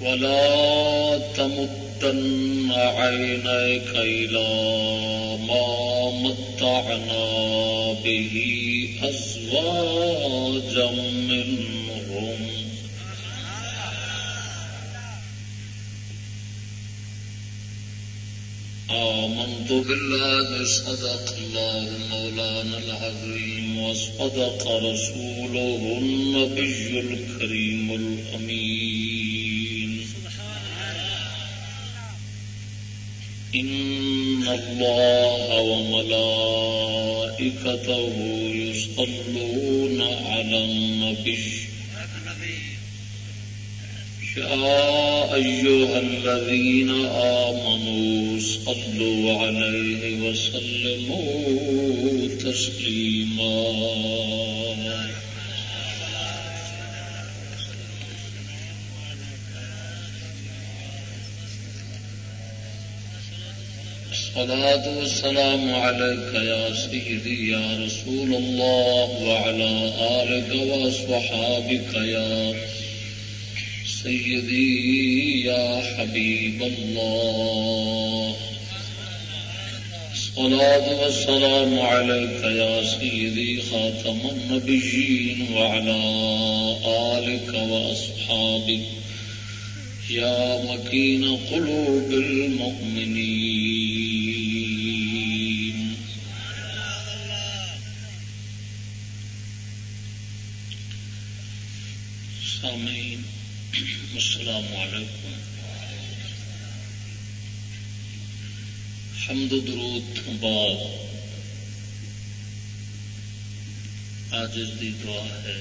ولا تمدن عينيك إلى ما متعنا به أزواجا منهم. آمنت بالله، صدق الله مولانا العظيم، وصدق رسوله النبي الكريم الأمين. إن الله وملائكته يصلون على النبي يا أيها الذين آمنوا صلوا عليه وسلموا تسليما الصلاة والسلام عليك يا سيدي يا رسول الله وعلى آلك وأصحابك يا سيدي يا حبيب الله. الصلاة والسلام عليك يا سيدي خاتم النبيين وعلى آلك وأصحابك يا مكين قلوب المؤمنين. سامعين السلام علیکم حمد، درود تو بعد آج دی دعا ہے.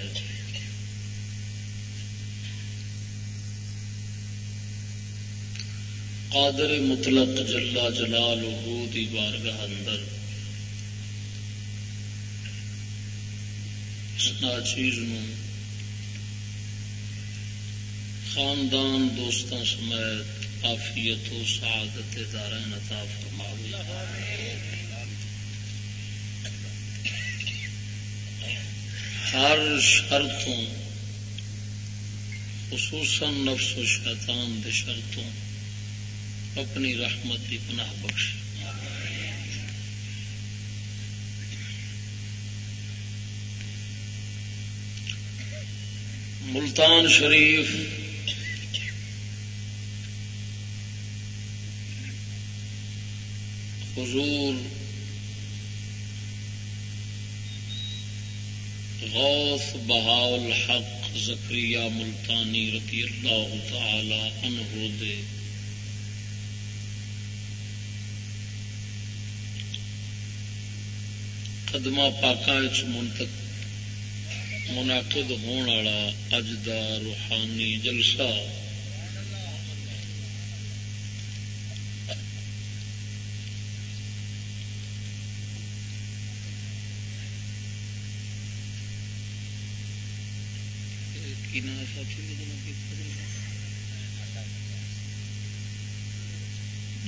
قادر مطلق جلا جلال دی بارگاہ اندر اس چیز نو خاندان دوستوں سمیت آفیت و سعادت دار عطا فرماوی ہر شرطوں، خصوصاً نفس و شیطان دے شرطوں، اپنی رحمت کی پناہ بخش ملتان شریف حضور غوث بہاء الحق زکریہ ملتانی رضی اللہ تعالی عنہ دے۔ قدمہ پاکا منتق منعقد ہونے والا اج دا روحانی جلسہ۔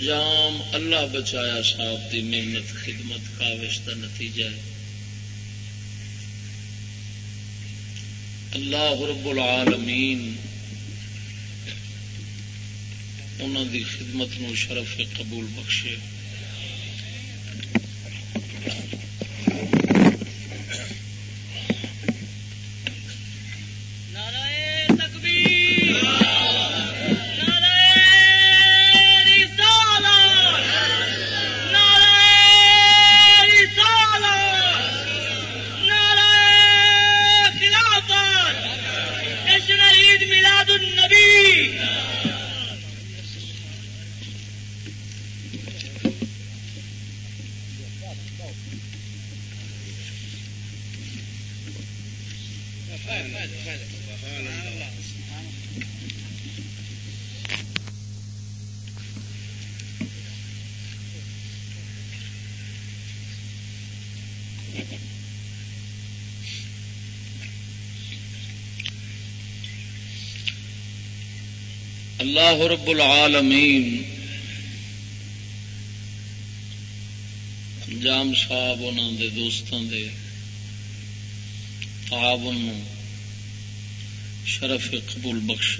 جام اللہ بچایا صاحب دی محنت، خدمت، کاوش کا نتیجہ ہے۔ اللہ رب العالمین انہوں دی خدمت نو شرف قبول بخشے۔ اللہ رب العالمین جام صاحب انہوں دے دوستوں دے تعاون شرف قبول بخش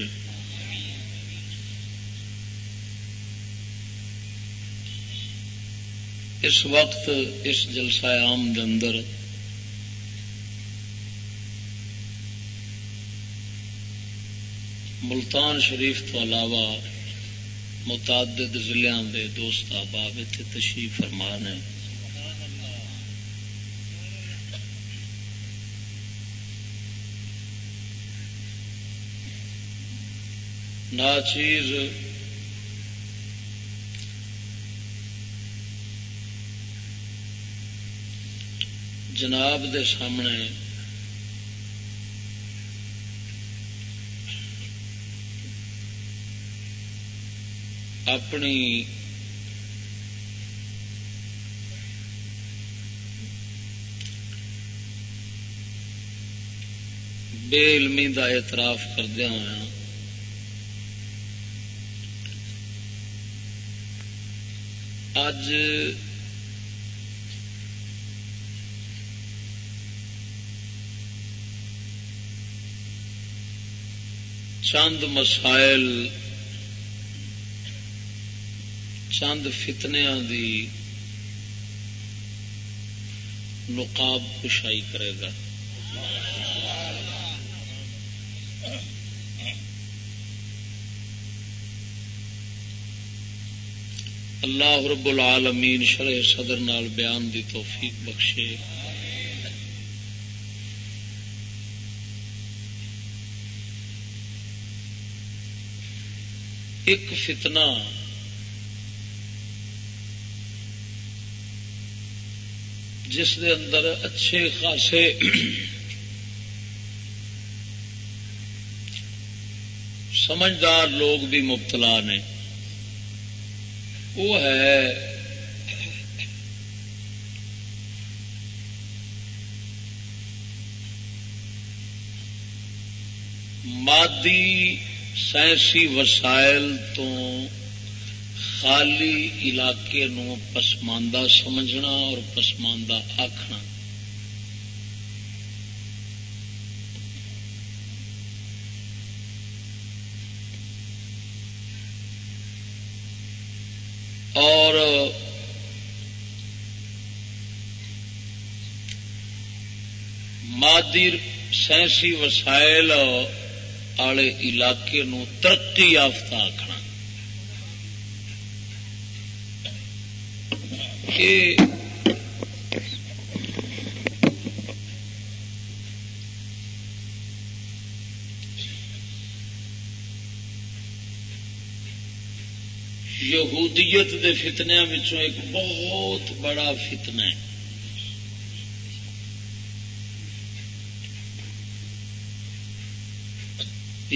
اس وقت اس جلسہ عام دے اندر ملتان شریف تو علاوہ متعدد ضلع کے دوست احباب اتنے تشریف فرمان ہے ناچیز جناب دے سامنے اپنی بے علمی کا اعتراف کردیا ہوا اج چند مسائل چند فتنیا دی نقاب کشائی کرے گا۔ اللہ رب العالمین شرح صدر نال بیان دی توفیق بخشے۔ ایک فتنہ جس دے اندر اچھے خاصے سمجھدار لوگ بھی مبتلا نے۔ وہ ہے مادی سائنسی وسائل تو خالی علاقے نو پسماندہ سمجھنا اور پسماندہ آخنا اور مادی سائنسی وسائل والے علاقے نو ترقی یافتہ آخنا یہودیت دے فتنیا ایک بہت بڑا فتنہ ہے۔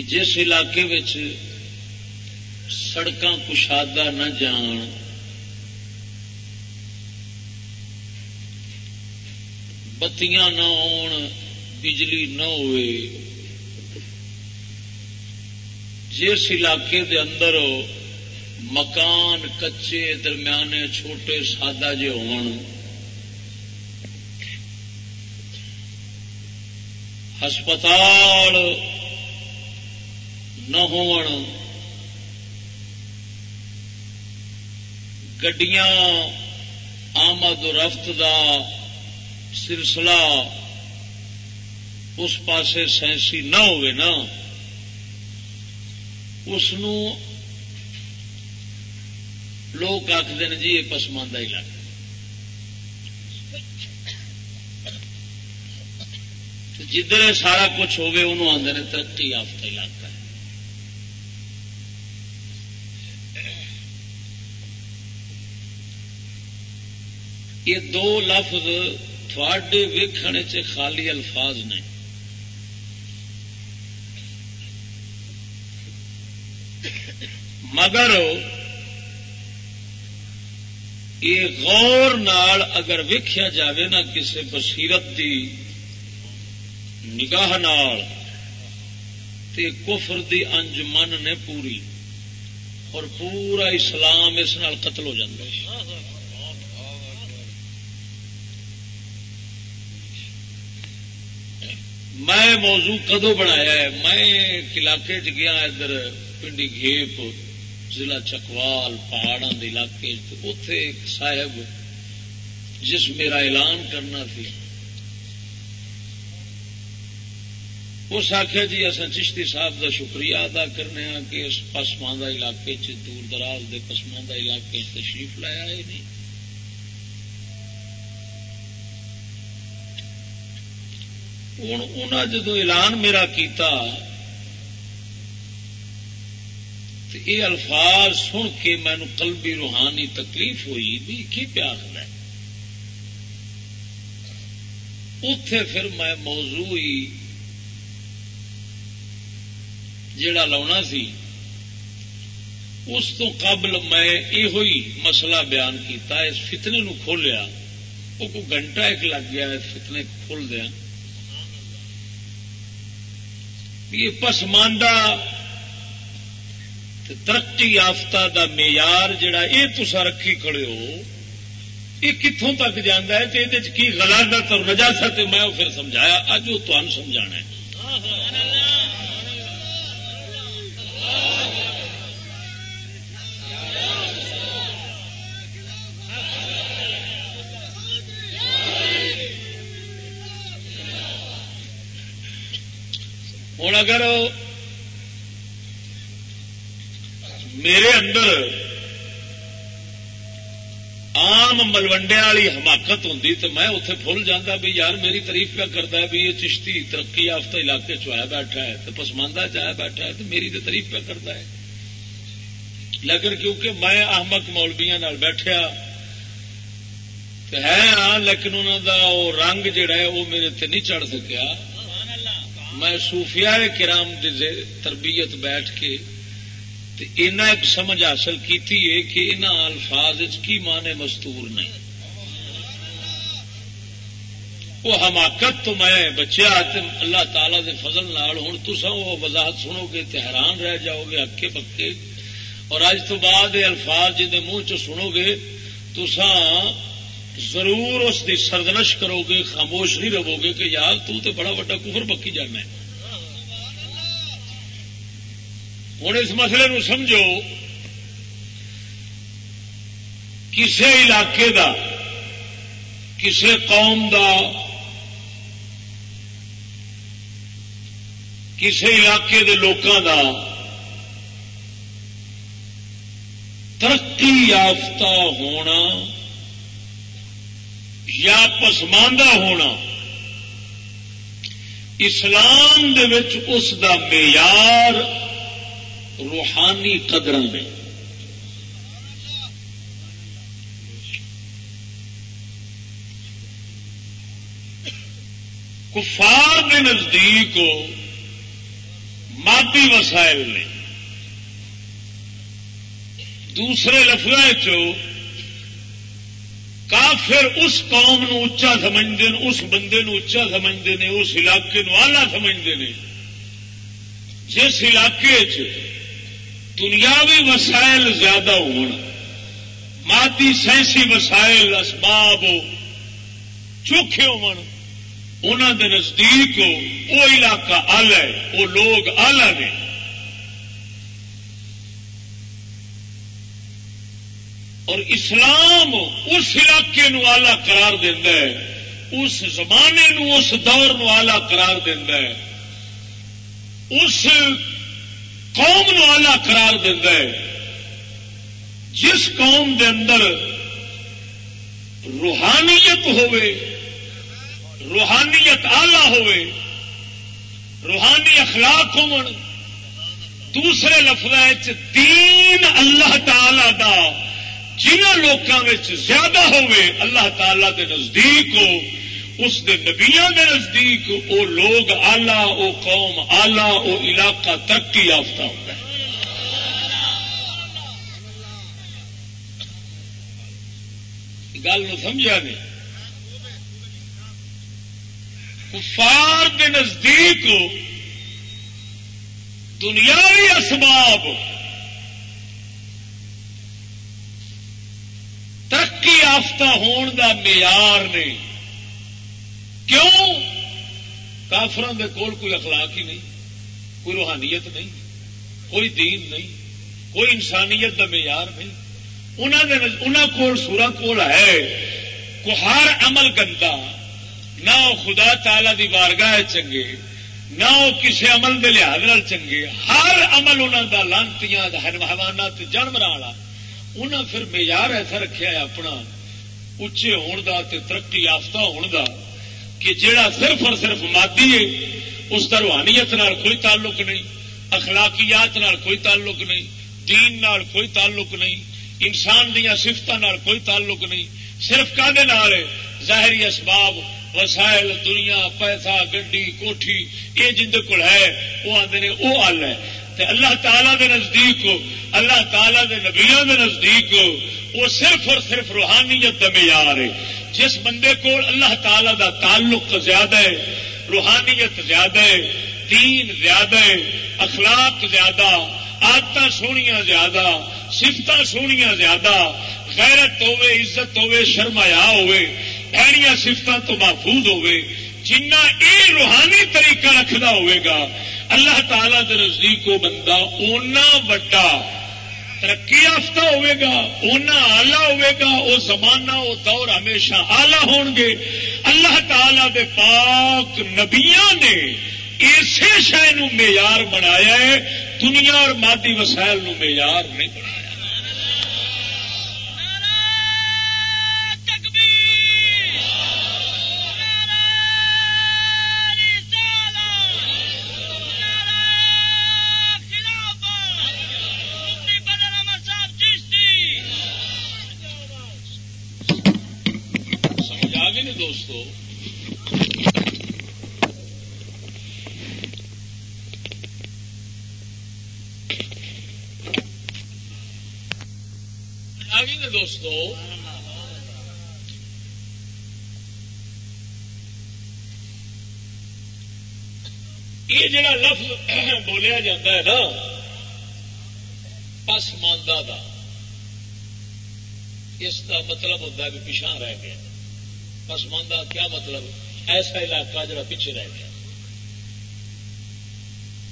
جس علاقے سڑک کشادہ نہ جان بتیاں نہ ہون بجلی نہ ہوئے جس علاقے دے اندر مکان کچے درمیانے چھوٹے سادہ جے ہون ہسپتال نہ ہون گڈیاں آمد و رفت دا سلسلہ اس پاسے سائنسی نہ ہوئے نا، اس لوگ آخر جی یہ پسماندہ علاقہ جدھر سارا کچھ ہوگی انہوں آدھے ترقی یافتہ علاقہ ہے۔ یہ دو لفظ تھوڑے ویکھنے چ خالی الفاظ نے مگر یہ غور نال اگر ویکھیا جاوے نا کسی بصیرت دی نگاہ نال، تے کفر دی انجمن نے پوری اور پورا اسلام اس نال قتل ہو جاتا ہے۔ میں موضوع کدو بنایا ہے؟ میں علاقے چ گیا ادھر پنڈی گھیپ، ضلع چکوال پہاڑوں کے علاقے اتے ایک صاحب جس میرا اعلان کرنا تھی۔ اس آخیا جی اصا چشتی صاحب کا شکریہ ادا کرنے ہاں کہ اس پسماندہ علاقے چ دور دراز کے پسماندہ علاقے تشریف لایا ہے۔ نہیں ہوں جدو اعلان میرا کیتا تو یہ الفاظ سن کے مینو قلبی روحانی تکلیف ہوئی بھی کی پیاس ہے اتے پھر میں موضوع جڑا لاؤنا سی اس تو قبل میں یہ مسئلہ بیان کیتا اس فتنے نو کھولیا وہ کوئی گھنٹہ ایک لگ گیا اس فتنے کھول دیا یہ پسماندہ ترقی یافتہ دا معیار جڑا یہ تسا رکھی کھڑے ہو یہ کتوں تک جانا ہے کہ یہ غلط اور تو میں پھر سمجھایا اج وہ تمہیں سمجھا ہے۔ ہوں اگر میرے اندر آم ملوڈیا والی حماقت ہوں تو میں اتے بھول جانا بھی یار میری تعریف پہ کرتا ہے بھی یہ چشتی ترقی یافتہ علاقے چیا بیٹھا ہے تو پسماندہ چیا بیٹھا ہے تو میری تو تعریف پہ کرتا ہے لیکن کیونکہ میں احمد مولبیا بیٹھا ہے ہاں لیکن انہوں کا وہ رنگ جڑا ہے وہ میرے تے نہیں چڑھ سکیا میں صوفیاء کرام دے تربیت بیٹھ کے ایک سمجھ حاصل کی کہ ان الفاظ کی مانے مستور نہیں۔ وہ حماقت تو میں بچیا اللہ تعالی دے فضل نال ہوں تسا وہ وضاحت سنو گے تو حیران رہ جاؤ گے اکے پکے۔ اور اج تو بعد الفاظ جن منہ چ سنو گے تسا ضرور اس کی سردنش کرو گے خاموش نہیں رہو گے کہ یار تو تے بڑا وا کفر پکی جانا ہے۔ ہوں اس مسئلے نو سمجھو کسی علاقے دا کسی قوم دا کسی علاقے دے لوکاں دا ترقی یافتہ ہونا یا پسماندہ ہونا، اسلام دے وچ اس دا معیار روحانی قدر میں کفار کے نزدیک مادی وسائل نے۔ دوسرے لفظ کافر اس قوم نو اچا سمجھتے ہیں اس بندے نو اچا سمجھتے ہیں اس علاقے نو آلہ سمجھتے ہیں جس علاقے دنیاوی وسائل زیادہ مادی سائنسی وسائل اسباب چوکھے انہوں دے نزدیک وہ علاقہ آلہ ہے، وہ لوگ آلہ نے۔ اور اسلام اس علاقے نو آلہ قرار دینا ہے، اس زمانے نو، اس دور نو آلہ قرار دینا ہے۔ اس قوم نو آلہ قرار دینا ہے۔ جس قوم دے اندر روحانیت ہوئے روحانیت آلہ ہوئے روحانی اخلاق ہو دوسرے لفظ دین اللہ تعالی دا جنہ لوگوں زیادہ ہوئے اللہ تعالی دے نزدیک ہو، اس دے نبیا دے نزدیک وہ لوگ آلہ وہ قوم آلہ وہ علاقہ ترقی یافتہ ہوتا ہے۔ گل سمجھا نہیں؟ کفار دے نزدیک دنیاوی اسباب ترقی یافتہ ہون دا معیار نے۔ کیوں؟ کافران دے کول کوئی اخلاق ہی نہیں، کوئی روحانیت نہیں، کوئی دین نہیں، کوئی انسانیت کا معیار نہیں۔ انہوں کو سورا کول ہے، کو ہر عمل گندا، نہ خدا تعالی دی بارگاہ چنگے، نہ وہ کسی عمل کے لحاظ چنگے۔ ہر عمل انہوں کا لانتیاں، حیوانات جانور والا انہیں پھر معیار ایسا رکھا ہے اپنا اچے ہون دا تے ترقی یافتہ ہون دا کہ جیڑا صرف اور صرف مادی ہے اس کا روحانیت نال کوئی تعلق نہیں اخلاقیات نال کوئی تعلق نہیں دین نال کوئی تعلق نہیں انسان دیا سفت کوئی تعلق نہیں صرف کدے ظاہری اسباب وسائل دنیا پیسہ گڈی کوٹھی یہ جن کو ہے وہ آدھے وہ حل ہے اللہ تعالی دے نزدیک اللہ تعالی دے نبیا دے نزدیک وہ صرف اور صرف روحانیت کا معیار ہے۔ جس بندے کو اللہ تعالی دا تعلق زیادہ ہے، روحانیت زیادہ ہے، دین زیادہ ہے، اخلاق زیادہ آدت سونیاں زیادہ سفت سونیاں زیادہ، غیرت ہوے عزت ہوے شرمایا ہوے ایڑیاں سفتوں تو محفوظ ہوے جنہ اے روحانی طریقہ رکھنا ہوئے گا، اللہ تعالی دے نزدیک وہ بندہ اونا وڈا ترقی یافتہ ہوئے گا، اونا آلہ ہوئے گا، وہ زمانہ، وہ دور ہمیشہ آلہ ہون گے۔ اللہ تعالی دے پاک نبیاں نے اسی شہ معیار بنایا ہے، دنیا اور مادی وسائل معیار نہیں بنایا۔ یہ جڑا لفظ بولیا جاتا ہے نا پسماندہ دا۔ اس کا مطلب ہوتا ہے کہ پچھا رہ گیا۔ پسماندہ کیا مطلب؟ ایسا علاقہ جڑا پیچھے رہ گیا۔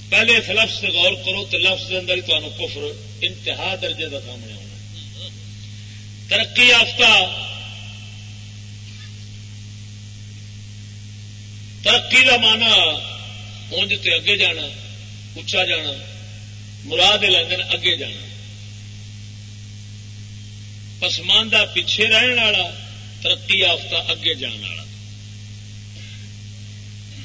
پہلے اس لفظ سے غور کرو تو لفظ کے اندر ہی تمہیں کفر، انتہا درجے کا سامنے آنا۔ ترقی یافتہ۔ ترقی کا مانا اونج تے اگے جانا اچا جانا، مراد لگن اگے جانا۔ پسماندہ پیچھے رہن والا، ترقی یافتہ اگے جان والا۔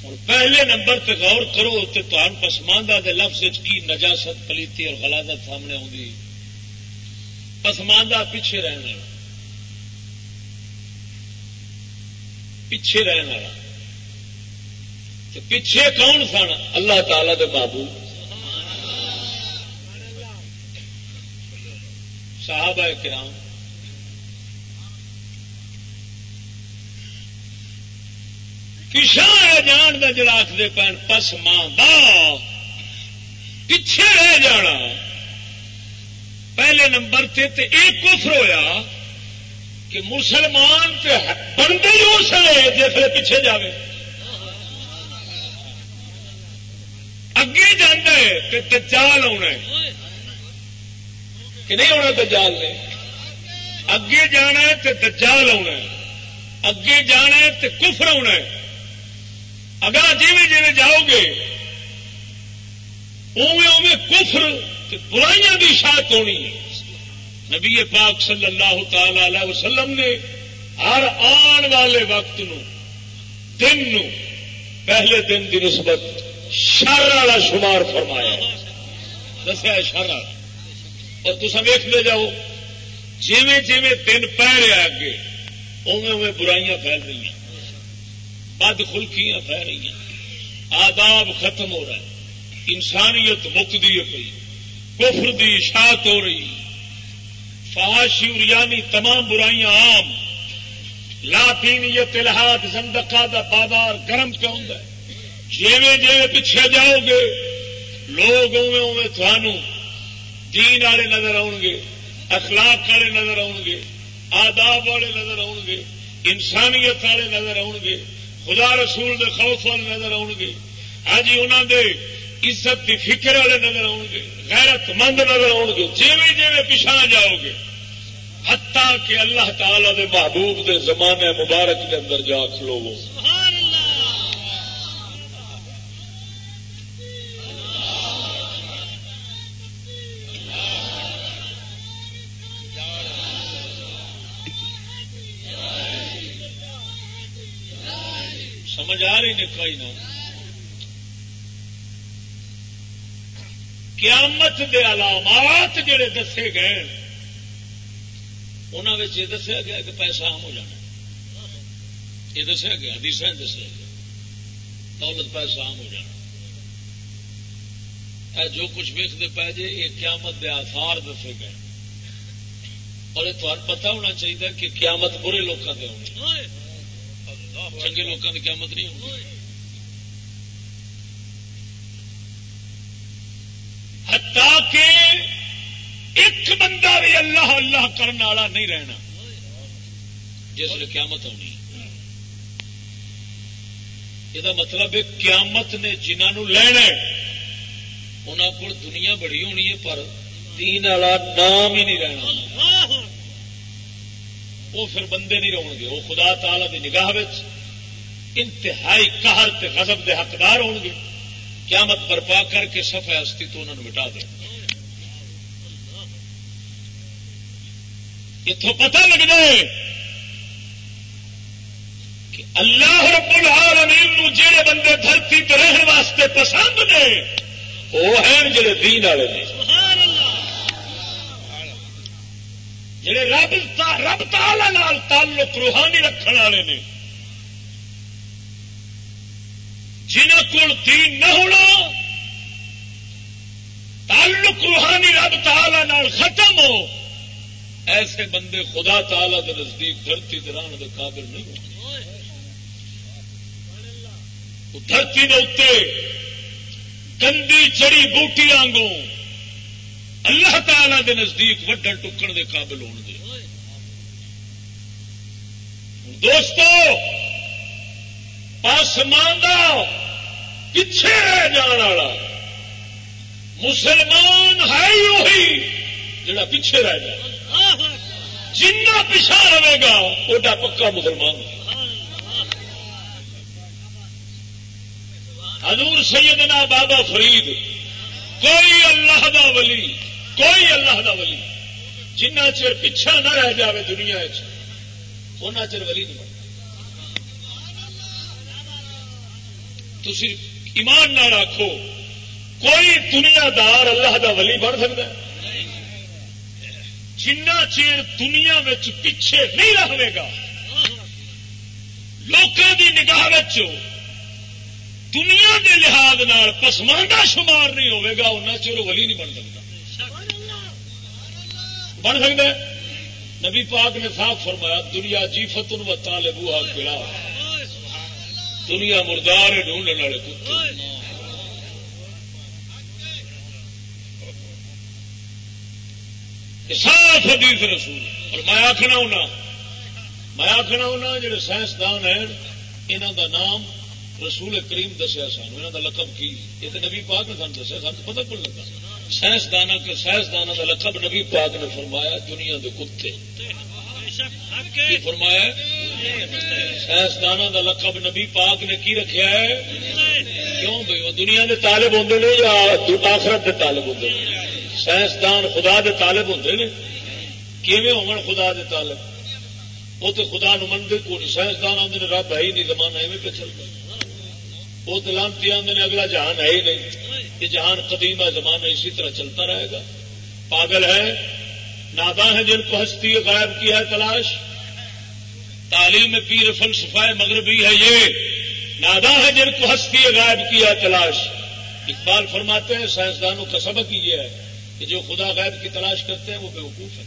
اور پہلے نمبر پہ غور کرو تو پسماندہ کے لفظ کی نجاست، پلیتی اور غلازت سامنے آؤں پسماندہ پیچھے رہنے والا۔ پیچھے رہنے والا۔ پیچھے کون سن؟ اللہ تعالی دے بابو۔ صحابہ کرام۔ پچھا جان کا جڑا آخر پین پسماندہ پیچھے رہ جانا۔ پہلے نمبر تے تے ایک کفر ہویا کہ مسلمان تے بنتے ہی اس لیے جس پیچھے جائے اگے جانا ہے کہ دجال آنا ہے۔ کہ نہیں آنا دجال نے اگے جانا ہے تو دجال آنا ہے۔ اگے جانا ہے تو کفر آنا ہے۔ اگر جی جی جاؤ گے اوے اوے کفر برائیاں کی شاعت ہونی ہے۔ نبی پاک صلی اللہ تعالی علیہ وسلم نے ہر آن والے وقت نو، دن نو، پہلے دن کی نسبت شر والا شمار فرمایا دسیا شر والا۔ اور تصا ویخ لے جاؤ، جیویں جیویں دن پہ رہے اگے اوے اوے برائیاں پھیل رہی ہیں۔ بد خلکیاں پھیل رہی ہیں۔ آداب ختم ہو رہا ہے۔ انسانیت مکتی ہے پی کفر دی اشاعت ہو رہی۔ فحاشی اریانی تمام برائیاں عام۔ لاطینیت الحاد زندقہ دا بازار گرم کیوں ہے؟ جیویں جیویں پیچھے جاؤ گے، لوگ اوے اوے تھانوں دین والے نظر آؤ گے، اخلاق والے نظر آؤ گے، آداب والے نظر آؤ گے، انسانیت والے نظر آؤ گے، خدا رسول دے خوف والے نظر آؤ گے۔ ہاں جی انہوں دے عزت کی فکر والے نظر آؤ گے غیرت مند نظر آؤ گے، جیویں جیویں پچھا جاؤ گے۔ حتیٰ کہ اللہ تعالی دے محبوب دے زمانے مبارک کے اندر جا کھلو آ رہی نکائی نہ قیامت دے علامات جڑے دسے گئے انہوں یہ دسیا گیا کہ پیسہ عام ہو جانا۔ یہ دسیا گیا دسیا دسیا گیا۔ دولت پیسہ عام ہو جانا۔ اے جو کچھ ویکتے پہ جے، یہ قیامت دے آثار دسے گئے۔ اور یہ پتا ہونا چاہیے کہ قیامت برے لوگوں کے ہونی چنگے لوگوں کی قیامت نہیں ہونی کہ ایک بندہ بھی اللہ اللہ کرنے والا نہیں رہنا۔ جس نے قیامت ہونی یہ مطلب ہے قیامت نے جنہوں لینا انہوں کو دنیا بڑی ہونی ہے پر دین والا نام ہی نہیں رہنا وہ پھر بندے نہیں رہن گے وہ خدا تعالی کی نگاہ انتہائی قہر غضب دے حقدار ہو گے قیامت برپا کر کے سفا ہستی تو انہوں نے مٹا دے اتوں پتہ لگ جائے کہ اللہ رب العالمین نو جڑے بندے دھرتی پہ رہن واسطے پسند نے، وہ ہیں جڑے دین والے نے۔ جڑے رب رب تعالی تعلق روحانی رکھنے والے نے۔ جنہ کو دین نہ ہونا، تعلق روحانی رب تعالی ختم ہو۔ ایسے بندے خدا تعالی کے نزدیک دھرتی دران کے قابل نہیں ہو دھرتی کے اتنے گندی چڑی بوٹی آنگوں اللہ تعالی کے نزدیک وڈن ٹکن کے قابل ہو دوستو، آسمان پیچھے رہ جان والا مسلمان ہے ہی وہی جڑا پیچھے رہ جائے۔ جنا پیچھا رہے گا، وہ پکا مسلمان۔ حضور سیدنا بابا فرید، کوئی اللہ دا ولی، کوئی اللہ دا ولی۔ جنہ چر پیچھا نہ رہ جاوے دنیا چر ولی نہیں تھی ایمان نہ رکھو کوئی دنیا دار اللہ دا ولی بن سکتا جنا چیر دنیا پیچھے نہیں رہے گا لوگوں کی نگاہ دنیا کے لحاظ پسماندہ شمار نہیں ہوے گا ان چر ولی نہیں بن سکتا۔ بن سکتا نبی پاک نے صاف فرمایا، دنیا جی فتن و تالبو آ دنیا مردار ڈھونڈنے والے کتے۔ صاف حدیث رسول اور میں آخنا ہونا میں آخنا ہونا جڑے سائنسدان ہیں انہوں دا نام رسول کریم دسیا سان انہوں دا لقب کی؟ یہ تو نبی پاک نے سان دسیا سان پتہ کون لگا؟ سائنسدان سائنسدان کا لقب نبی پاک نے فرمایا، دنیا کے کتے۔ فرمایا؟ سائنسدان کا لقب نبی پاک نے کی رکھا ہے؟ کیوں بھائی وہ دنیا کے طالب ہوں یا آخرت کے طالب ہوں سائنسدان خدا دے طالب ہوں نے، کیویں ہو خدا دے طالب؟ وہ تو خدا نمندے کو سائنسدان آدھے رب ہے ہی نہیں، زمانہ ایویں پہ چلتا وہ تو لانتی آدھے اگلا جہان ہے ہی نہیں۔ یہ جہان قدیم ہے، زمانہ اسی طرح چلتا رہے گا۔ پاگل ہے نادا ہے جن کو ہستی غائب کی ہے تلاش۔ تعلیم پیر فلسفہ مغربی ہے یہ۔ نادا ہے جن کو ہستی غائب کی ہے تلاش۔ اقبال فرماتے ہیں، سائنسدانوں کا سبق یہ ہے۔ کہ جو خدا غائب کی تلاش کرتے ہیں وہ بے وقوف ہے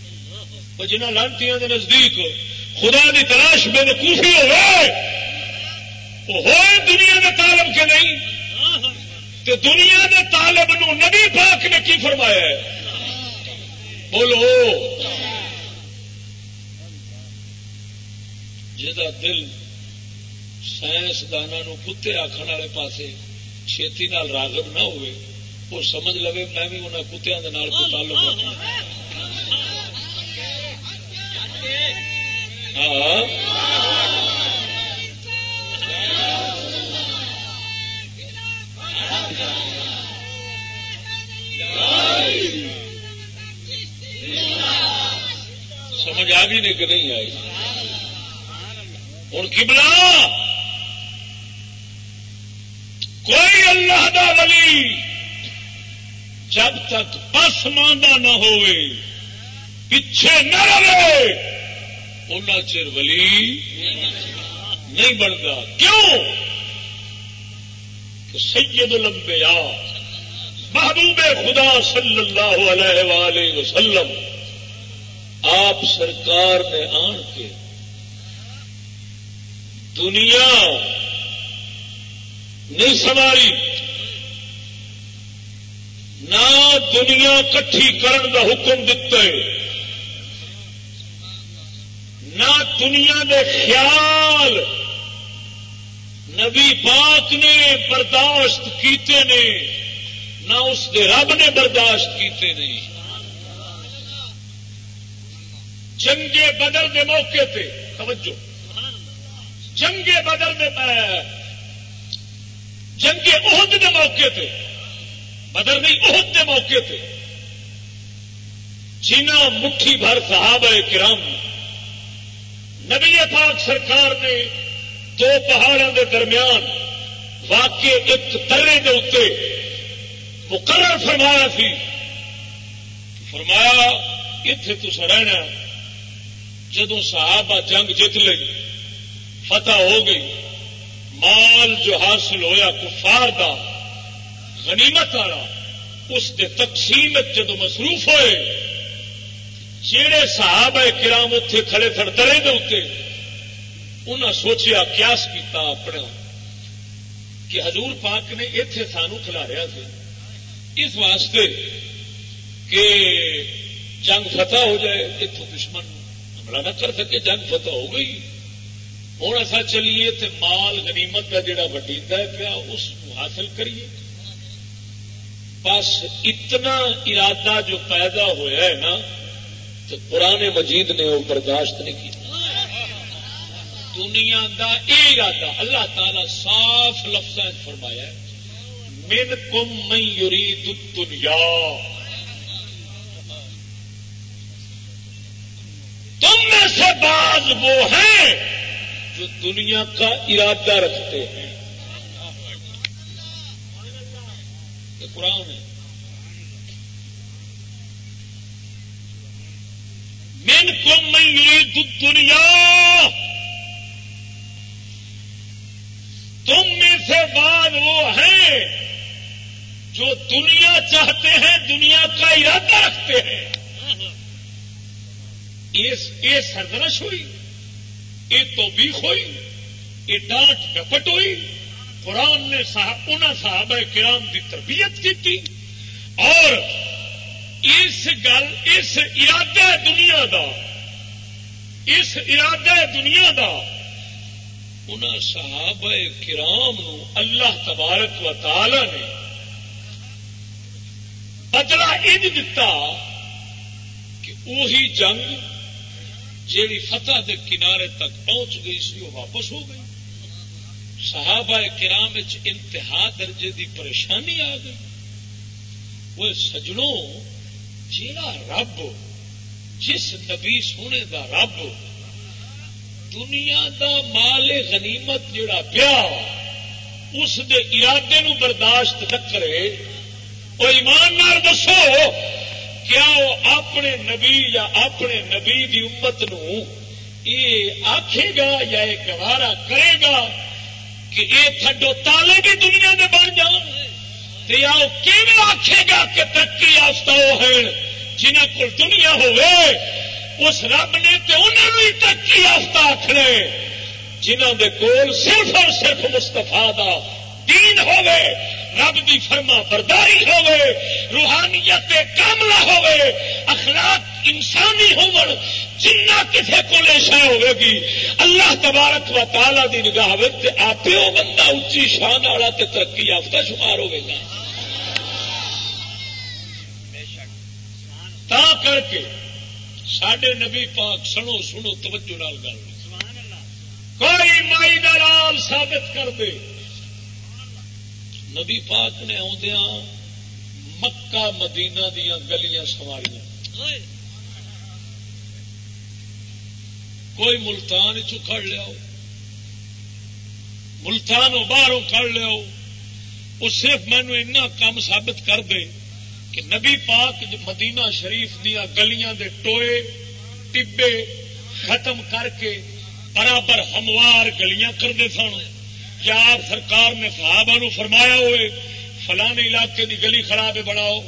وہ جنہیں لانتی کے نزدیک خدا کی تلاش بے وقوفی ہو ہوئے دنیا میں طالب کے نہیں۔ تو دنیا میں طالب نو نبی پاک نے کی فرمایا ہے؟ بولو۔ جا دل سائنسدانوں کتے آخر والے پاسے چھتی نال راغب نہ ہوئے وہ سمجھ لو میں بھی انہوں کتیا کو تعلق رکھنا ہاں۔ سمجھ آ بھی نہیں کہ نہیں آئی۔ ہوں کبلا کوئی اللہ دا ولی جب تک بس ماندہ نہ ہوئے، پیچھے نہ رہے۔ ان چر ولی نہیں بنتا۔ کیوں؟ کہ سید الانبیاء، محبوب خدا صلی اللہ علیہ وآلہ وسلم آپ سرکار نے آن کے دنیا نہیں سنبھالی نہ دنیا کٹھی کرن کا حکم دیتے نہ دنیا کے خیال نبی پاک نے برداشت کیتے نے، نہ اس کے رب نے برداشت کیتے نہیں جنگے بدر کے موقع پہ توجہ۔ جنگے بدر میں جنگے عہد کے موقع پہ بدر نہیں عہد کے موقع پہ۔ جنا مٹھی بھر صحابہ کرام، نبی پاک سرکار نے دو پہاڑوں کے درمیان واقع ایک درے کے اتنے مقرر فرمایا سی۔ فرمایا اتے تس رہنا جدو صحابہ جنگ جیت لئی، فتح ہو گئی، مال جو حاصل ہویا کفار دا غنیمت والا، اس کے تقسیم جدو مصروف ہوئے جہے صحابہ کرام اتے کھڑے سن ترے دے اتنے انہیں سوچیا کیاس کیتا اپنا، کہ حضور پاک نے اتے سانو کھلاریا تھے اس واسطے کہ جنگ فتح ہو جائے اتوں دشمن حملہ نہ کر سکے، جنگ فتح ہو گئی۔ ہوں ایسا چلیے تو مال غنیمت کا جڑا وڈیتا ہے پیا، اس حاصل کریے۔ بس اتنا ارادہ جو پیدا ہوا ہے نا، تو پرانے مجید نے وہ برداشت نہیں کی دنیا دا اے ارادہ، اللہ تعالی صاف لفظ فرمایا من کم من یرید دنیا تم میں سے بعض وہ ہیں جو دنیا کا ارادہ رکھتے ہیں۔ قرآن ہے من کم میں یرید دنیا تم میں سے بعد وہ ہیں جو دنیا چاہتے ہیں، دنیا کا ارادہ رکھتے ہیں۔ یہ سرگرش ہوئی، یہ تو بھی ہوئی، یہ ڈانٹ ڈپٹ ہوئی۔ قرآن نے انہوں صحابہ کرام کی تربیت کی اور اس گل اس ارادہ دنیا دا اس ارادہ دنیا دا ان صحابہ کرام نو اللہ تبارک و تعالی نے بدلا انج دتا کہ وہی جنگ جیڑی فتح دے کنارے تک پہنچ گئی سی، وہ واپس ہو گئی۔ صحابہ کرام انتہا درجے دی پریشانی آ گئی۔ وہ سجڑوں جا رب، جس نبی سونے دا رب، دنیا دا مال غنیمت جڑا پیا، اس دے ارادے نو برداشت نہ کرے۔ وہ ایماندار دسو، کیا وہ اپنے نبی یا اپنے نبی کی امت نو یہ آخے گا یا یہ گوارا کرے گا؟ کہ یہ تھڈو تالے بھی دنیا دے بن جان یا کیون آخے گا کہ ترقی یافتہ وہ ہے جنہ کو دنیا ہوئے اس رب نے تو انہوں نے ترقی یافتہ آخنے جنہ دے کول صرف اور صرف مستفا دا دین ہوئے رب دی فرما برداری ہوئے روحانیت کاملہ ہوئے اخلاق انسانی ہون جنہ کسی کو شہ ہوئے گی، اللہ تبارک و تعالی دی نگاہ آپ بندہ اچھی شان والا ترقی یافتہ شمار ہوئے گا۔ تا کر کے سڈے نبی پاک سنو سنو توجہ نال گل۔ کوئی مائی دلال ثابت کر دے۔ نبی پاک نے آدیا مکہ مدینہ دیا گلیاں سواریاں۔ کوئی ملتان چڑ لیا ملتان باہروں کڑ لیا وہ صرف مینو اینا کام ثابت کر دے کہ نبی پاک مدینہ شریف دیا گلیاں دے ٹوئے، ٹبے ختم کر کے برابر ہموار گلیاں کرتے سن۔ کیا آپ سرکار نے صحابہ نو فرمایا ہوئے، فلانے علاقے دی گلی خراب بناؤ۔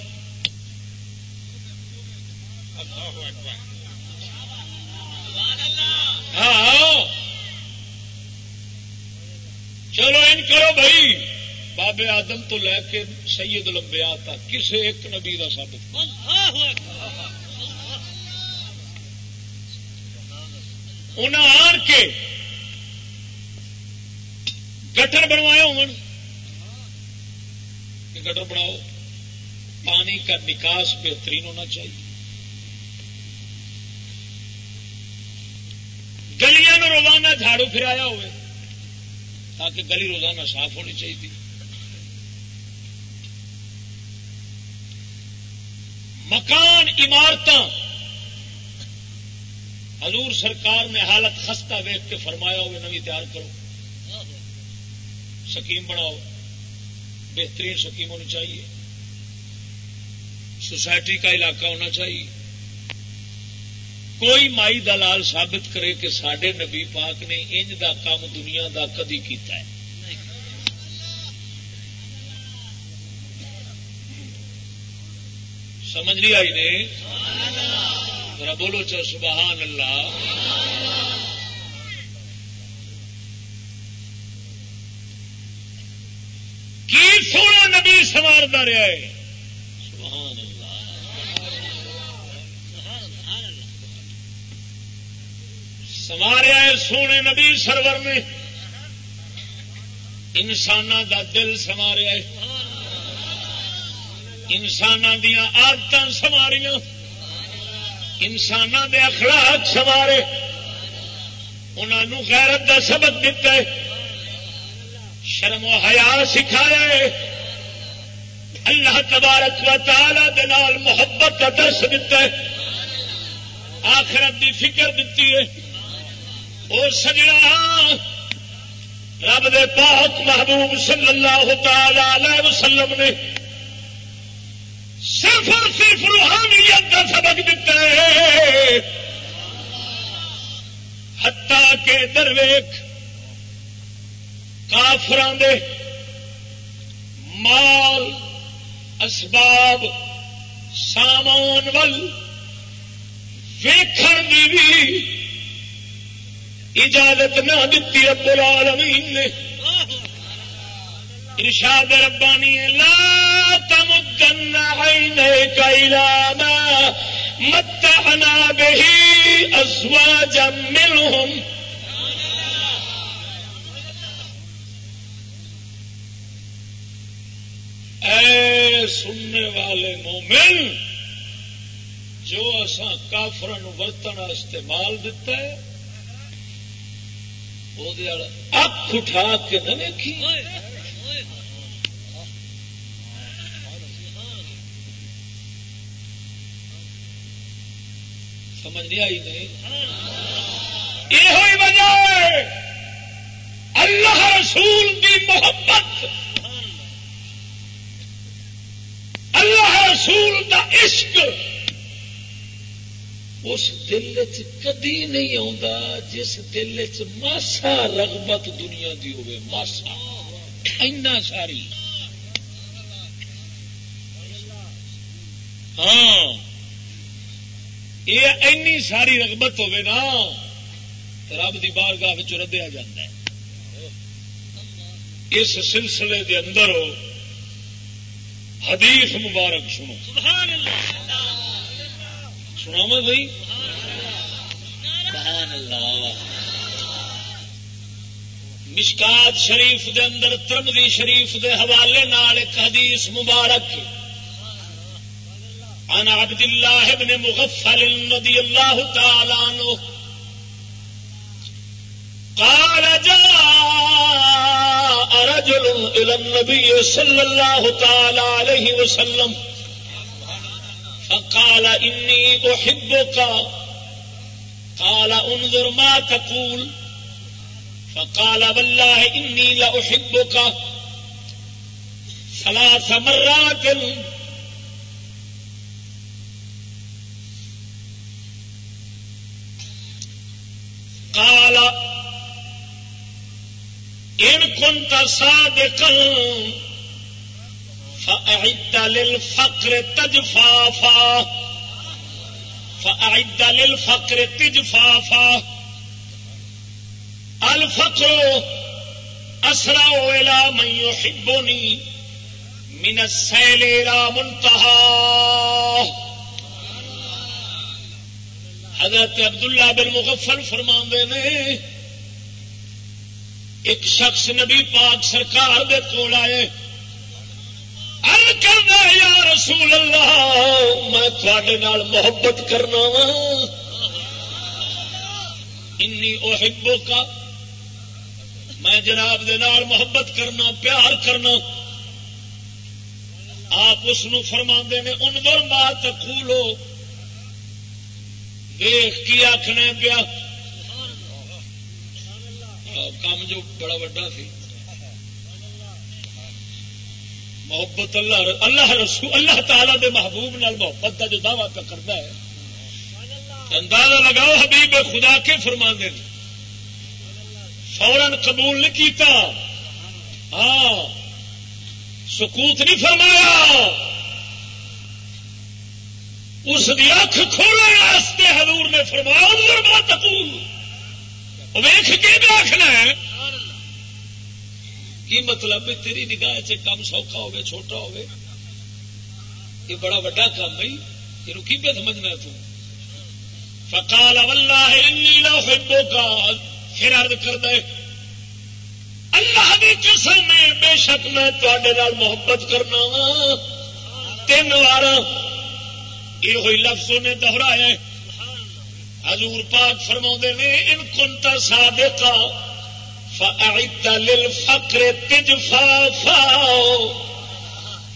ہاں چلو ان کرو بھائی۔ بابے آدم تو لے کے سید لمبیا تک کسی ایک نبی کا سابت انہیں آن کے گٹر بنوائے ہو گٹر بناؤ۔ پانی کا نکاس بہترین ہونا چاہیے۔ گلیاں روزانہ جھاڑو پھرایا ہوئے، تاکہ گلی روزانہ صاف ہونی چاہیے۔ مکان عمارت حضور سرکار نے حالت خستہ ویک کے فرمایا ہوئے، نوی تیار کرو۔ سکیم بناؤ۔ بہترین سکیم ہونی چاہیے۔ سوسائٹی کا علاقہ ہونا چاہیے۔ کوئی مائی دلال ثابت کرے کہ سڈے نبی پاک نے انج دا کام دنیا دا کدی کیتا ہے۔ سمجھ نہیں آئی نے؟ ذرا بولو چو سبحان اللہ۔ کی سونا نبی سوارتا رہا ہے؟ سبحان اللہ سواریا ہے سونے نبی سرور نے۔ انسان دا دل سواریا انسان دیا آدت سواریاں انسان دے اخلاق سوارے انہوں غیرت کا سبق دیتا ہے۔ شرم و حیا سکھایا ہے۔ اللہ تبارک و تعالی دلال محبت کا درس دیتا ہے۔ آخرت کی فکر دیتی ہے۔ وہ سجنا رب دے پاک محبوب صلی اللہ تعالی علیہ وسلم نے صرف اور صرف روحانیت کا سبق دیتا ہے۔ ہتا کے درویخ کافران دے مال، اسباب، سامان ول ویکھن کی بھی اجازت نہ دیتی رب العالمین نے۔ ارشاد ربانی لا تمدن عينيك الى ما متعنا به ازواجا منهم۔ اے سننے والے مومن، جو اسا کافرن ورتن استعمال دیتا ہے وہ اٹھا کے نہ دیکھی سمجھ نہیں آئی نہیں یہ وجہ ہے اللہ رسول کی محبت اللہ رسول کا عشق اس دل چ کدی نہیں آتا جس دل چ ماسا رغبت دنیا دی ہوئے ماسا۔ اینا ساری۔ ہاں۔ یہ اینی ساری رغبت ہوے نا رب دی بارگاہ ردیا جا اس سلسلے دے اندر حدیث مبارک سنو۔ سنا بھائی؟ مشکات شریف دے اندر ترمدی شریف دے حوالے نال ایک حدیث مبارک. عن عبد الله بن مغفل رضي الله تعالى عنه قال، جاء رجل إلى النبي صلى الله تعالى عليه وسلم. فقال إني أحبك. قال انظر ما تقول. فقال والله إني لأحبك. ثلاث مرات. قال إن كنت صادقا. فأعد للفقر تجفافا. فأعد للفقر تجفافا. الفقر أسرع إلى من يحبني. من السيل إلى منتهى. حضرت عبداللہ بن مغفل فرما نے، ایک شخص نبی پاک سرکار دے کول آئے یا رسول اللہ، میں تھوڑے نال محبت کرنا وا انی اوہبو کا میں جناب دے نال محبت کرنا، پیار کرنا۔ آپ اس فرما نے ان در بات کھولو دیکھ کی آخنا پیا؟ کام جو بڑا وڈا سی۔ محبت اللہ اللہ رسول اللہ تعالی دے محبوب نال محبت کا جو دعوی پہ کرتا ہے، اندازہ لگاؤ حبیب، خدا کے فرما دے فوراً قبول نہیں کیتا۔ ہاں سکوت نہیں فرمایا۔ اس کی اکھ کھولنے واسطے حضور نے فرمایا تقول ویخ کے بھی آخنا ہے کی مطلب تیری نگاہ کام سوکھا ہوگا، چھوٹا ہوگا؟ یہ بڑا وڈا کام بھائی یہ کی پہ سمجھنا تو؟ فکال اللہ کا پھر ارد کر دے اللہ کی قسم میں بے شک میں تے محبت کرنا وا تین وار یہ ہوئی لفظوں نے دوہرایا حضور پاک فرما نے، ان کنتا سادے کا للفقر تجفافا.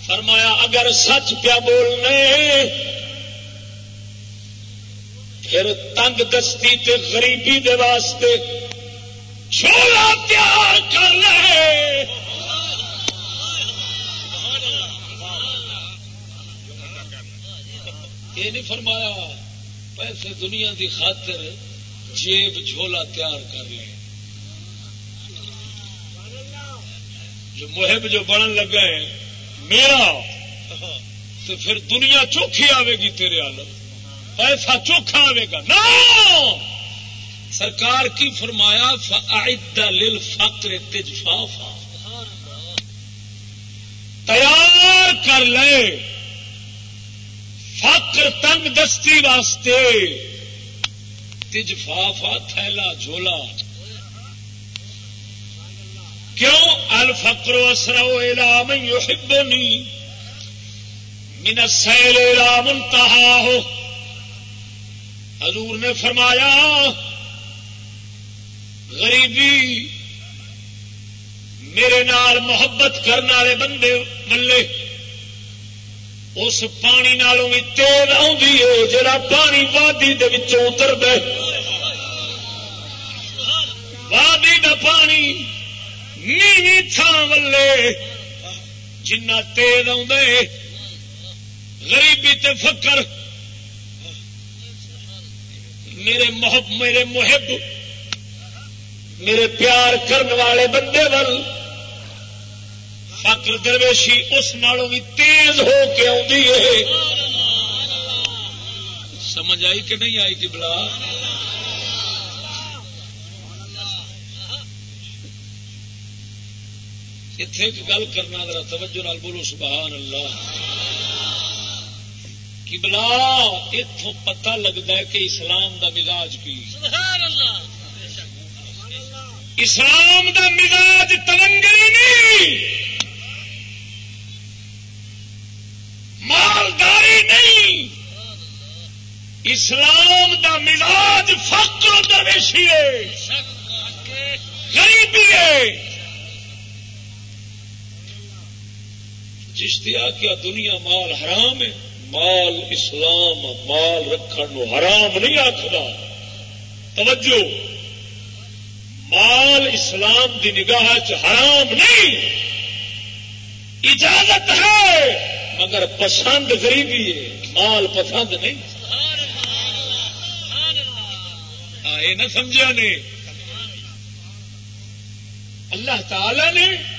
فرمایا، اگر سچ پیا بولنے، پھر تنگ دستی تے غریبی دے واسطے چھوڑا تیار کر لے۔ یہ نہیں فرمایا، پیسے دنیا دی خاطر جیب جھولا تیار کر لے۔ جو محب جو بڑھن لگا ہے، میرا، تو پھر دنیا چوکھی آئے گی تیرے آل پیسہ چوکھا آئے گا۔ نا سرکار کی فرمایا لل فکر تجفافا۔ تیار کر لے۔ فقر تنگ دستی واسطے۔ تجفافا، تھیلا جھولا۔ کیوں؟ الفقر اسرو الى من يحبني. من السيل الى منتهى حضور نے فرمایا، غریبی میرے نال محبت کرنے والے بندے ملے اس پانی نالوں بھی تیل آئی ہے، جڑا پانی وادی اتر دے وادی دا پانی نیوی تھان ولے جنا تیز غریبی تے فکر میرے محب میرے محب، میرے پیار کرنے والے بندے ول۔ فقر درویشی اس نالوں بھی تیز ہو کے آدھی ہے۔ سمجھ آئی کہ نہیں آئی جی تھی بلا اتے ایک گل کرنا ذرا توجہ نال بولو سبحان اللہ کی بلا اتوں پتہ لگتا ہے کہ اسلام دا مزاج کی۔ اسلام دا مزاج تلنگری نہیں۔ مالداری نہیں۔ اسلام دا مزاج فقر درویشی ہے۔ غریبی ہے۔ چشتیا کیا دنیا مال حرام ہے؟ مال اسلام، مال رکھن حرام نہیں آخر توجہ۔ مال اسلام دی نگاہ حرام نہیں۔ اجازت ہے، مگر پسند غریبی ہے۔ مال پسند نہیں۔ یہ نہ سمجھا نے۔ اللہ تعالی نے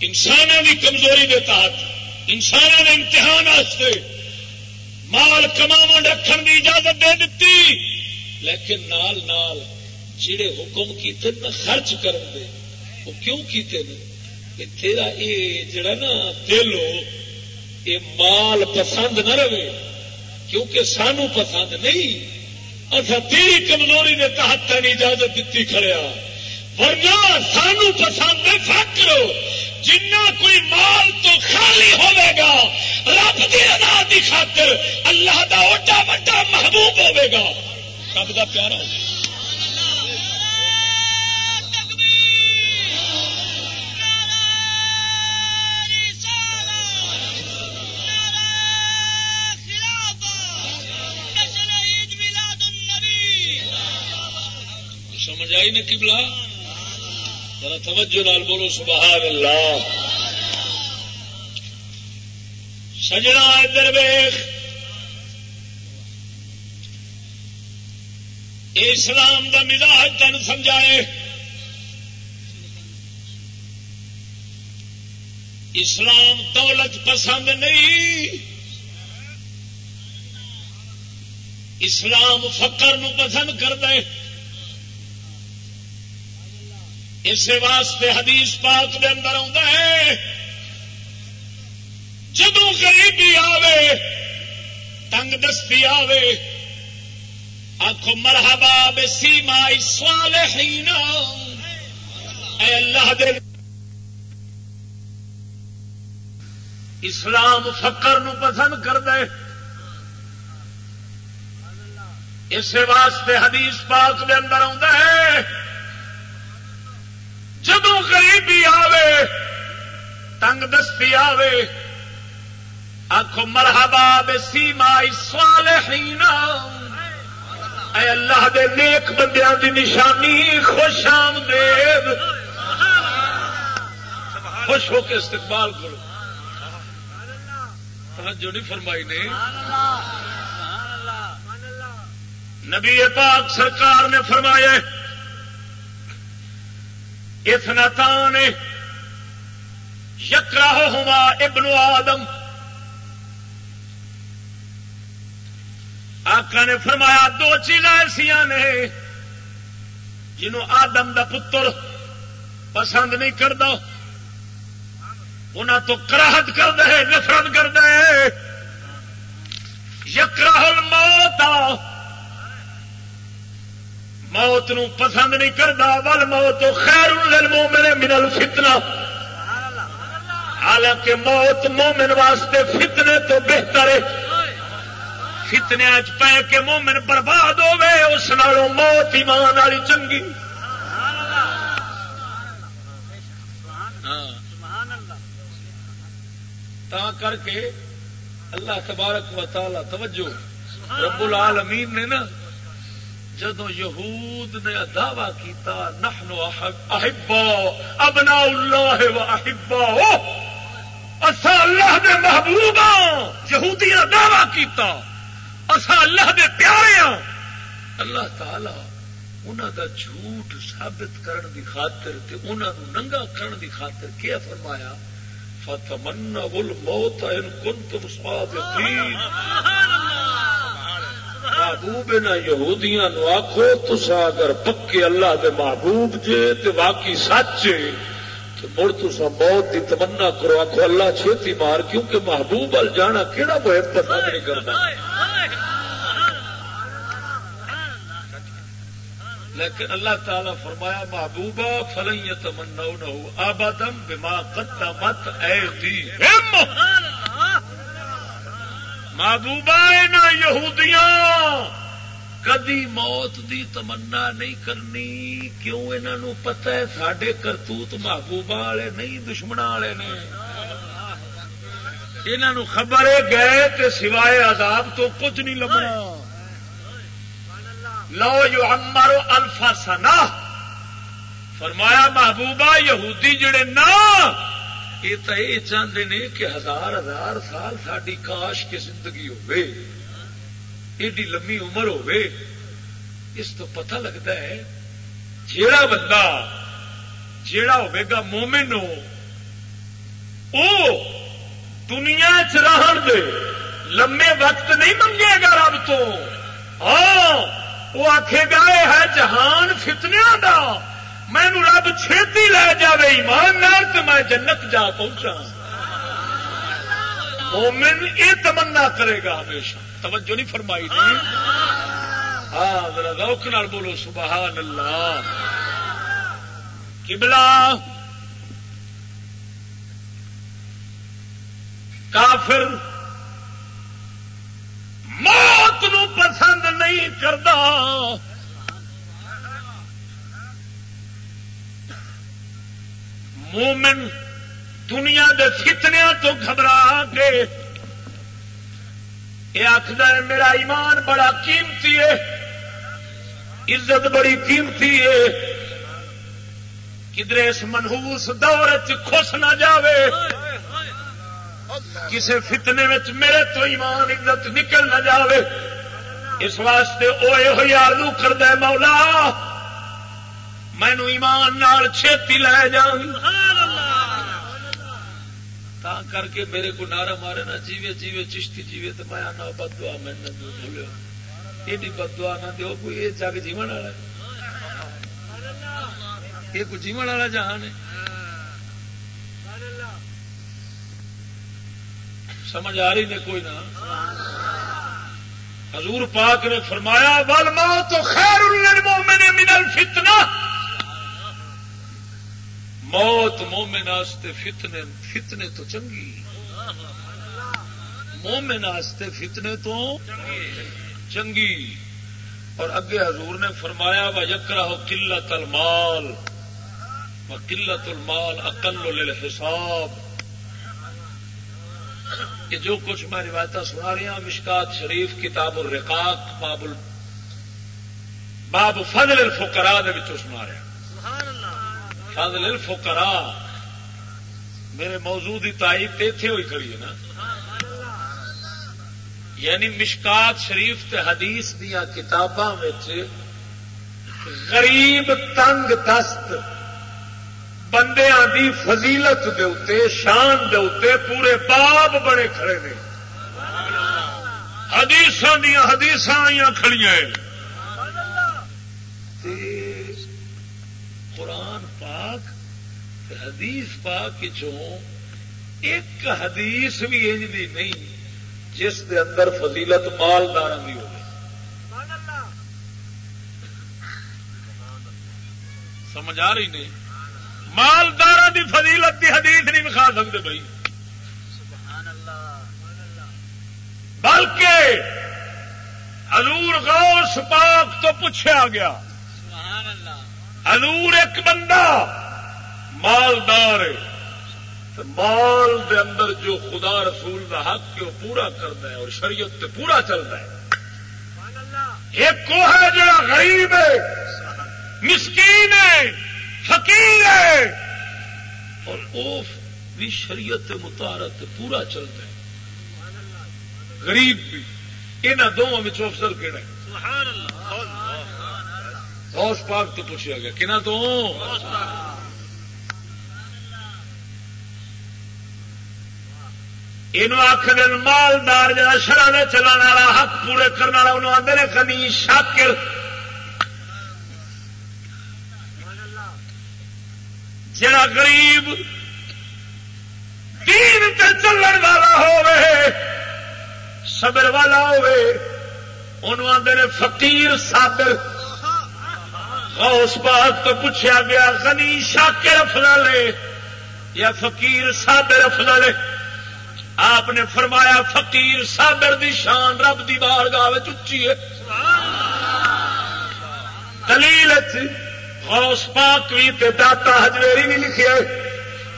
انسانوں کی کمزوری کے تحت انسانوں نے امتحان مال کما رکھن کی اجازت دے دیتی لیکن نال نال جڑے حکم کیتے نا خرچ کر دے، وہ کیوں کیتے کہ تیرا یہ جڑا نا دل ہو یہ مال پسند نہ رہے، کیونکہ سانو پسند نہیں۔ اچھا تیری کمزوری کے تحت تین اجازت دیتی کھڑیا ورنہ سانو پسند ہے فکر جنا کوئی مال تو خالی ہوے گا رب کی ادا کی خاطر اللہ دا اوٹا وڈا محبوب ہوے گا۔ رب دا پیارا ہوگا سمجھ آئی نا کی بلا ذرا توجہ لال بولو، سبحان اللہ۔ سجنا ادھر ویخ۔ اسلام کا مزاج تین سمجھائے۔ اسلام دولت پسند نہیں۔ اسلام فقر نو پسند کر دے اس واسطے حدیث پاک دے اندر ہے۔ جدو غریبی آوے، تنگ دستی آوے آخو مرحبا بے سیما سوال اے اللہ دے اسلام فقر نو پسند کر دے اس واسطے حدیث پاک دے اندر ہے جدو غریبی آوے، تنگ دستی آوے آخو مرحبا بے سیما سوال اے اللہ دے نیک بندیاں دی نشانی خوش آمدید۔ خوش ہو کے استقبال کرو۔ توجہ نہیں فرمائی نے۔ نبی پاک سرکار نے فرمایا افنتان یکرا ہوا ابن آدم۔ آقا نے فرمایا، دو چیزاں ایسا نے جنہوں آدم دا پتر پسند نہیں کرتا انہوں تو کراہت کر دے نفرت کر دے یکراہ الموت۔ موت نو پسند نہیں کرتا ول موت خیر مومن منل فتنا حالانکہ موت مومن واسطے فتنے تو بہتر ہے۔ فتنیا پی کے مومن برباد ہوے اس نالوں موت ایمان والی چنگی۔ ہاں۔ تا کر کے اللہ تبارک و تعالی، توجہ۔ رب العالمین نے نا جدو یہود نے دعوی کیتا نحنو احبا، ابنا اللہ و احبا اسا اللہ دے محبوبا ہاں۔ یہودی نے دعوی کیتا۔ اسا اللہ دے پیارے ہاں۔ اللہ تعالی انہوں دا جھوٹ ثابت کرن دی خاطر تے انہوں ننگا کرن دی خاطر کیا فرمایا؟ فتمنا الموت ان کنتم صادقین محبوب نہ یہودیاں نو آخو تسا اگر پکے اللہ دے محبوب جے تے واقعی سچ مڑ تسا موت کی تمنا کرو۔ آخو اللہ چھتی مار، کیونکہ محبوب ال جانا کہڑا بہت پسند نہیں کرتا لیکن اللہ تعالی فرمایا محبوبہ فلن تمنا آبادم بما قدمت ایدیہم محبوبہ یہودیاں! کدی موت دی تمنا نہیں کرنی کیوں انہوں پتہ ہے سڈے کرتوت محبوبہ والے نہیں دشمن والے نے؟ انہوں خبر ہے گئے تے سوائے عذاب تو کچھ نہیں لبنا۔ لو یو امارو الفا سنا فرمایا محبوبہ، یہودی جڑے نا، یہ تو یہ چاہتے ہیں کہ ہزار ہزار سال ساری کاش کی زندگی ہوے ایڈی لمبی عمر ہوے اس تو پتہ لگتا ہے جیڑا بندہ، جیڑا گا مومن ہو دنیا چہن دے لمے وقت نہیں منگے گا رب تو۔ ہاں۔ وہ آخے گا ہے جہان فتنیا کا مینو رب چھتی لے جائے ایمان نال تو میں جنت جا پہنچا مومن یہ تمنا کرے گا ہمیشہ۔ توجہ نہیں فرمائی تھی؟ ہاں ذرا روک نال بولو سبحان اللہ کبلا کافر موت نو پسند نہیں کرتا مومن دنیا دے فتنیا تو گھبرا کے یہ آخر میرا ایمان بڑا قیمتی ہے، عزت بڑی قیمتی ہے۔ کدھر اس منہوس دور چس نہ جاوے۔ کسی فتنے میں میرے تو ایمان عزت نکل نہ جاوے۔ اس واسطے وہ یہ آلو کرد مولا مینو ایمان نال چھتی لے جان تا کر کے میرے کو نعرہ مارے نہ، جیوے جیوے چشتی جیوے تو میں آنا بدوا میں نہ بولو ایڈی بدوا نہ دو کوئی یہ جگ جیون والا یہ کوئی جیون والا جہان ہے۔ سمجھ آ رہی نے کوئی نہ۔ حضور پاک نے فرمایا ول تو خیر من الفتنہ موت مومن آستے فتنے فتنے تو چنگی۔ مومن آستے فتنے تو چنگی۔ اور اگے حضور نے فرمایا و یکرا ہو قلت المال۔ و قلت المال اقل حساب کہ جو کچھ میں روایت سنا رہی ہوں مشکات شریف کتاب الرقاق باب باب فضل الفقراء دے سنا رہا فضل الفقراء میرے موضوع کی تائید اتے ہوئی کھڑی ہے نا۔ یعنی مشکات شریف تے حدیث دیا کتاباں غریب تنگ دست بندیاں دی فضیلت دے اتے شان دے اتے پورے باب بڑے کھڑے نے۔ حدیث دیا حدیث آئی کھڑی حدیث پاک چوں ایک حدیث بھی انج دی نہیں، جس دے اندر فضیلت مالدار بھی ہو سمجھ آ رہی نہیں مالدار دی فضیلت دی حدیث نہیں دکھا سکتے بھائی۔ بلکہ حضور غوث پاک تو پوچھا گیا۔ حضور ایک بندہ مالدار مال دے اندر جو خدا رسول کا حق ہے وہ پورا کرتا ہے اور شریعت تے پورا چلتا ہے۔ ایک وہ ہے جڑا غریب ہے، مسکین ہے۔ فقیر ہے۔ اور وہ بھی شریعت متارت پورا چلتا ہے۔ غریب بھی۔ یہاں دونوں افضل کہڑا ہے غوث پاک تو پوچھا گیا کہنا تو؟ یہ آخر مالدار جا شرح چلانے والا، حق پورے کرنے والا انہوں آدھے کنی شاکر جڑا گریب دین تے چلن والا ہوے صبر والا ہوے انہوں آدھے فقیر صابر۔ غوث پاک تو پوچھا گیا، غنی شاکر افضل یا فقیر صابر افضل آپ نے فرمایا، فقیر صابر دی شان رب دی بارگاہ چچی ہے۔ دلیل غوث پاک بھی تے داتا ہجویری بھی لکھے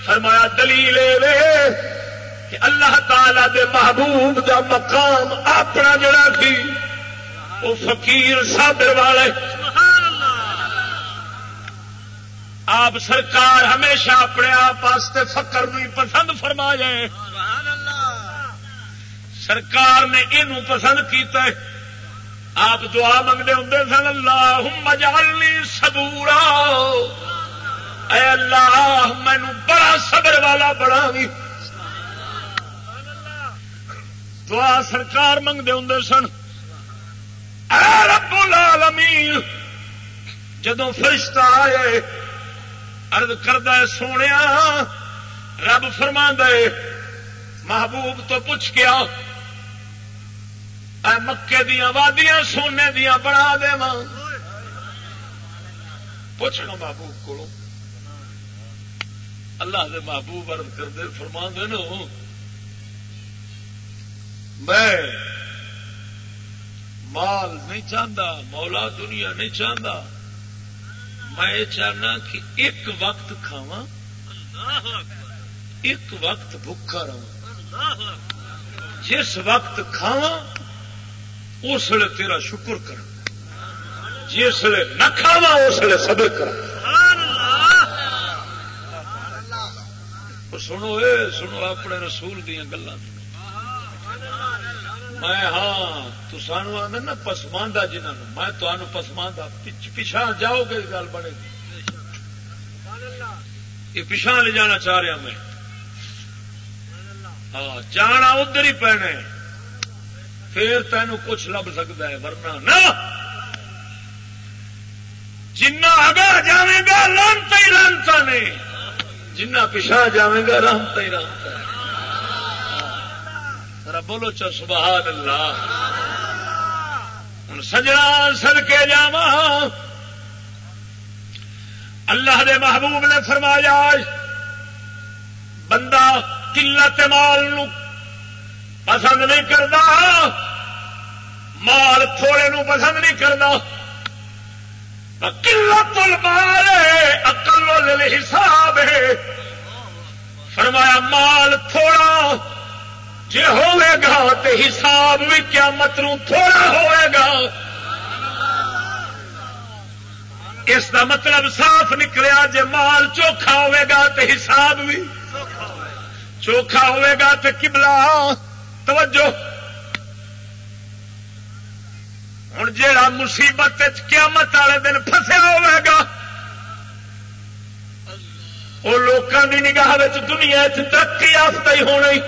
فرمایا، دلیل کہ اللہ تعالی دے محبوب دا مقام اپنا جڑا سی وہ فقیر صابر والے آپ سرکار ہمیشہ اپنے آپ فکر نہیں پسند فرما جائے سرکار نے یہ پسند کیتا ہے۔ آپ دعا منگتے ہوں سن اللہ مجالنی سبورا اے اللہ مینو بڑا صبر والا بڑا بھی۔ دعا سرکار منگتے ہوں سن۔ اے رب العالمین جدو فرشتہ آئے ارد کردہ سونے رب فرما دے محبوب تو پوچھ کے آؤ۔ مکے دیا وادیاں سونے دیا بنا دے پوچھنا محبوب کو اللہ دے محبوب ارد کر دے فرما دے نو۔ میں مال نہیں چاہتا مولا دنیا نہیں چاہتا میں یہ چاہنا کہ ایک وقت کھاوا ایک وقت بھوکا رہا جس وقت کھاوا اس لیے تیرا شکر کر جس لیے نہ کھاوا اس لیے صبر کر سنو، اے، سنو اپنے رسول دیا گلا میں ہاں تو سانو نا پسماندہ جنہوں میں تمہیں پسماندہ۔ پچھا جاؤ گے گل بنے گی یہ پچھا لے جانا چاہ رہا میں۔ ہاں جانا ادھر ہی پینے پھر تین کچھ لب سکتا ہے، ورنہ نہ۔ جنا اگا جائے گا، لانتا ہی لانتا نے۔ جنا پچھا جائے گا رامتا ہی رامتا ہے۔ بولو چا سبحان اللہ ہوں سجنا سد کے جا اللہ دے محبوب نے فرمایا، بندہ قلت مال نو پسند نہیں کرتا مال تھوڑے نو پسند نہیں کرتا قلت المال اکل حساب ہے۔ فرمایا، مال تھوڑا جی ہوئے گا تو حساب بھی کیا مترو تھوڑا ہوئے گا۔ اس کا مطلب صاف نکلیا جی مال چوکھا ہوئے گا تو حساب بھی چوکھا ہوئے گا تو کبلا توجہ۔ ہوں جا مصیبت قیامت والے دن فسیا ہوئے گا وہ لوگوں کی نگاہ دنیا ترقی یافتہ ہی ہونی۔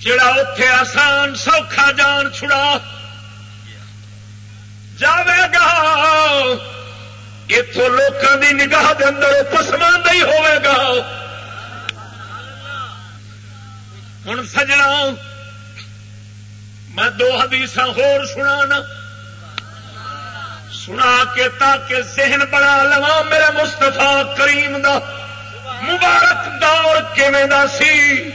جڑا اتے آسان سوکھا جان چھڑا جاوے گا اتوں لوگوں کی نگاہ کے اندر ہی ہوے گا۔ ہوں سجنا میں دو حدیث ہور سنا سنا کے تاکہ ذہن بنا لوا میرے مستفا کریم دا مبارک دور کیویں دا سی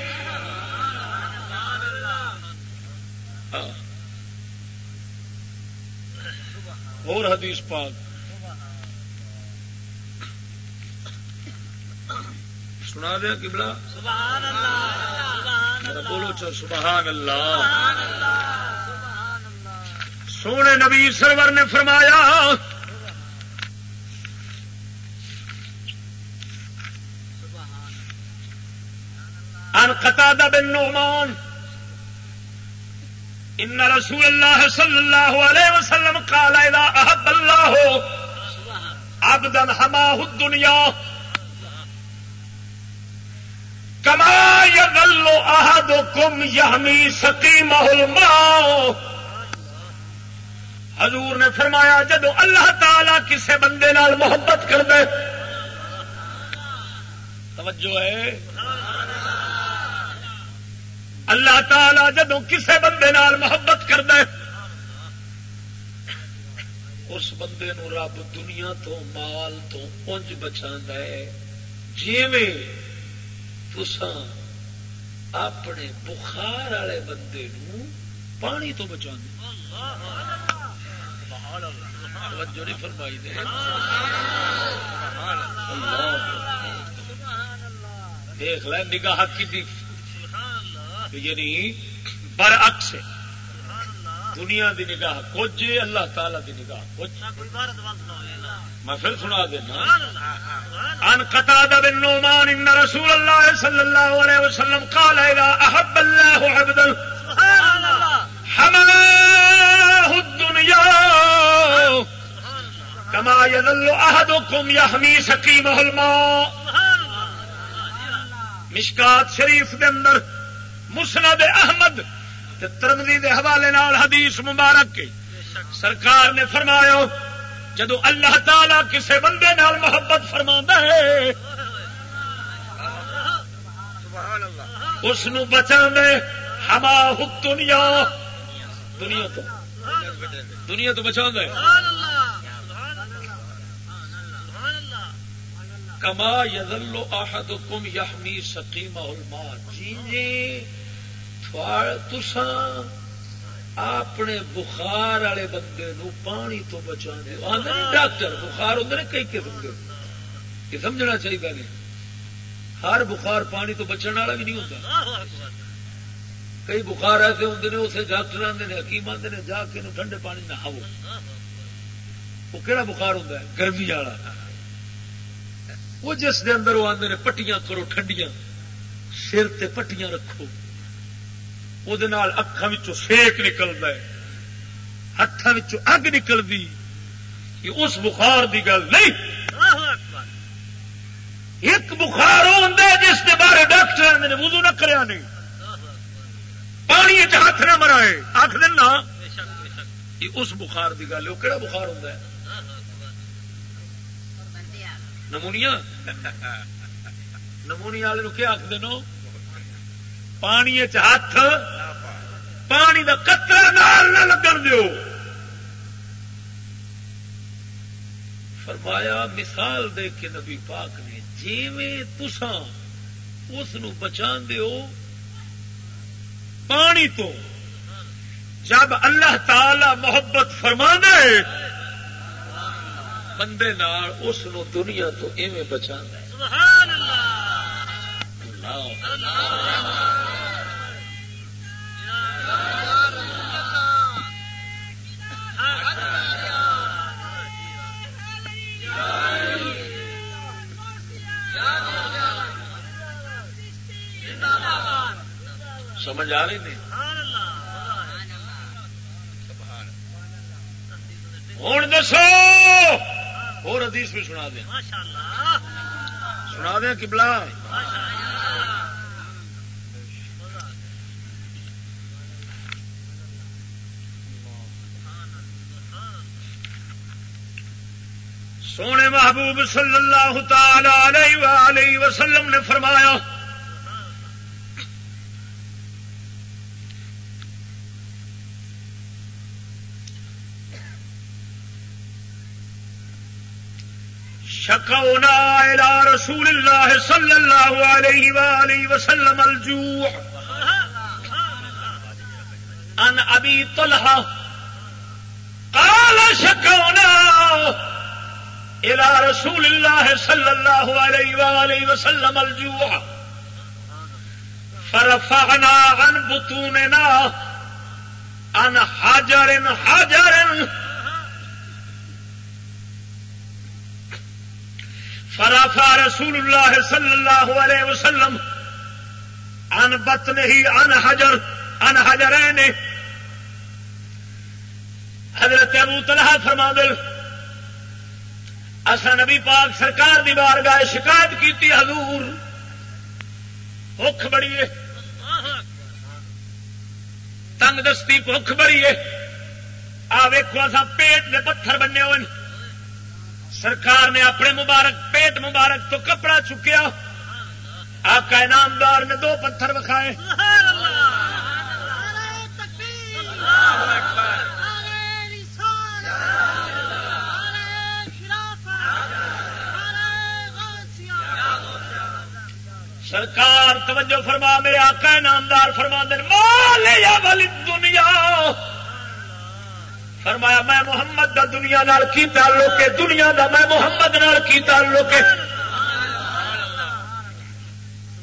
اور حدیث پاک سنا دیا کبلا بولو چل سبحان اللہ. سونے نبی سرور نے فرمایا ان قطع بن نعمان ان رسول اللہ صلی اللہ علیہ وسلم قال اذا احب اللہ عبدا حماه الدنیا کما یذل احدکم یحمی سقیمہ الماء حضور نے فرمایا جدو اللہ تعالی کسے بندے نال محبت کر دے توجہ ہے۔ اللہ تعالی جدو کسے بندے نال محبت کر دے اس بندے نو رب دنیا تو مال تو انج بچا جی تسان اپنے بخار والے بندے نو پانی تو بچا فرمائی دے دیکھ لے نگاہ کی یعنی برعکس دنیا دی نگاہ کچھ اللہ تعالی دی نگاہ کچھ میں پھر سنا دینا۔ ان قطع بن نعمان ان رسول اللہ صلی اللہ علیہ وسلم قال اذا احب الله عبدا حمله الدنيا كما يذل احدكم يحمي سقيمه الماء۔ مشکات شریف دے اندر مسند احمد ترمدی دے حوالے نال حدیث مبارک سرکار نے فرمایا جدو اللہ تعالی کسے بندے نال محبت فرما ہے، اس بچا دے ہما دنیا دنیا تو دنیا تو بچا دے کما یزلو آحد کم یحمی سکیم جی, جی، تسان اپنے بخار والے بندے نو پانی تو بچا ڈاکٹر بخار ہوں کئی قسم کے یہ سمجھنا چاہیے نہیں ہر بخار پانی تو بچن والا بھی نہیں ہوتا۔ کئی بخار ایسے ہوں نے اسے ڈاکٹر آتے ہیں حکیم آتے ہیں جا کے ٹھنڈے پانی نہ وہ کہڑا بخار ہوتا ہے؟ گرمی والا۔ وہ جس دے اندر وہ آدھے پٹیاں کرو ٹھنڈیاں۔ سر تے پٹیاں رکھو۔ وہ اکھان سیک نکلتا ہے ہاتھوں اگ نکلتی یہ اس بخار کی گل نہیں ایک بخار جس کے بارے ڈاکٹر آدھے وضو نہ کریا نہیں پانی ہاتھ نہ مرائے آخ دینا یہ اس بخار کی گل ہے وہ کہڑا بخار ہوتا ہے نمونیا نمونیا والے کیا آخ دینو پانی ہاتھ پانی کا کترا نال نہ لگن دیو۔ فرمایا مثال دے کے نبی پاک نے جی تسان اس بچا دیو پانی تو جب اللہ تعالی محبت فرما دے بندے نال اس دنیا تو ایویں بچا سمجھ آ رہی نہیں؟ ہوں دسو! اور حدیث بھی سنا دیا۔ سنا دیا کبلا سونے محبوب صلی اللہ تعالی علیہ وسلم نے فرمایا، شکونا الى رسول الله صلى الله عليه وآله وسلم الجوع عن أبي طلحة قال شكونا إلى رسول الله صلى الله عليه وآله وسلم الجوع. فرفعنا عن بطوننا عن حجر حجر. فرافا رسول اللہ صلی اللہ علیہ وسلم ان بت نہیں ان حجر ان حجر حضرت ابو طلحہ فرما دل اصا نبی پاک سرکار دی بار گائے شکایت کی حضور۔ بخ بڑی ہے۔ تنگ دستی بخ بڑی ہے۔ آ ویکو اصا پیٹ دے پتھر بنے ہوئے سرکار نے اپنے مبارک پیٹ مبارک تو کپڑا چکیا۔ آقا انعامدار نے دو پتھر وکھائے۔ سرکار توجہ فرما، میرے آقا نامدار فرما دین یا والی دنیا؟ فرمایا، میں محمد دا دنیا نال کی تعلق ہے؟ دنیا دا میں محمد نال کی تعلق ہے؟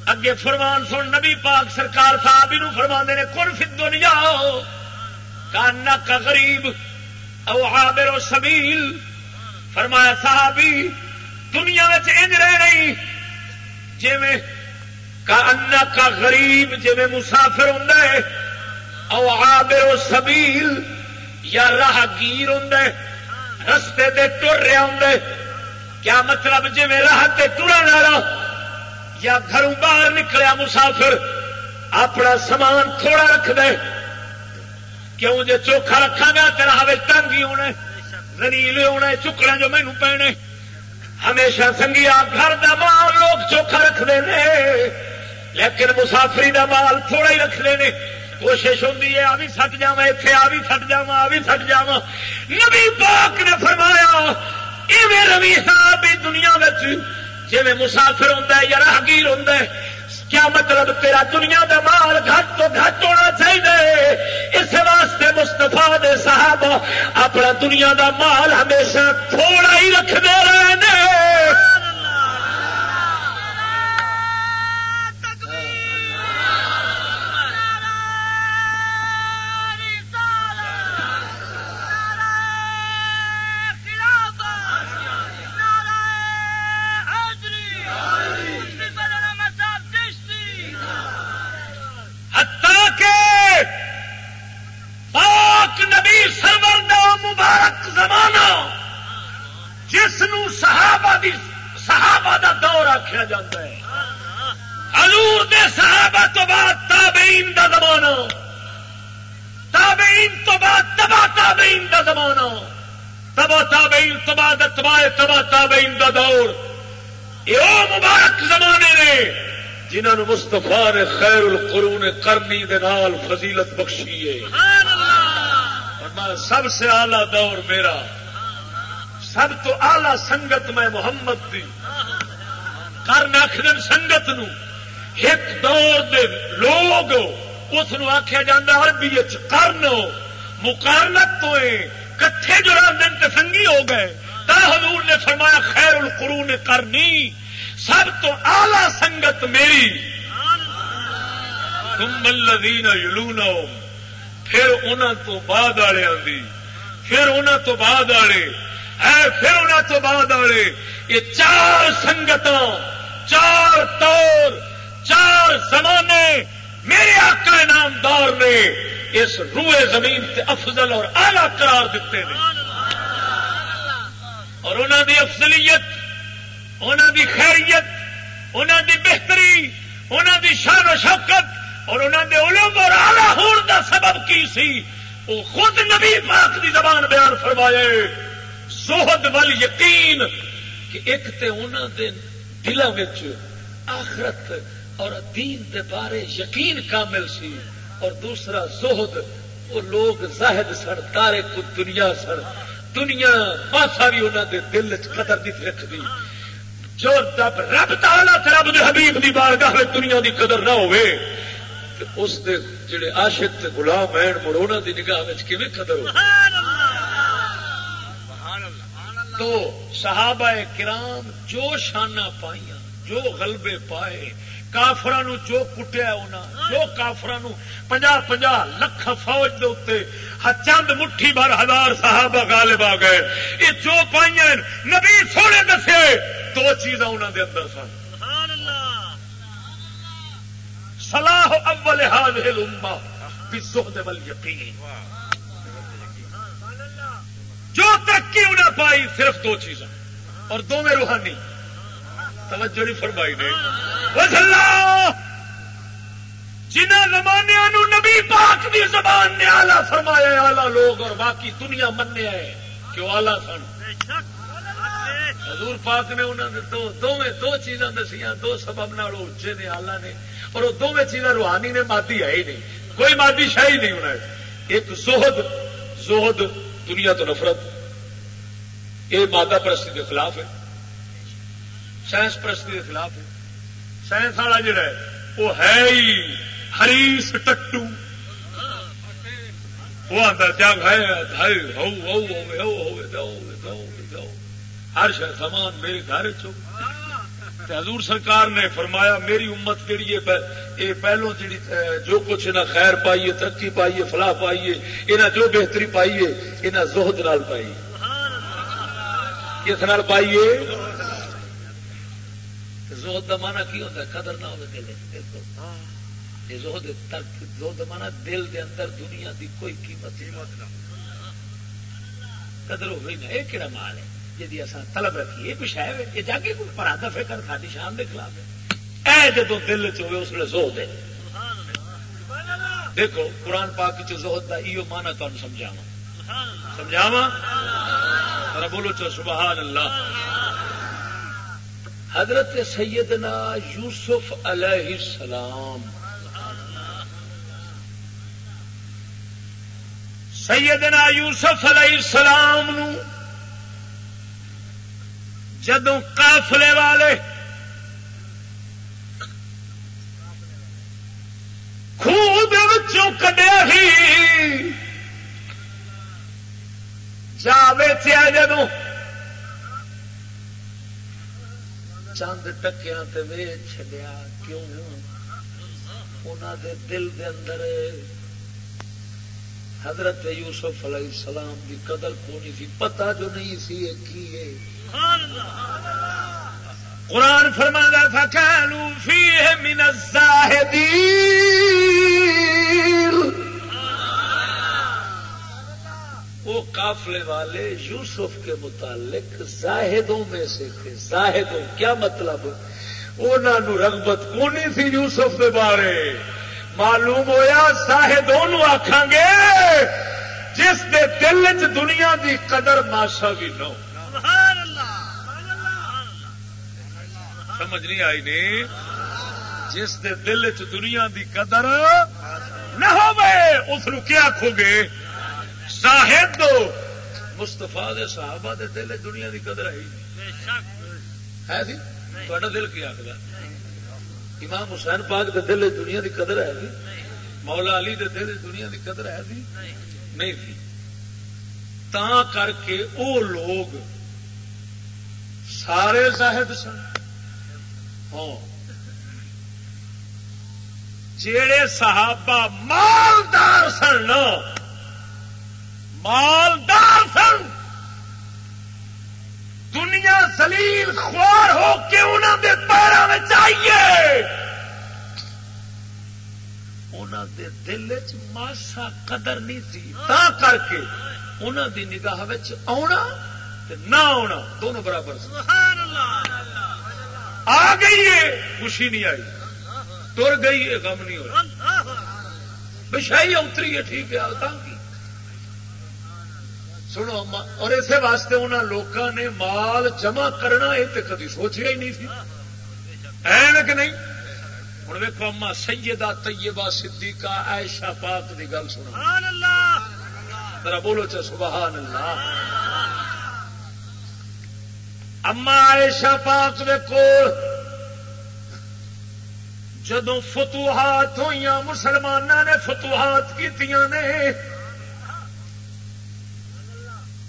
اگے فرمان سن، نبی پاک سرکار صاحب نو فرما نے، کن فی دنیا؟ کانا کا غریب او عابر و سبیل۔ فرمایا، صحابی، دنیا میں انج رہ نہیں جی میں انا کا غریب جی مسافر ہوں او آبر و سبیل یا راہ گیر ہوں رستے دے ٹر رہا ہوں کیا مطلب جی راہ تے ٹرا یا گھروں باہر نکلیا مسافر اپنا سامان تھوڑا رکھ دے کیوں جے چوکھا رکھا گا تو راہ تنگ ہی ہونا زنیلے ہونے چکڑا جو مینو پینے ہمیشہ سنگیا، گھر دا مال لوگ چوکھا رکھتے ہیں لیکن مسافری دا مال تھوڑا ہی رکھ لے کوشش ہوتی ہے، آ بھی سٹ جا اتنے آ بھی سٹ جا آ بھی سٹ جا نبی پاک نے فرمایا روی بھی دنیا جی مسافر ہوں یا راہگیر ہوں کیا مطلب تیرا دنیا دا مال گھٹ تو گھٹ ہونا چاہیے اس واسطے مستفا دے صاحب اپنا دنیا دا مال ہمیشہ تھوڑا ہی رکھتے رہے جس صحابہ دی صحابہ دا دور آخیا جا ہے۔ حضور دے صحابہ تو بعد تابعین دا زمانہ۔ تابعین تو بعد تبا تابعین دا زمانہ۔ تبا تابعین بعد تبا تبا تابعین دا دور۔ یہ مبارک زمانے نے جنہوں مستفا نے خیر القرون کرنی دے نال فضیلت بخشی ہے۔ سب سے آلہ دور میرا۔ سب تو آلہ سنگت میں محمد دی۔ کر آخر سنگت نو۔ ایک دور دے لوگ اس آخیا جا عربی کرن مقارنت تو کٹھے جو دن تے سنگی ہو گئے۔ تا حضور نے فرمایا خیر القرون کرنی سب تو آلہ سنگت میری۔ تم الذین یلونہ پھر انہوں تو بعد والے آدھی پھر انہوں تو بعد والے پھر انہوں تو بعد والے یہ چار سنگت چار طور، چار زمانے میرے آقا نامدار نے اس روئے زمین سے افضل اور آلہ قرار دیتے ہیں اور انہوں دی افضلیت انہوں دی خیریت انہوں دی بہتری انہوں دی شان و شوکت اور انہوں دے علم اور آلہ ہون دا سبب کی سی؟ وہ خود نبی پاک دی زبان بیان فرمائے سوہد ول یقین کہ ایک تے انہوں دے دلوں آخرت اور دین دے بارے یقین کامل سی اور دوسرا زہد، وہ لوگ زاہد سن، تارے کو دنیا سن۔ دنیا ماسا بھی انہوں دے دل چ قدر نہیں رکھتی جو رب رب تالا رب دے حبیب دی بارگاہ دنیا دی قدر نہ ہوئے اس دے جڑے عاشق تے غلام ہیں، مڑ انہوں دی نگاہ کیویں قدر ہو تو صحابہ کرام جو شانہ پائیاں، جو غلبے پائے کافران جو کٹیا جو کافران پنجا پنجا لکھ فوج دے اتنے چند مٹھی بھر ہزار صحابہ غالب آ گئے۔ یہ جو پائیاں نبی سونے دسے، دو چیزاں انہوں دے اندر سن۔ صلاح اول حاضر الامہ بالزہد والیقین۔ جو ترقی انہیں پائی صرف دو چیزاں، اور دو میں روحانی۔ توجہ نہیں فرمائی نے۔ جنہ زمانیا نبی پاک دی زبان نے آلہ فرمایا آلہ لوگ اور باقی دنیا منیا ہے کہ وہ آلہ سن؟ حضور پاک نے انہوں نے دو دونوں دو چیزاں دسیاں، دو سبب نال اچے نے آلہ نے۔ اور وہ دونوں چیزاں روحانی نے، مادی ہے ہی نہیں۔ کوئی مادی شاہی نہیں انہیں ایک زہد زہد دنیا تو نفرت یہ مادہ پرستی کے خلاف ہے سائنس پرستی کے خلاف ہے سائنس والا جڑا ہے وہ ہے ہی ہریس ٹٹو وہ آتا جگ ہے ہر شہ سامان میرے گھر چ حضور سرکار نے فرمایا، میری امت جیڑی ہے پہلو جیڑی جو کچھ انہیں خیر پائیے، ترقی پائیے، فلاح پائیے انہیں جو بہتری پائیے انہیں زہد نال پائیے۔ کس نال پائیے؟ زہد کا مانا کی ہوتا ہے؟ قدر نہ ہو زہد مانا دل دے اندر دنیا دی کوئی قیمت قدر ہوئی نہ یہ کہڑا مال ہے؟ جی اصا طلب رکھیے یہ کچھ ہے؟ یہ جا کے کوئی پرادا فکر ساری شان کے خلاف ہے۔ اے جدو دل چوے اس لیے زہد ہے۔ دیکھو، قرآن پاک چہد کا یہ مانا تمہیں سمجھاوا سمجھاوا بولو چو سبحان اللہ۔ حضرت سیدنا یوسف علیہ السلام۔ سیدنا یوسف علیہ السلام نو جدو قافلے والے خوہ کڈیا ہی جا ویچیا جدو چند ٹکیا ویچ چڈیا کیوں؟ انہوں دے دل دے اندر حضرت یوسف علیہ السلام کی قدر کونی سی پتا جو نہیں سی کی قرآن فرمانا فکانو فیہ من الزاہدین وہ قافلے والے یوسف کے متعلق زاہدوں میں سے تھے۔ زاہدوں، کیا مطلب؟ انہوں رغبت کونی تھی یوسف کے بارے؟ معلوم ہویا زاہدوں آخان گے، جس دے دل چ دنیا دی قدر ماشا بھی نہ ہو۔ سمجھ نہیں آئی نہیں جس دے دل چ دنیا دی قدر نہ ہو اس کیا آخو گے؟ شاہد دو۔ مستفا دے صحابہ دے دل دنیا دی قدر آئی ہے سی جی؟ تا دل کی آخر امام حسین پاک دے دل دنیا دی قدر ہے سی مولا علی دے دل دنیا دی قدر ہے سی نہیں تھی۔ تا کر کے او لوگ سارے زاہد سن۔ جڑے صحابہ مالدار سن مالدار سن۔ دنیا سلیل خوار ہو کے انہوں کے پیروں میں چاہیے انہوں دے دل چ ماسا قدر نہیں تھی تا کر کے انہوں دی نگاہ آنا نہ آنا دونوں برابر۔ سبحان اللہ۔ آ گئی ہے خوشی نہیں آئی۔ تر گئی ہے غم نہیں ہو بچھائی اتری ہے ٹھیک ہے سنو اور اسی واسطے انہوں لوگوں نے مال جمع کرنا یہ تو کدی سوچیا ہی نہیں سی۔ این کہ نہیں؟ ہوں ویکو اما سیدہ طیبہ صدیقہ عائشہ پاک کی گل سنا ذرا بولو چا سبحان اللہ۔ اما عائشہ پاک دے کول جدو فتوحات ہوئی مسلمانوں نے فتوحات کی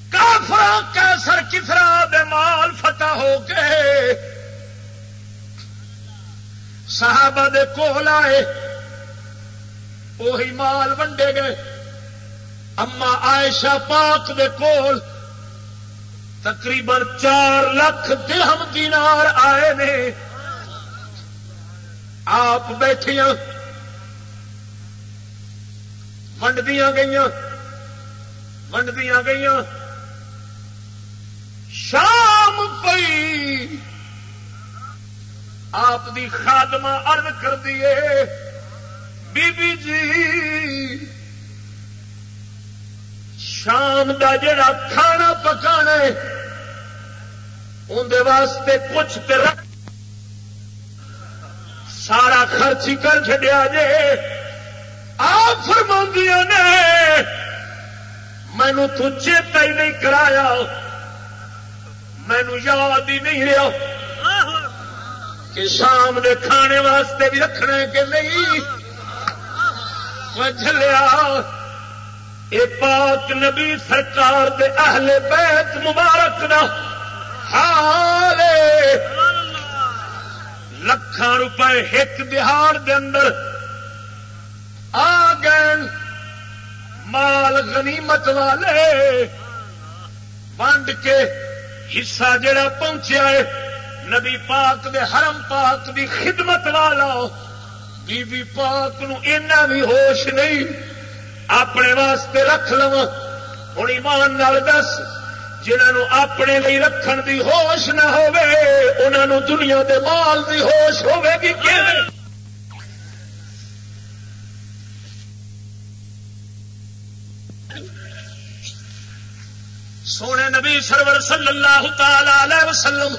کافر کیسر کسرا دے مال فتح ہو کے صحابہ دے کول آئے وہی مال ونڈے گئے۔ اما عائشہ پاک دے کول تقریباً چار لاکھ درہم دینار آئے نے۔ آپ بیٹھیا ونڈدیا گئی ونڈدیا گئی شام پئی۔ آپ دی خادمہ ارد کر دیے بی بی جی شام دا جڑا کھانا پکانا اندر واسطے کچھ رکھ۔ سارا خرچ کر چڈیا جے۔ آپ فرما نے، مینو تو چیتا ہی نہیں کرایا۔ مینو یاد ہی نہیں رہا کہ شام دے کھانے واسطے بھی رکھنا کہ نہیں۔ چلیا یہ پاک نبی سرکار دے اہل بیت مبارک دا۔ لکھان روپے ایک دہاڑ دے اندر آ گئے مال غنیمت والے۔ ونڈ کے حصہ جڑا پہنچیا ہے، نبی پاک دے حرم پاک دی خدمت والا۔ بی بی پاک نو اینا بھی ہوش نہیں، اپنے واسطے رکھ لو ہوں ایمان نال دس۔ جنہوں اپنے لیے رکھن دی ہوش نہ انہوں دنیا دے مال دی ہوش ہوے گی سونے نبی سرور صلی اللہ تعالی وسلم،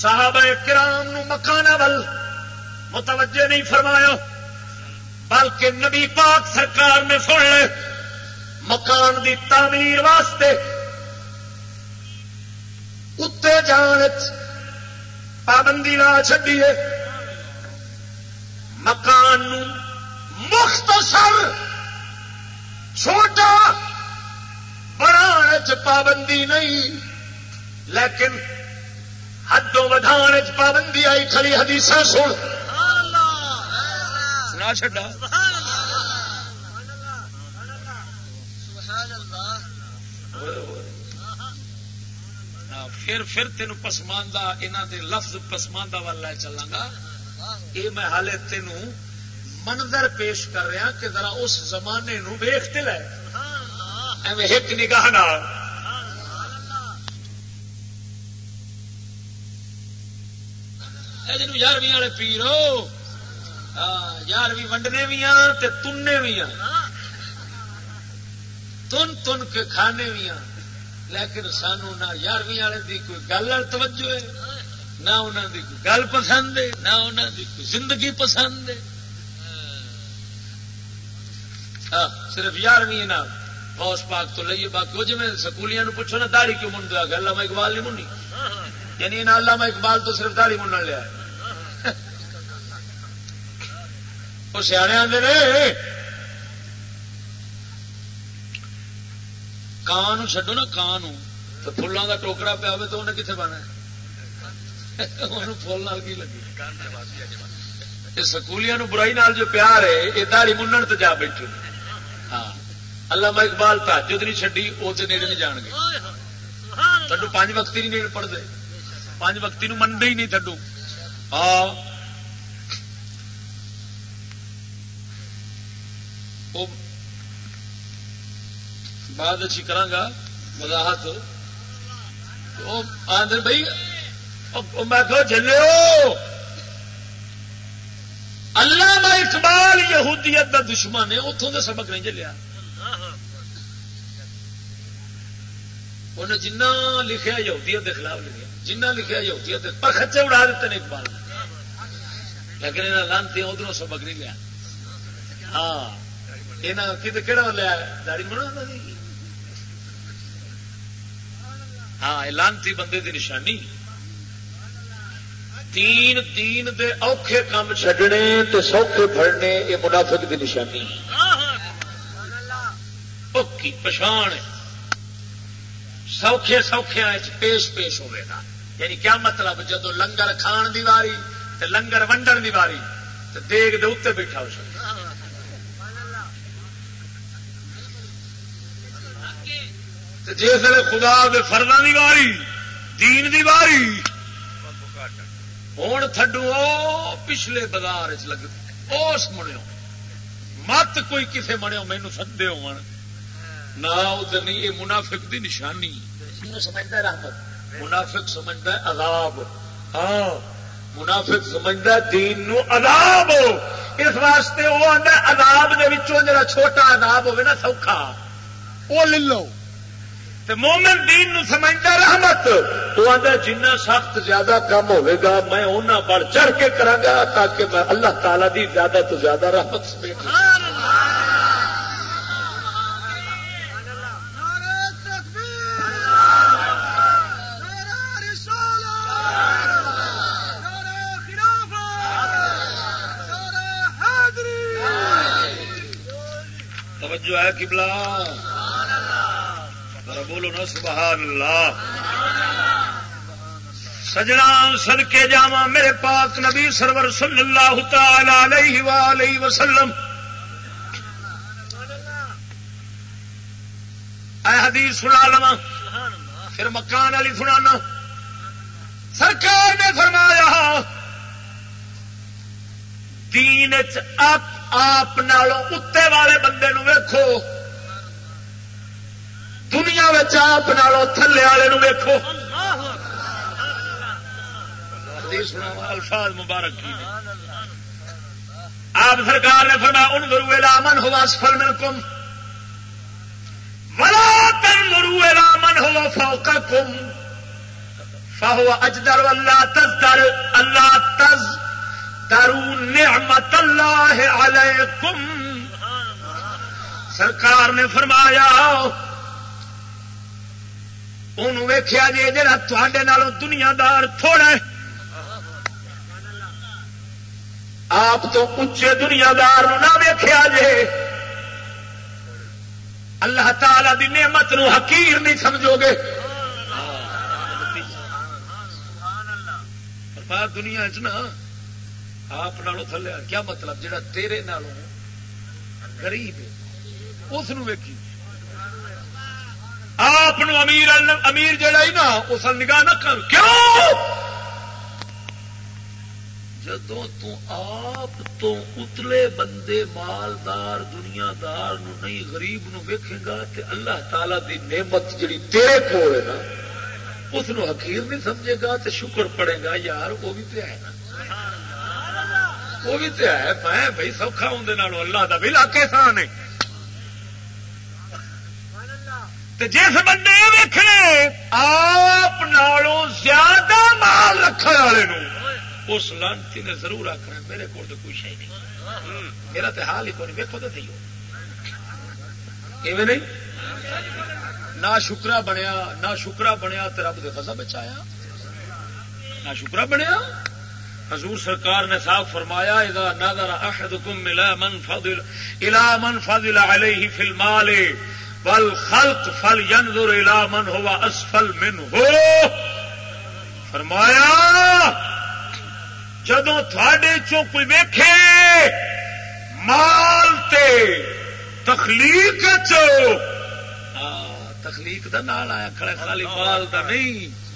صحابہ کرام نو مکان ول متوجہ نہیں فرمایا، بلکہ نبی پاک سرکار نے سن لے، مکان دی تعمیر واسطے اتنے جان پابندی نہ چڈیے مکان مختصر چھوٹا بنا پابندی نہیں لیکن حدوں ودھان پابندی آئی کھڑی حدیث سن سنا چڈا پھر پھر تین پسماندہ یہاں دے لفظ پسماندہ والا چلا گا یہ میں ہالے تین منظر پیش کر رہا کہ ذرا اس زمانے نو ویختے لے۔ ایک نگاہ جن یارویں والے پیرو ہاں، یارویں ونڈنے بھی ہاں تننے بھی ہاں تن تن کے کھانے بھی ہاں لیکن سانو نہ یارویں والے کی کوئی گل توجہ ہے، نہ انہوں کی کوئی گل پسند ہے، نہ انہوں کی کوئی زندگی پسند ہے۔ ہاں، صرف یارویں نہ فوس پاک تو لئیے باقی، وہ جی سکولیاں پوچھو نا داڑی کیوں من دیا گل میں اقبال نہیں منی یعنی علامہ اقبال تو صرف داڑی منڈن لیا وہ سیانے آدھے کان چڈو نا کان تو فلوں کا ٹوکرا پیا ہو تو انہیں کتنے بنا فل نال کی لگی سکولیاں برائی نال جو پیار ہے یہ دہڑی منن تو جا بیٹھے ہاں اللہ اقبال تاجد نہیں چڈی وہ تو نیڑے نہیں جان گے تھڈو پانچ وقتی نہیں نیڑ پڑھتے پانچ وقتی منڈے ہی نہیں تھڈو ہاں بعد اچھی کرا وضاحت۔ آدھے بھائی میں کہ چلو اللہ اقبال یہودیت کا دشمن ہے اتوں کا سبق نہیں چلیا انہیں جنہ لکھا یہودیت کے خلاف لکھا جنہ لکھا یہودیت پر خچے اڑا دیتے ہیں اقبال۔ نے لیکن یہاں لانتی ادھر سبق نہیں لیا۔ ہاں یہاں کہڑا لیا؟ داڑی منا ہاں لانتی بندے دی نشانی۔ تین تین دے اوکھے کام چڈنے تے سوکھے پھڑنے یہ منافق دی نشانی۔ پکی پچھان سوکھے سوکھے پیش پیش ہوئے گا۔ یعنی کیا مطلب؟ جدو لنگر کھان دی واری تے لنگر ونڈن دی واری تے دیگ دے اتنے بیٹھا ہو سکتا جس خدا دے فردا دی واری دین دی واری ہوں تھڈو پچھلے بازار چ لگ اس منو مت کوئی کسے منو مینو سدے ہو نہ یہ منافق دی نشانی۔ سمجھتا رحمت۔ منافق سمجھتا ہے عذاب۔ ہاں منافق سمجھتا دین نو عذاب۔ اس واسطے وہ آتا عذاب دے وچوں جڑا چھوٹا عذاب ہوے نا سوکھا وہ لے لو تے مومن دین نو سمجھتا رحمت۔ تو آتا جنہ سخت زیادہ کم ہوے گا، میں اونا بڑھ چڑھ کے کرا گا تاکہ میں اللہ تعالی دی زیادہ تو زیادہ رحمت سمیٹ توجہ ہے کبلا بولو نا سبحان اللہ سجنا سد کے جاوا میرے پاک نبی سرور صلی اللہ تعالی علیہ وآلہ وسلم۔ اے حدیث سنا لوا پھر مکان علی سنانا۔ سرکار نے فرمایا، دین آپ اتنے والے بندے نو ویکھو۔ دنیا آپ تھلے والے ویکھو۔ الفاظ مبارک کی آپ سرکار نے فرمایا ان گرو من ہوا سفل مل کم ولا تن گرو من ہوا فوکا کم فہو اجدر اللہ تزدر۔ اللہ تز درو نعمت اللہ علیکم۔ سرکار نے فرمایا انہوں ویخیا جی جا تے دنیا دار تھوڑا آپ تو اچے دنیا دار نہ ویخیا جے اللہ تعالی دی نعمت نو حقیر نہیں سمجھو گے دنیا چ نا آپ تھلے کیا مطلب جہا تیرے نالوں غریب اس ویکھی آپ امیر امیر جہا ہی نا اس نگاہ نہ کر۔ کیوں؟ جدو آپ تو اتلے بندے مالدار دنیا دار نو نہیں غریب نو ویکھے گا تے اللہ تعالی دی نعمت جڑی تیرے کو ہے نا اس حقیر نہیں سمجھے گا تے شکر پڑے گا یار وہ بھی پہ ہے نا۔ وہ بھی تو ہے میں بھائی سوکھا ہوں اللہ کا بھی لاکے سان جس بندے ویخنے آپ زیادہ مال رکھنے والے اس لانتی نے ضرور آخنا میرے کو تو کچھ ہی نہیں۔ میرا تو حال ہی کوئی ویکو تو تھی نہیں؟ نہ شکرا بنیا، نہ شکرا بنیا تو رب کے فضا بچایا نہ شکرا بنیا۔ حضور سرکار نے صاف فرمایا، اذا نظر احدكم الى من فضل، الى من فضل عليه في المال والخلق فلينظر الى من هو اسفل منه. فرمایا جدو تھوڑے چوں کوئی ویکھے، مال تے تخلیق چو تخلیق دا نال آیا، کھڑا خالی مال دا نہیں۔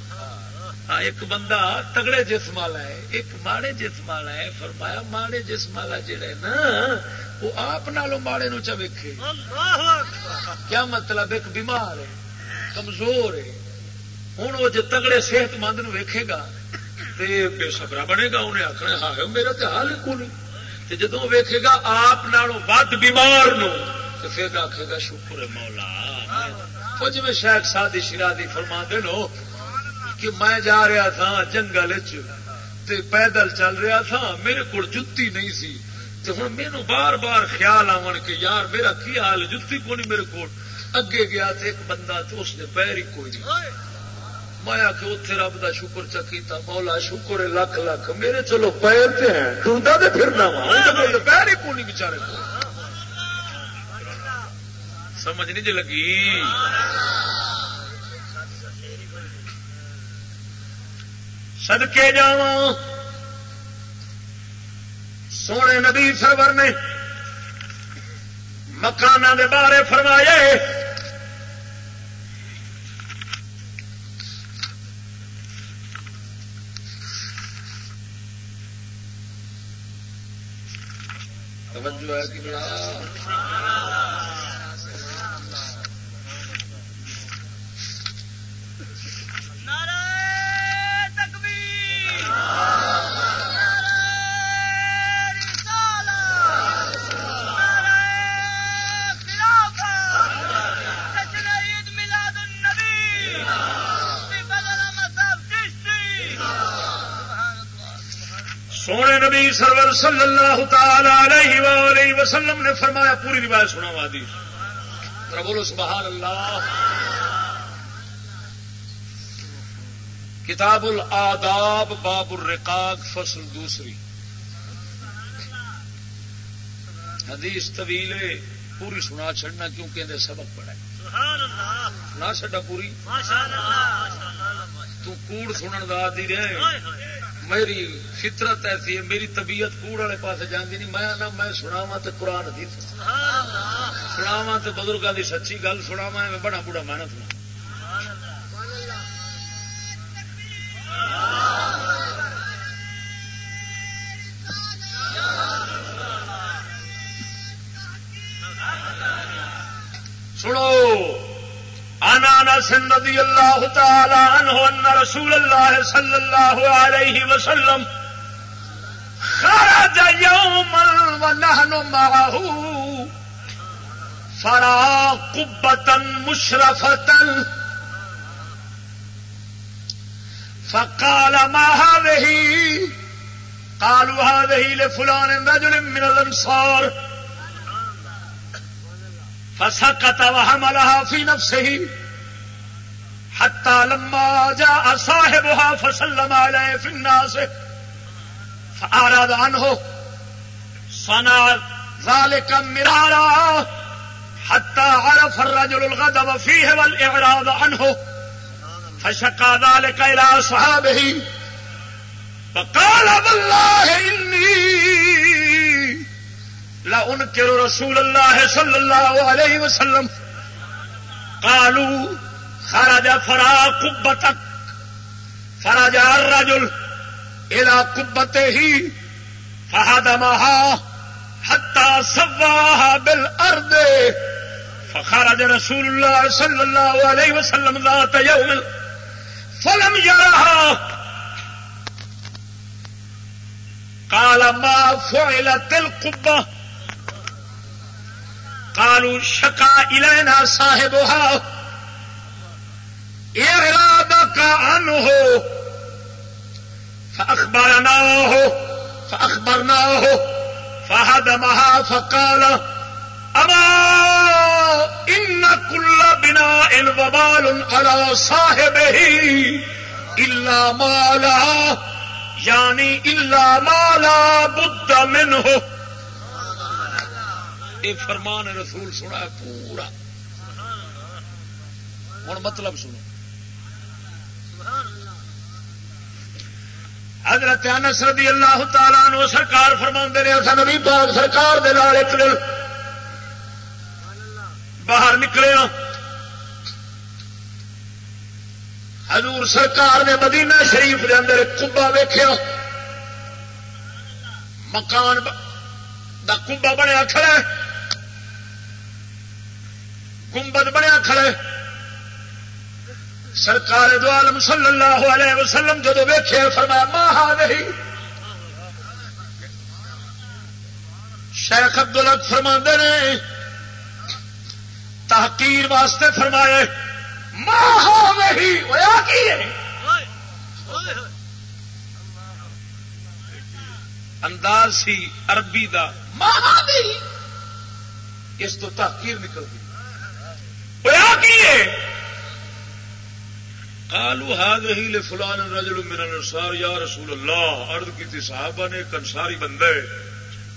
ایک بندہ تگڑے جسم والا ہے، ایک ماڑے جسم والا ہے۔ فرمایا، ماڑے جسم والا جڑا ہے نا وہ آپ نالوں ماڑے نو چویکھے کیا مطلب ایک بیمار ہے کمزور ہے؟ ہوں وہ جو تگڑے صحت مند نو ویکھے گا تو بے سبرا بنے گا انہیں آخنا ہاں میرا تو حال ہی کو نہیں جدو ویکھے گا آپ نالوں ود بیمار نو پھر آخے گا شکر ہے مولا۔ جی شاید سادی شرادی فرما دے نو کہ میں جا رہا تھا جنگل پیدل چل رہا تھا میرے کو جتی نہیں سی۔ ہوں مینو بار بار خیال آن کہ یار میرا کی حال جتی کو نہیں میرے کو اگے گیا تھا ایک بندہ تو اس نے پیر ہی کوئی نہیں۔ آ کے اتنے رب کا شکر چکیتا مولا شکر ہے لکھ لکھ۔ میرے چلو پیر سے ہیں ٹوٹا تو پھرنا وا پیر ہی کونی بچارے کو سمجھ نہیں جی لگی؟ سدکے جا سونے نبی سرور نے مکان کے بارے فرمائے توجہ ہے کہ نبی سرور صلی اللہ تعالی علیہ وآلہ وسلم نے فرمایا پوری روایت سنا وادی بولو سبحان اللہ۔ کتاب الآداب باب الرقاق فصل دوسری۔ حدیث طویل پوری سنا چڑنا کیونکہ اندر سبق پڑا نہ چڈا پوری؟ توڑ سنن دا دی رہے۔ میری فطرت ایسی ہے، میری طبیعت کوڑ والے پاس جاندی نہیں۔ میں نہ میں سناوا تو قرآن حدیث سناوا تو بزرگوں کی سچی گل سناوا میں بڑا بڑا محنت سنا سنو انا سن رضی اللہ تعالی عنہ ان رسول اللہ صلی اللہ علیہ وسلم خرج يوما ونحن معه فرا قبة مشرفة. فقال ما هذه؟ قالوا هذه لفلان رجل من الانصار فسكت وحملها في نفسه حتى لما جاء صاحبها فسلم عليه في الناس فأراد عنه. صنع ذلك مرارا حتى عرف الرجل الغضب فيه والإعراض عنه. فشكى ذلك إلى أصحابه فقال والله إني لا لأنكر رسول الله صلى الله عليه وسلم. قالوا خرج فرا قبتك فرجع الرجل إلى قبته فهدمها حتى سواها بالأرض فخرج رسول الله صلى الله عليه وسلم ذات يوم فلم يرها قال ما فعلت کالو شکا القبة قالوا شكا إلينا صاحبها. إغرابك عنه. فأخبرناه. فأخبرناه. فهدمها فقال، أما إن كل بناء وبال على صاحبه إلا ما لا يعني إلا ما لا بد منه. یہ فرمان رسول سنا ہے پورا۔ ہوں مطلب سنو۔ حضرت انس رضی اللہ تعالی نو سرکار فرما نے اصا نبی پاک سرکار دے نال ایک دن باہر نکلے ہاں۔ حضور سرکار نے مدینہ شریف کے اندر کبا ویخیا مکان دا کبا بنیا کھڑا گنبد بنیا کھڑے سرکار دو عالم صلی اللہ علیہ وسلم جدو ویچے فرمایا ماہا نہیں۔ شیخ ابد الگ فرما نے، تحقیر واسطے فرمائے ماہا نہیں۔ ہوا کی انداز سی عربی دا۔ ماہا اس تو تحقیر نکلتی ہوا کی کالو ہاد رہی فلان رجل من الانصار یا رسول اللہ عرض کی تھی صحابہ نے ایک انصاری بندہ ہے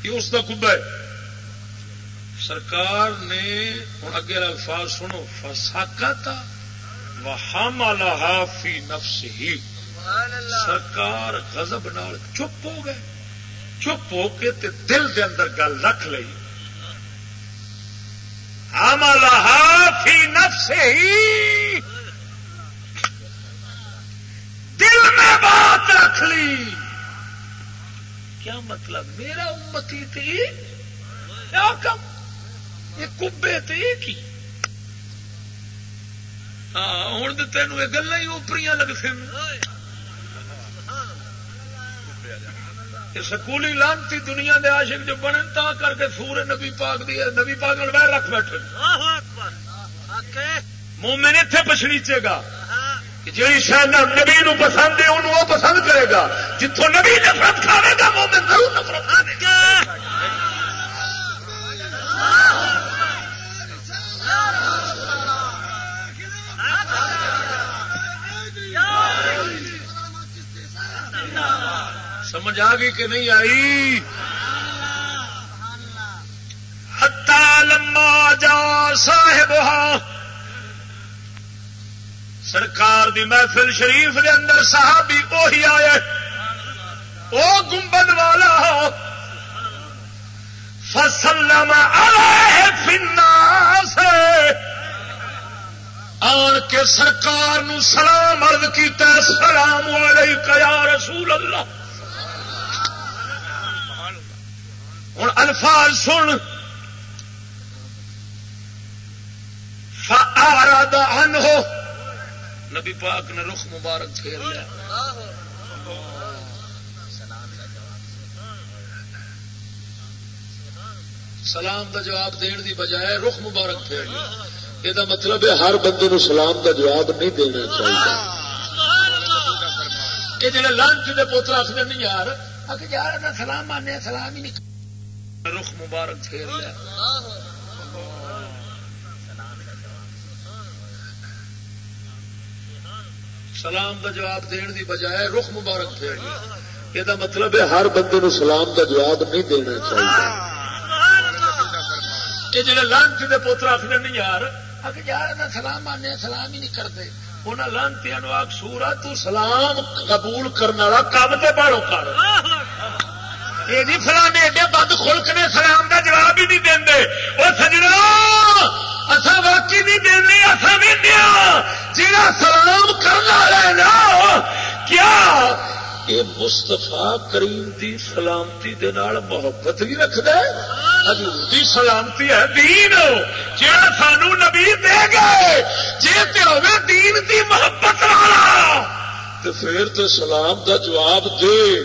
کہ اس کا کب ہے۔ سرکار نے ہوں اگے الفاظ سنو فساکا تھا وہ ہم فی نفس ہی سرکار غضب نال چپ ہو گئے۔ چپ ہو کے تے دل دے اندر گل رکھ لئی۔ فی نفس ہی۔ دل میں بات رکھ لی۔ کیا مطلب؟ میرا امتی تھی، کیا کم؟ یہ کبے تھے کی ہاں ہوں تو تینوں یہ گلا ہی اوپری لگتے سکولی لانتی دنیا دے عاشق جو بنے تا کر کے سور نبی پاک دی نبی پاک بہ رکھ بیٹھے۔ مومن اتنے پچھڑیچے گا۔ جی شاید نبی نو پسند ہے انہوں وہ پسند کرے گا۔ جتوں نبی نفرت کھاوے گا، مومن ضرور نفرت کھاوے گا۔ سمجھ آ گئی کہ نہیں آئی ہتا لما جا صاحب سرکار دی محفل شریف دے اندر صحابی وہی آئے۔ وہ گنبد والا۔ فسلم علیہ فی الناس۔ آن کے سرکار نو سلام عرض کیتا سلام علیکہ یا رسول اللہ۔ ہوں الفاظ سن۔ ان ہو نبی پاک نے رخ مبارک پھیر لیا۔ سلام کا جواب دین دی بجائے رخ مبارک پھیر لیا۔ یہ مطلب ہے ہر بندے نو سلام کا جواب نہیں دینا چاہیے یہ جڑے لانچ کے پوتر آخر نہیں یار یار سلام آنے سلام ہی نہیں۔ رخ مبارک پھیر لیا۔ سلام کا جواب دین دی بجائے رخ مبارک پھیر لیا یہ مطلب ہے ہر بندے نو سلام کا جواب نہیں دینا چاہیے۔ یہ جڑے لانچ کے پوتر آخر نہیں یار یار سلام آنے سلام ہی نہیں کرتے۔ انہوں لانتی آگ سورا تو سلام قبول کرنے والا کام تو باڑو کر۔ یہ فلانے ایڈے بند خلق نے سلام کا جواب ہی نہیں دیں وہ سجنا! اصا واقعی نہیں دینی اصا بھی دیا جا سلام کرنا رہنا کیا؟ یہ مستفا کریم دی سلامتی دے نال محبت بھی رکھد حضور دی سلامتی ہے دین۔ جا سانو نبی دے گئے جی ہوے دین دی محبت والا۔ تو پھر تو سلام دا جواب دے۔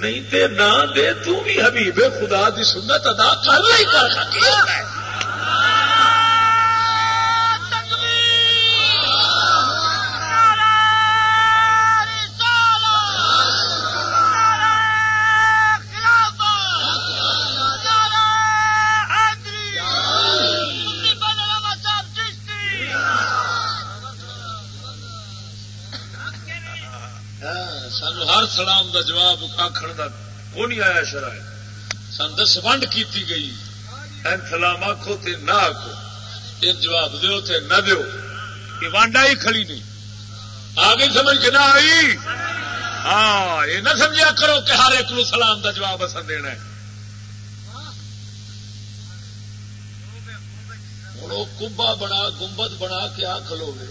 نہیں تے نہ دے، تو بھی حبیب خدا دی سنت ادا کر لے، کر سکے سلام دا جواب آخر کا کو نہیں آیا شرح سن دس ونڈ کی گئی۔ این سلام آخو تے نہ آخو یہ جواب دو تے نہ دو یہ ونڈ آئی کھڑی نہیں۔ آ گئی سمجھ کے نہ آئی۔ ہاں یہ نہ سمجھا کرو کہ ہر ایک نو سلام دا جواب اصل دینا ہے۔ ہوں کمبا بنا، گنبد بنا کے آ کھلو گے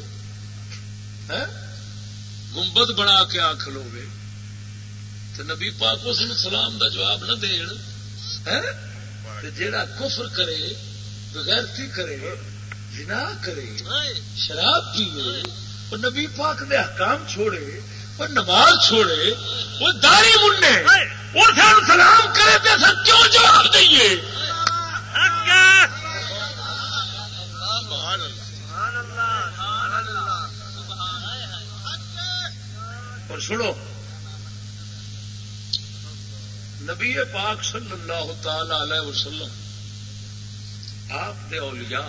گنبد بنا کے آ کھلو گے تو نبی پاک اس سلام دا جواب نہ دین۔ جیڑا کفر کرے بغیرتی کرے جنا کرے شراب پیے وہ نبی پاک دے حکام چھوڑے وہ نماز چھوڑے وہ داری منڈے وہ سن سلام کرے تو سن کیوں جواب دئیے؟ اور سنو نبی پاک صلی اللہ تعالی علیہ وسلم آپ دے اولیاء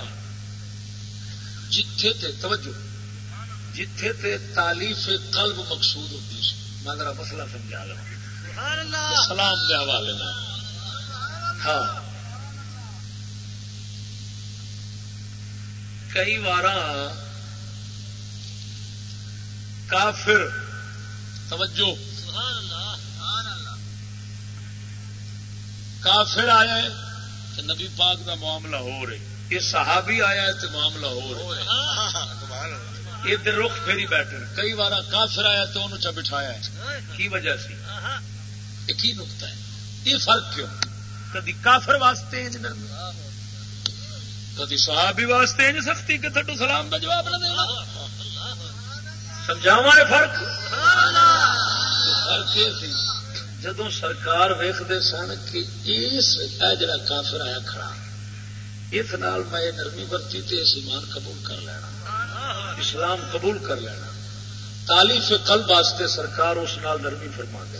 جتھے تے توجہ جتھے تے تالیف قلب مقصود ہوتی سی میں ذرا مسئلہ سمجھا لوں سلام دے حوالے ہاں۔ کئی بار کافر توجہ کافر آیا ہے تو نبی پاک دا معاملہ ہو رہے یہ صحابی آیا ہے تو معاملہ ہو رہا ادھر رخ پھیری بیٹھے کئی بار کافر آیا تو انہوں چا بٹھایا ہے۔ کی وجہ سی؟ یہ کی نکتا ہے؟ یہ فرق کیوں؟ کدی کافر واسطے کدی صحابی واسطے ان سختی کہ تھٹو سلام کا جواب نہ دینا سمجھاوا فرق؟ فرق یہ جدو سرکار ویختے سن کہ اس جڑا کافر آیا کھڑا، اس نال میں نرمی برتی تے اس ایمان قبول کر لینا، اسلام قبول کر لینا۔ تالیف قلب واسطے سرکار اس نال نرمی فرما دے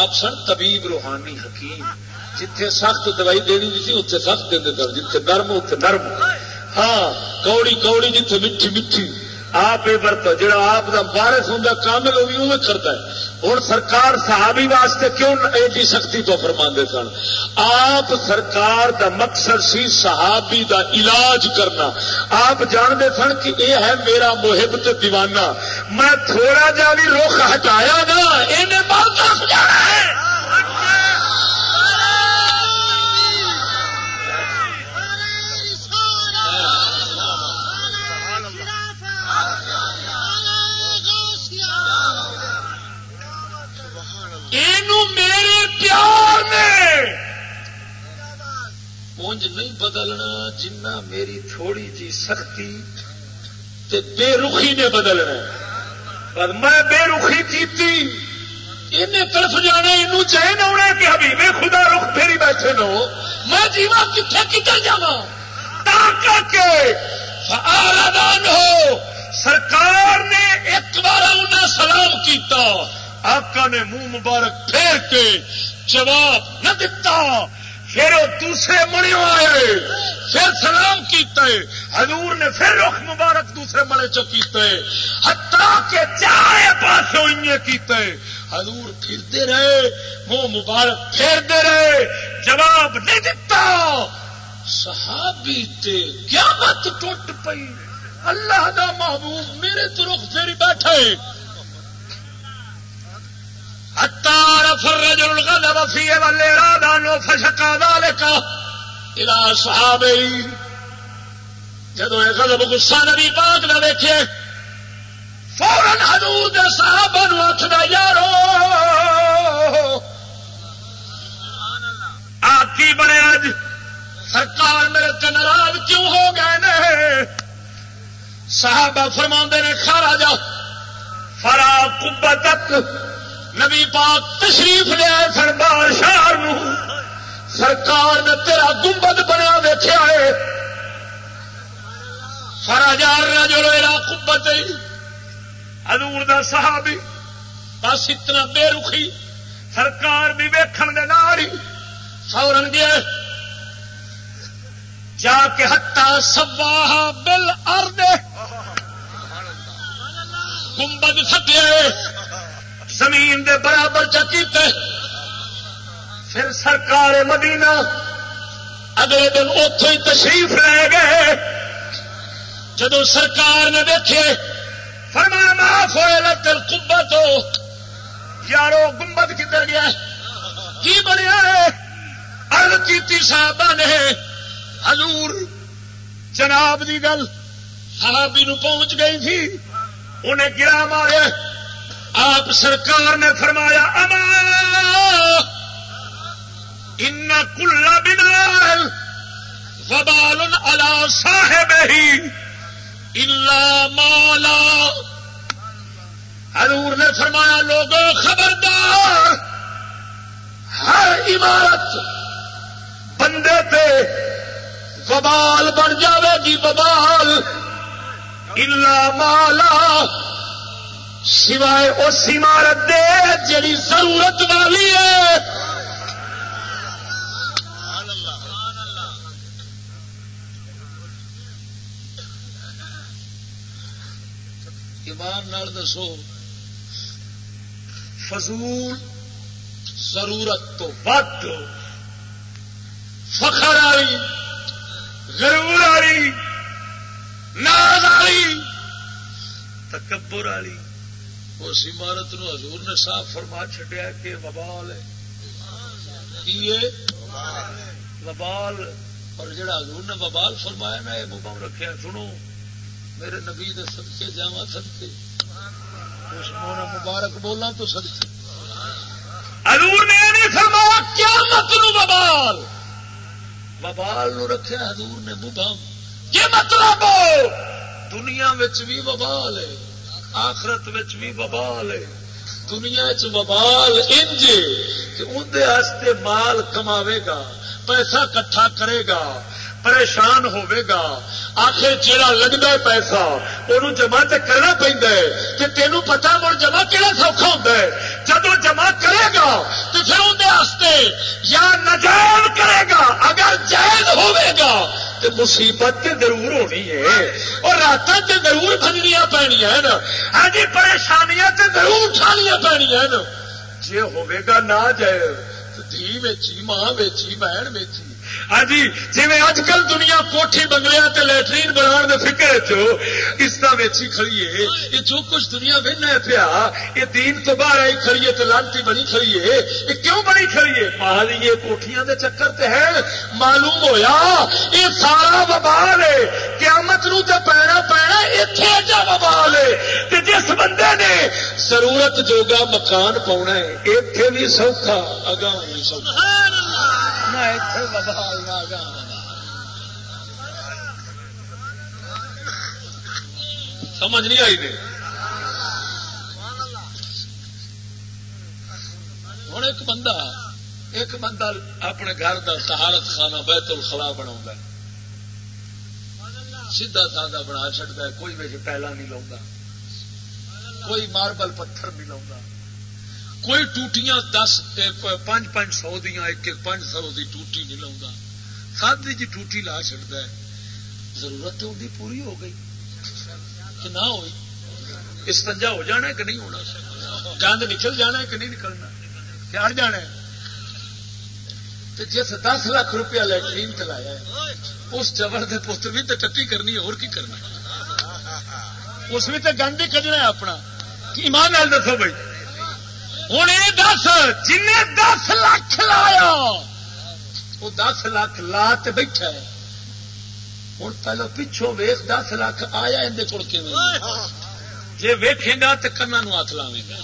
آپ سن طبیب روحانی حکیم، جتھے سخت دوائی دینی تھی اتنے سخت دے جتھے نرم اتنے نرم۔ ہاں کوڑی کوڑی، جتھے میٹھی میٹھی۔ آپ یہ برت جا آپ کا وارس ہوں کامل وہ کرتا ہے۔ ہوں سرکار صحابی واسطے کیوں ایڈی جی سختی تو فرما سن؟ آپ سرکار دا مقصد سی صحابی دا علاج کرنا۔ آپ جانتے سن کہ یہ ہے میرا محبت دیوانہ۔ میں تھوڑا جا بھی رخ ہٹایا نا یہ جانا ہے میرے پیار نے۔ اونج نہیں بدلنا جنہ میری تھوڑی جی سختی تے بے رخی نے بدلنا۔ پر میں بے رخی کی طرف جانا یہ چین آنا کہ ابھی میں خدا رخ پھیری بیٹھے نو۔ میں جیوا کتنے کدھر جا کر کے ہو۔ سرکار نے ایک بار انہیں سلام کیتا۔ آقا نے منہ مبارک پھیر کے جواب نہ دتا۔ پھر وہ دوسرے مڑے آئے، پھر سلام کیتے۔ حضور نے پھر رخ مبارک دوسرے مڑے چکیتے ہتا کے چارے پاس کیتے۔ حضور پھرتے رہے، منہ مبارک پھیرتے رہے، جواب نہیں دتا۔ صحابی تے کیا مت ٹوٹ پئی۔ اللہ دا محبوب میرے تو رخ پھیری بیٹھے۔ فرج الغضب في والإرادة فشق ذلك إلى صحابي جدو غضب غصہ نبی پاک نہ دیکھے فورن حضور دے صحابہ نو آخنا یارو! آپ کی بنے اج سرکار میرے تے ناراض کیوں ہو گئے نے؟ صحابہ فرما نے کھارا جا فرا کبت نبی پاک تشریف لیا سن بادشاہ سرکار نے تیرا گنبد بنیا دیکھا ہے۔ سارا جار رجو کبت ادور دا صحابی بس اتنا بے رخی۔ سرکار بھی ویکن دے ناری فورن گیا۔ جا کے ہتا سواہ بل ارد گنبد سدے زمین دے برابر چکیتے پھر سرکار مدینہ اگلے دن اتو ہی تشریف لے گئے۔ جدو سرکار نے دیکھے، فرمایا، معاف ہوئے لگل کمبت ہو یارو، گنبد کدھر گیا؟ کی بنیا ہے؟ ارد کی صاحب نے، حضور جناب دی گل صحابی نو پہنچ گئی تھی، انہیں گرا مارے آپ سرکار نے فرمایا، اما! ان کلا بنال وبال الا صاحب ہی الا مالا حضور نے فرمایا لوگوں خبردار، ہر عمارت بندے پہ وبال بن جاوے گی، وبال، الا مالا سوائے اس عمارت دے جڑی ضرورت والی ہے۔ ایمان نال دسو، فضول ضرورت تو ود فخر والی ضرور والی ناز والی تکبر والی اس عمارت نو حضور نے صاف فرما چڈیا کہ وبال ہے۔ وبال۔ اور جڑا حضور نے وبال فرمایا نا، یہ مبم رکھا سنو۔ میرے نبی دے سدکے جا سدکے اس مبارک بولا تو سدکے حضور نے نہیں فرمایا کیا مت نو وبال۔ وبال نو رکھا حضور نے مبم یہ مطلب دنیا بھی وبال ہے۔ آخرت بھی وبال ہے۔ دنیا چبال انج کہ اندر مال کماوے گا، پیسہ کٹھا کرے گا، پریشان ہوے گا۔ آخر جہا لگتا ہے پیسہ وہ جمع تو کرنا پہ تینوں پتا مڑ جمع کہڑا سوکھا ہوتا ہے؟ جب جمع کرے گا تو پھر اندر یا نجائز کرے گا، اگر جائز ہوے گا تے مصیبت تے ضرور ہونی ہے۔ اور رات تے ضرور بننیا پی ہاں جی پریشانیاں تے ضرور اٹھانیا پی جی ہوا نہ جائے دھی ویچی، ماں ویچی، بہن ویچی۔ ہاں جی جی اج کل دنیا کوٹھی بنگلیا لٹرین بنا فکر چستا ویچی کھڑی ہے۔ یہ جو کچھ دنیا بہنا پیا یہ دین تو باہر آئی کھڑی ہے لانتی بنی کھڑی ہے۔ یہ کیوں بنی کھڑی ہے؟ پہاڑ یہ کوٹیاں دے چکر تے ہے معلوم ہویا یہ سارا ببال ہے۔ قیامت نو تے پینا پینا اتنے جا ببال ہے۔ جس بندے نے ضرورت جوگا مکان پاؤنا ہے اتنے بھی سوکھا اگاں بھی سوکھا۔ سمجھ نہیں آئی ہوں ایک بندہ ایک بندہ اپنے گھر کا سہارت خانہ بیت الخلا بنا سیدا سادہ بنا چڑتا ہے، کوئی بھی پہلا نہیں لا کوئی ماربل پتھر نہیں لا کوئی ٹوٹیاں دس پانچ پانچ سو دیا ایک ایک پانچ سو کی ٹوٹی نہیں لا سادی جی ٹوٹی لا چڑتا ہے۔ ضرورت تو ان پوری ہو گئی۔ کہ نہ ہوئی۔ استنجا ہو جانا کہ نہیں ہونا؟ گند نکل جانا کہ نہیں نکلنا؟ کیا جانا ہے؟ تو جس دس لاکھ روپیہ لٹرین چلایا ہے، اس چبر کے پتر بھی تو ٹٹی کرنی اور کی کرنا اس میں تو گند ہی کجنا ہے اپنا۔ ایمان نال دسو بھائی۔ ہوں یہ دس جن دس لاکھ لایا وہ دس لاکھ لا بیٹھا ہے۔ ہوں پہلو پچھوں ویخ، دس لاکھ آیا اندر کول جی ویکے گا تو کنا نو ہاتھ لاوے گا۔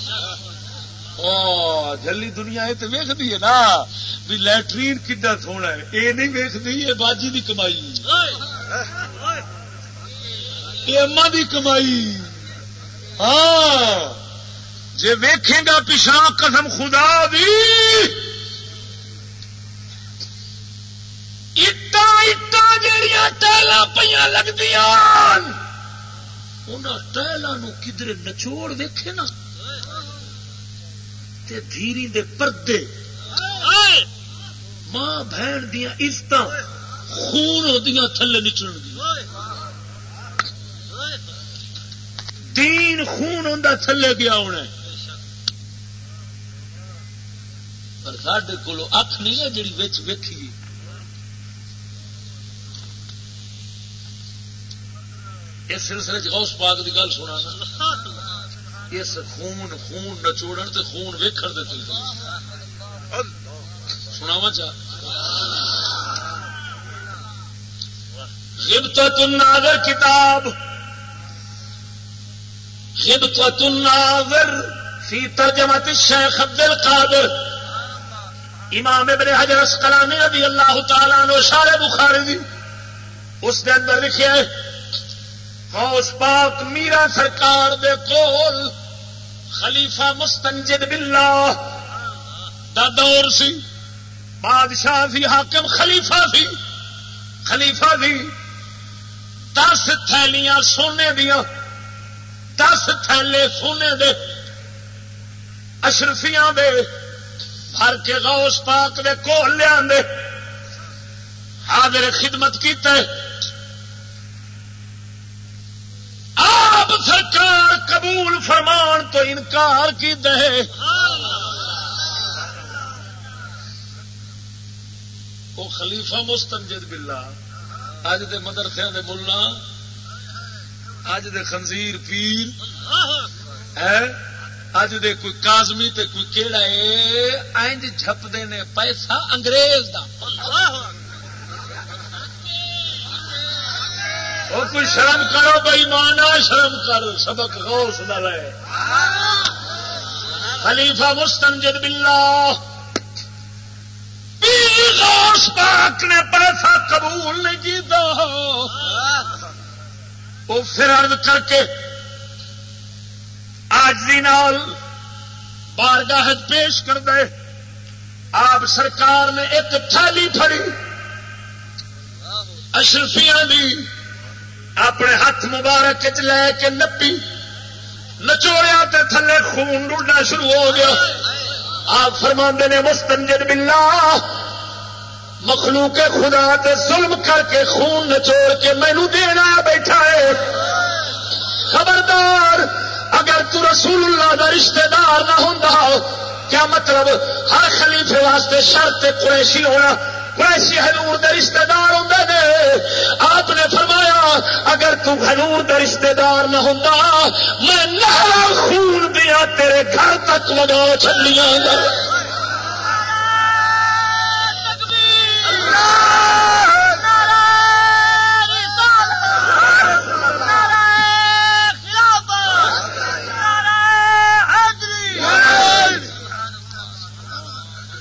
جلی دنیا یہ تو ویختی ہے نا۔ بھی لٹرین کڈا سونا ہے۔ یہ نہیں ویختی یہ باجی دی کمائی۔ یہ اما دی کمائی۔ ہاں۔ جی ویکھے گا پچھا قسم خدا دی جہیا ٹائل پہ لگتی ٹائلوں کدھر نچوڑ ویکھے نا دھیری دے پردے ماں بہن دیا عزت خون ہو تھلے نچڑ دین خون ہوں تھلے گیا ہونا پر سڈے کو اکھ نہیں ہے جی ویکھی اس سلسلے غوث پاک کی گل سنا اس خون خون نچوڑ تے خون ویکھن دے سناوا چاہ غبطت الناظر کتاب۔ غبطت الناظر فی ترجمت الشیخ عبد القادر امام ابن حجر اسقلانی رضی اللہ تعالیٰ نو شارے بخاری دی۔ اس دے اندر لکھے غوث پاک میرا سرکار دے کول خلیفہ مستنجد باللہ دا دور سی، بادشاہ سی، حاکم خلیفہ سی خلیفہ سی دس تھیلیاں سونے دیا دس تھیلے سونے دے اشرفیاں دے ہر کے غوث پاک دے کول لیا حاضر خدمت کیتے آپ سرکار قبول فرمان تو انکار کی دے۔ وہ خلیفہ مستنجد بلا اج دے مدرسے دے ملا۔ اج دے خنزیر پیر۔ ہے؟ اج دے کوئی کازمی تے کوئی کیڑا ہے؟ اینج جھپتے نے پیسہ انگریز دا۔ وہ کوئی شرم کرو بھائی مانا شرم کر، سبق غوث نہ لے۔ خلیفہ مستنجد باللہ۔ غوث پاک نے پیسہ قبول نہیں کیتا۔ وہ پھر عرض کر کے آج نال بارگاہ پیش کر دے آپ سرکار نے ایک تھالی پھڑی۔ اشرفیاں دی۔ اپنے ہاتھ مبارک چ لے کے نپی نچوڑیا تے تھلے خون ڈنا شروع ہو گیا۔ آپ فرما نے مستنجد بلا مخلوق خدا تے ظلم کر کے خون نچوڑ کے مینو دینا بیٹھا ہے۔ خبردار، اگر تو رسول اللہ کا رشتہ دار نہ ہوں کیا مطلب؟ ہر خلیفے واسطے شرط قریشی ہونا۔ قریشی حضور دے رشتہ دار ہوں نے آپ نے فرمایا اگر تو حضور دے رشتہ دار نہ ہوں میں نہ خون دیا تیرے گھر تک لگا چلیاں گا۔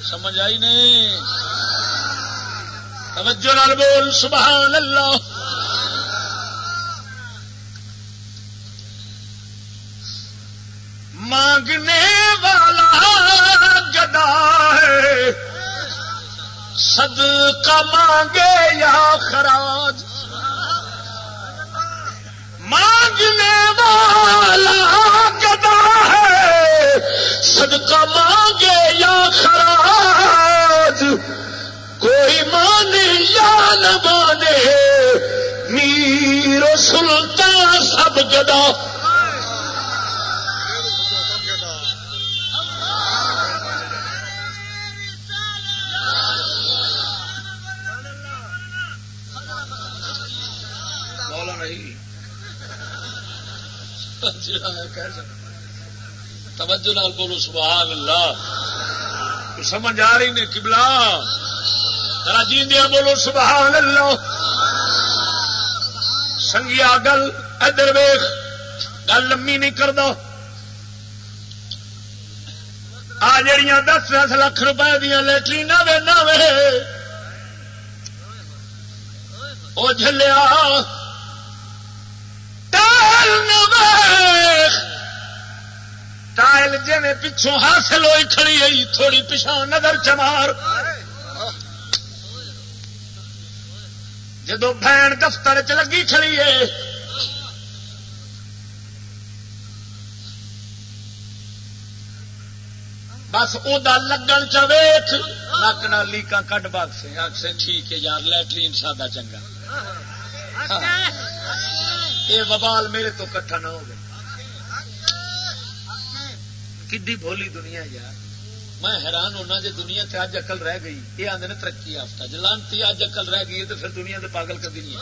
سمجھ آئی نہیں؟ توجہ نال بول، سبحان اللہ۔ مانگنے والا گدا ہے۔ صدقہ مانگے یا خراج؟ مانگنے والا گدا ہے۔ صدقہ مانگے یا خراج؟ کوئی مانے یا نہ مانے میر سلطان سب گدا توجہ نال بولو سبحان اللہ۔ سمجھ آ رہی نے کبلا جی دیا بولو، سبحان اللہ۔ سنگیا گل، ادھر ویخ۔ گل لمبی نہیں کر دو آ جڑیاں دس دس لاکھ روپے دیا لٹرین وے وہ جلیا ٹائل جی پچھوں حاصل ہوئی کھڑی ہوئی تھوڑی پچھا نظر چمار۔ جدو بہن دفتر چ لگی کھڑی ہے بس وہ لگن چویٹ نک نہ لیکا کٹ باغ سے ٹھیک ہے یار لٹرین سادہ چنگا۔ یہ ببال میرے تو کٹھا نہ ہو گیا کھی بولی دنیا یار۔ میں حیران ہونا جی دنیا سے اج اقل رہ گئی۔ یہ آدھے نے ترقی یافتہ۔ جی جلانتی اج اقل رہ گئی تو پھر دنیا سے پاگل کر نہیں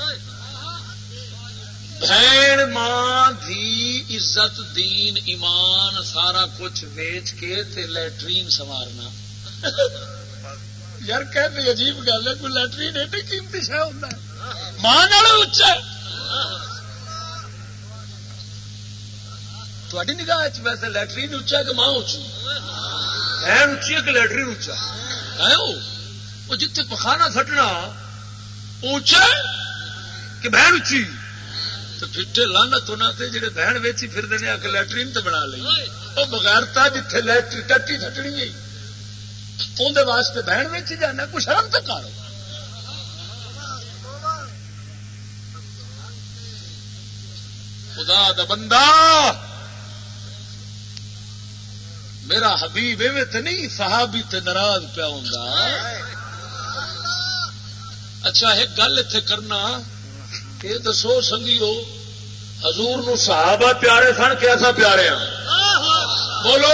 بہن، ماں دی عزت، دین، ایمان، سارا کچھ ویچ کے تے لیٹرین سوارنا یار کہ عجیب گل ہے، کوئی لیٹرین ایڈی قیمتی شہ ہوتا ہے۔ ماں اچا تھوڑی نگاہ ویسے لیٹرین اچا کہ ماں اچھی بہن اچھی ہے کہ لیٹرین اچا ہے وہ جتنے پخانا سٹنا اچا کہ بہن اچھی تو پھٹے لانا تو نہ تھے جڑے بہن ویچی پھر دینے آ کے لیٹرین تو بنا لی۔ وہ بغیر تا جتھے لیٹری ٹٹی سٹنی ہے اندر واسطے بہن ویچی جانا کچھ شرم تو کارو؟ خدا دا بندہ! میرا حبیب ایویں تو نہیں، صحابی تے ناراض پیا ہوں اچھا ایک گل اتنے کرنا، یہ دسو سنگی ہو حضور نو صحابہ پیارے سن کیسا پیارے ہیں بولو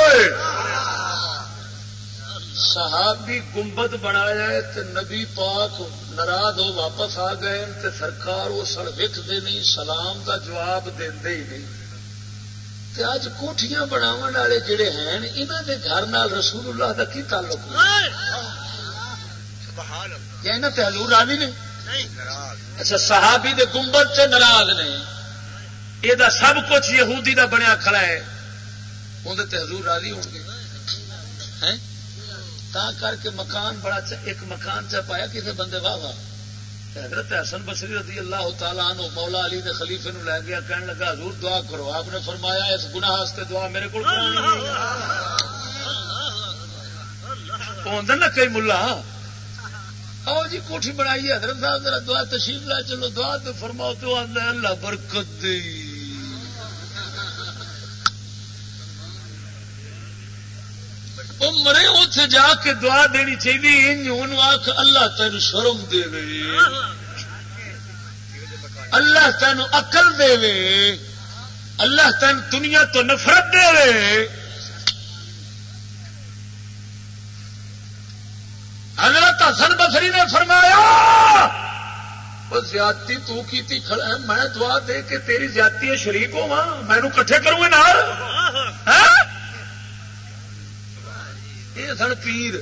صحابی گنبد بنایا تے نبی پاک ناراض ہو واپس آ گئے تے سرکار وہ سڑ وکتے نہیں، سلام کا جواب دے ہی نہیں۔ اج کوٹیاں بناو والے جڑے ہیں انہوں دے گھر نال رسول اللہ دا کی تعلق یا انہوں تے حضور راضی نے؟ اچھا صحابی دے گنبد سے ناراض نے؟ یہ دا سب کچھ یہودی دا بنیا کھڑا ہے۔ اندر تے حضور راضی ہوں گے۔ تا کر کے مکان بڑا ایک مکان چ پایا کسی بندے واہ واہ۔ حضرت حسن بصری رضی اللہ تعالیٰ عنہ مولا علی دے خلیفے نو لے گیا کہنے لگا، حضور دعا کرو۔ آپ نے فرمایا، اس گناہ واسطے دعا میرے کو نا کئی ملا۔ آؤ جی کوٹھی بنائی حضرت صاحب، ذرا دعا تشریف لا چلو دعا تو فرماؤ تو اللہ برکت دی مرے اتنے جا کے دعا دینی چاہیے آخ اللہ تین شرم دے اللہ تین اقل دے اللہ تین دنیا تو نفرت دے حضرت حسن بسری نے فرمایا زیادتی تو کیتی کھڑا ہے، میں دعا دے کے تیری زیادتی شریک ہوا میں کٹھے کروں گا ہاں؟ یہ سن پیر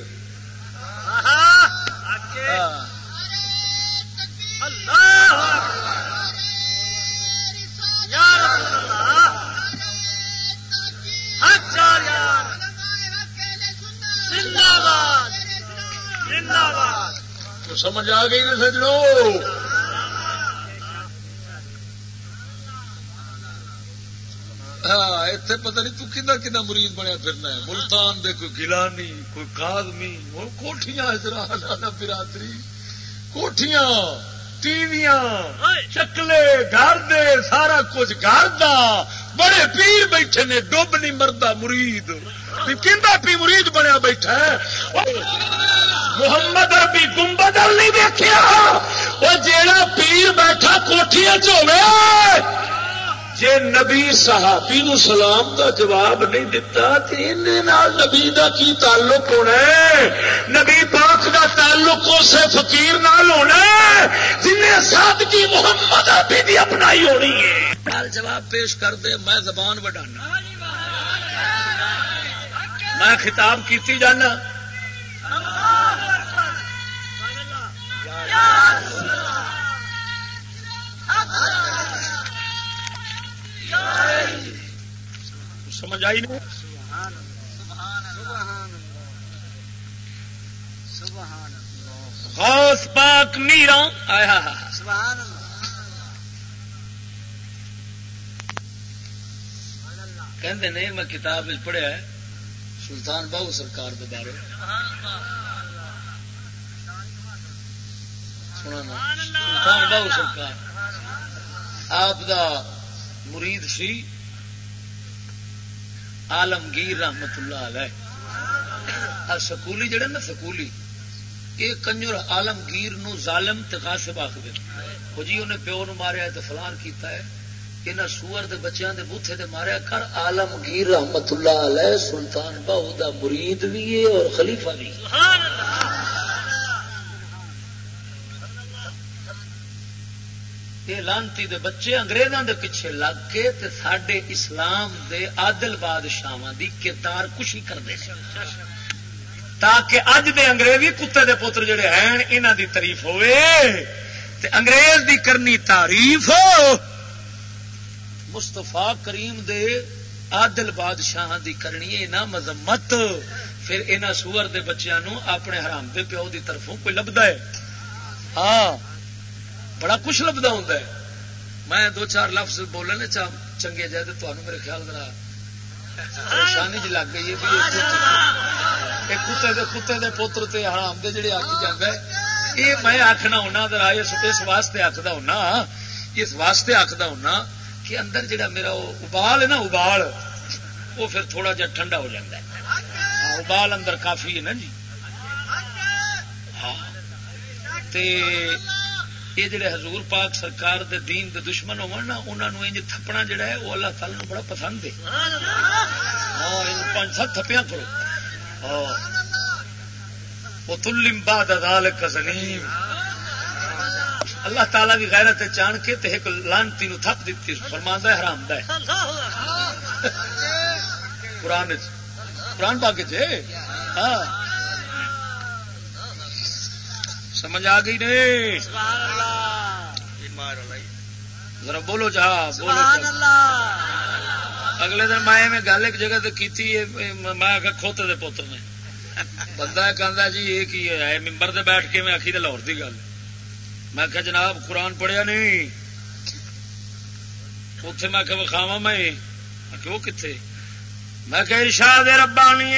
سمجھ آ گئی نا سجڑوں ہاں اتنے پتا نہیں تنا کنا مریض بنیا پھرنا ہے۔ ملتان دے کوئی گلانی کوئی کادمی کوٹیاں برادری۔ کوٹیاں ٹیویاں چکلے گھر دے سارا کچھ گھر دا۔ بڑے پیر بیٹھے نے ڈب نہیں مردا مرید۔ پی مرید بنیا بیٹھا ہے۔ محمد ربی گنبدل نہیں دیکھا وہ جیڑا پیر بیٹھا کوٹیاں چ جے نبی صحابی نو سلام دا جواب نہیں دتا نبی دا کی تعلق ہونا ہے؟ نبی پاک دا تعلق اسے فقیر نال ہونا ہے؟ جن سادگی محمد ابھی دی اپنائی ہونی ہے۔ جواب پیش کر دے، میں زبان بڑھانا میں خطاب کیتی جانا۔ سمجھ آئی نہیں؟ غوث پاک میرا کہ نہیں میں کتاب پڑھیا ہے، سلطان بہو سرکار کے بارے۔ سلطان بہو سرکار۔ آپ دا مرید سی آلمگیر رحمت اللہ علیہ سکولی جڑے نا سکولی یہ کنجر آلمگیر نو ظالم تقاسب آخر وہ جی انہیں پیو نو ماریا تو فلان کیتا ہے۔ یہاں سور دے بچیاں دے بوتھے دے ماریا کر آلمگیر رحمت اللہ علیہ، سلطان بہو دا مرید بھی ہے اور خلیفہ بھی سبحان اللہ۔ یہ لانتی دے بچے انگریزوں دے پیچھے لگ کے تے سڈے اسلام دے عادل بادشاہ دی کردار کشی کرتے تاکہ اج دے انگریزی کتے دے پتر جڑے ہیں انہوں دی تعریف ہوئے۔ تے انگریز دی کرنی تعریف۔ ہو مستفا کریم دے عادل بادشاہ دی کرنی ہے نہ مذمت۔ پھر انہوں سور دے بچیاں نو اپنے حرام دے پیو دی طرفوں کوئی لبدا ہے۔ ہاں۔ بڑا کچھ لبدا ہوں میں دو چار لفظ بولنے چنگے جائے تو تمہیں میرے خیال ذرا پریشانی جی لگ گئی ہے کتے دے کتے دے پوتر تے حرام دے جڑے آخی جانا یہ میں آخنا ہونا ذرا اس واسطے آخدا ہونا اس واسطے آخدا ہونا کہ اندر جڑا میرا وہ ابال ہے نا ابال وہ پھر تھوڑا جا ٹھنڈا ہو جاتا ہے ابال اندر کافی ہے نا جی ہاں یہ جڑے حضور پاک سرکار دے دین دے دشمن انہوں انج تھپنا جڑا ہے وہ اللہ تعالی بڑا پسند ہے۔ ہاں، پانچ سات تھپیاں کرو۔ ہاں۔ وہ تلم باد زنیم اللہ تعالی بھی غیرت چان کے تے ایک لانتی نو تھپ دیتی فرمان ہے حرام ہے۔ قرآن قرآن پاک چ ہاں۔ سمجھ آ گئی نہیں ذرا بولو جا اگلے دن میں گل ایک جگہ کی میں کھوتے دے پوتر نے۔ بندہ کہا جی یہ کی ہے؟ ممبر دے بیٹھ کے میں آخی لاہور کی گل۔ میں کہ جناب قرآن پڑھیا نہیں۔ اتے میں کہ وکھاوا میں۔ وہ کتنے میں کہ ارشاد ربانی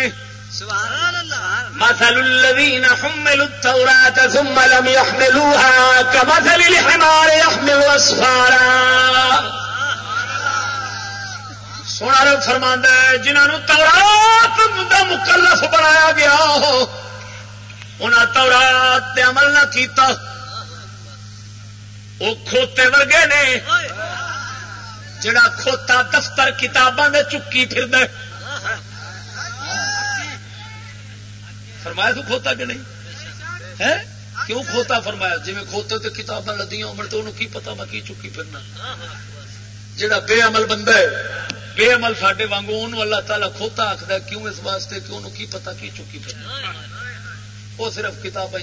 مثل الذين حملوا التوراة ثم لم يحملوها كمثل الحمار يحمل أسفارا. سونا رب فرما ہے جنہوں تورات دا مکلف بنایا گیا انہاں تورات تے عمل نہ کیتا وہ کھوتے ورگے نے جڑا کھوتا دفتر کتاباں دے چکی پھر دے فرمایا تو کھوتا کہ نہیں؟ ہے؟ کیوں کھوتا فرمایا؟ جی میں کھوتے تو کتاباں لدیاں عمر تو انہوں کی پتا میں کی چکی پھرنا؟ جڑا بے عمل بندہ ہے بے عمل ساڈے وانگو انہوں اللہ تعالیٰ کھوتا آخر کیوں اس واسطے کہ انہوں کی پتا کی چکی پھرنا؟ وہ صرف کتابیں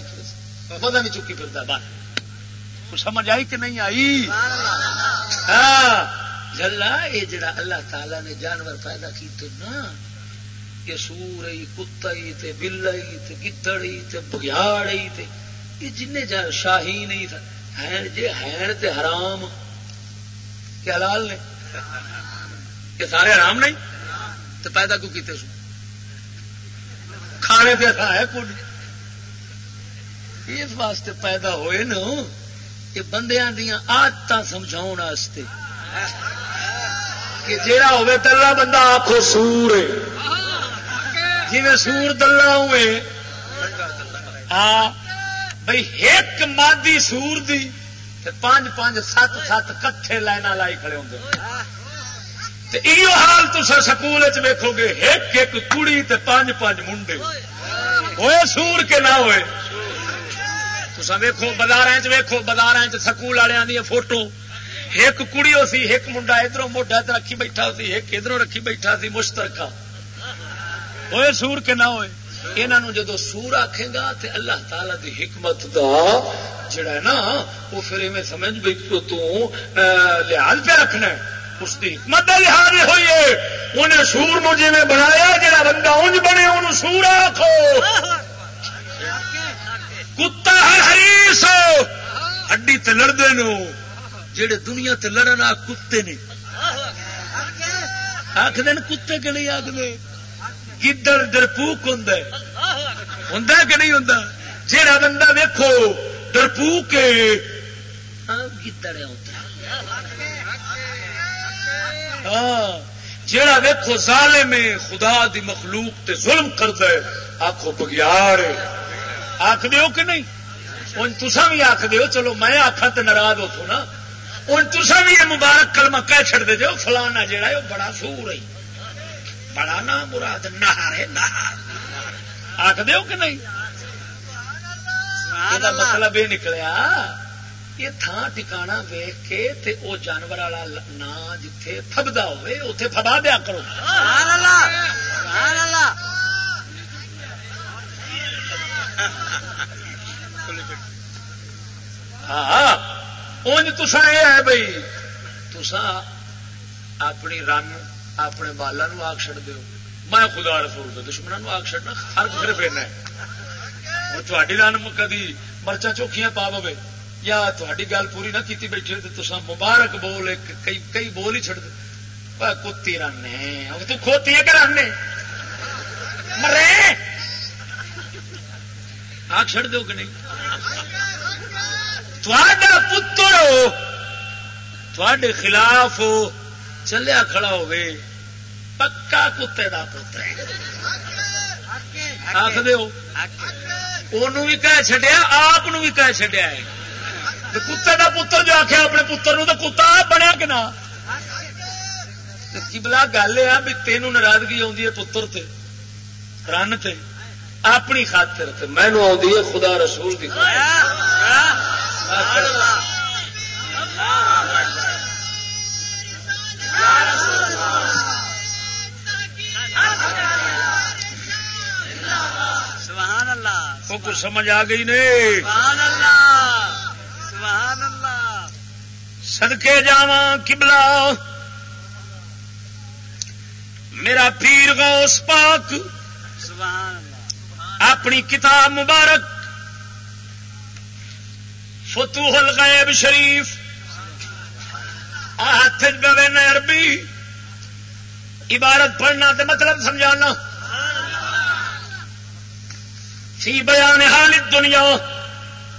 پتا نہیں چکی پھرتا بات سمجھ آئی کہ نہیں آئی؟ ہاں۔ جلا یہ جڑا اللہ تعالی نے جانور پیدا کیتے نا کہ سور کتا تے بلئی تے گدڑی تے بگیاڑی تے یہ جن جا شاہی نہیں تھا۔ ہیں جے ہیں تے حرام۔ کہ حلال نے؟ کہ سارے حرام نہیں؟ تو پیدا کیوں کیتے سو؟ کھانے تے ایسا ہے کچھ اس واسطے پیدا ہوئے نا کہ بندیاں دیا آدت سمجھاؤ واسطے۔ کہ جیڑا ہوے تلا بندہ آخو سور جی سور دلہ ہوئے ہاں بھائی ایک مادی سور دی پانچ پانچ سات سات کٹھے لائن لائی کھڑے ہوں حال تصا سکول ویکو گے، ایک ایک کڑی تے پانچ پانچ منڈے۔ ہوئے سور کے نہ ہوئے؟ تصا ویکو بازار ویکو بازار سکول والوں دیا فوٹو۔ ایک کڑی ہو سی ایک منڈا ادھر موڈا رکھی بیٹھا سی ایک ادھر رکھی بیٹھا سی مشترکہ ہوئے سور کے نہ ہوئے۔ یہاں جدو سور آخے گا تو اللہ تعالی دی حکمت دا جڑا ہے نا وہ پھر میں سمجھ بھی تو لحاظ پہ رکھنا ہے۔ اس کی حکمت کا لحاظ یہ ہوئی ہے۔ انہیں سور نو جی بنایا، جڑا بندہ انج بنے انہوں سور آخو کتا ہے ہریس ہڈی تے لڑتے نو جڑے دنیا تے لڑن آ کتے نے۔ آخ دن کتے کہ نہیں آخر گدڑ درپوک ہوں ہوں کہ نہیں ہوں جہاں بندہ ویکو درپوک گدڑ ہاں جہاں ویکو سالے میں خدا دی مخلوق تے ظلم کرتا ہے آخو بگیار آخ دیو کہ نہیں؟ ہوں تسا بھی آخ دیو چلو میں آخا تو ناراض اتو نا ہوں تسا بھی یہ مبارک کلمہ کہہ چڑ دے جو فلانا جہا ہے وہ بڑا سور ہے۔ بڑا نا مراد نہار ہے نہار آخ دو کہ نہیں؟ مطلب یہ نکلیا یہ تھان ٹکانا ویخ کے تے او جانور والا نا جتھے تھبدا ہوئے اتے دیا کرو۔ ہاں اونج تسا یہ ہے بھائی تسا اپنی رن اپنے بالا آگ چڑ دو میں خدا رسول دے دشمنوں آگ چڑنا فرق پھر پینا تھوڑی رن کدی مرچا چوکھیاں پا پوے یا تھوڑی گل پوری نہ کیتی بیٹھے تو تصا مبارک بول کئی کئی بول ہی چڑ دے۔ کتی رن تو کھوتی ہے کہ رن مرے! آگ چڑ دو کہ نہیں؟ تھوڑا پتر تھوڑے خلاف چلیا کھڑا ہوئے پکا کتے کا پتر آخ بھی کہہ چڈیا آپ بھی کہہ چڈیا ہے۔ کتے کا پتر جو آخیا اپنے پتر تو کتا بنیا کہ نہ؟ کبلا گل یہ بھی تینوں ناراضگی آتی ہے پتر تے رن تے۔ اپنی خاطر مینو آئی ہے خدا رسول کی کچھ سمجھ آ گئی نہیں۔ سدکے جا کبلا میرا پیر غوث پاک اپنی کتاب مبارک، فتوح الغیب شریف ہاتھ عربی عبارت پڑھنا تو مطلب سمجھانا۔ فی بیان حال دنیا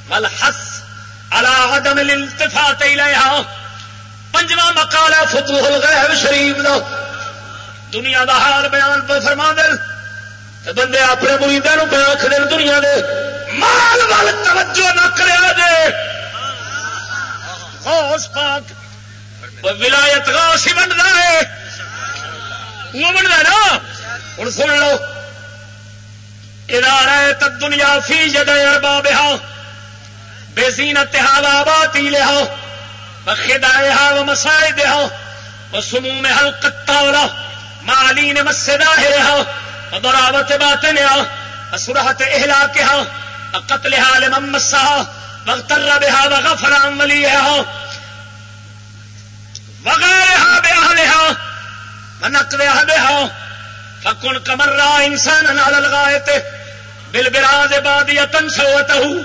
والحس على عدم الالتفات الیہا۔ پنجواں مقالہ فتوح الغیب شریف دا۔ دنیا دا حال بیان پہ فرما دل بندے اپنے مریدوں پہ آخ دل دنیا دے۔ مال وال توجہ نہ کرے دے غوث پاک ولایت غوث ہی بنتا ہے۔ وہ بنتا نا؟ ہوں سن لو۔ ادارہ تک دنیا فی جگہ اربا بہا بے زینت آباتی لہا بخدائها ومصائدها وسمومها القطارة معالين مسداهرها وضراوة باطنها وسرعة إهلاكها وقتلها لمن مسها واغتر بها وغفر عن وليها وغيرها بأهلها ونقضها بها فكن كمرا إنسانا على الغاية بالبراز بادية سوته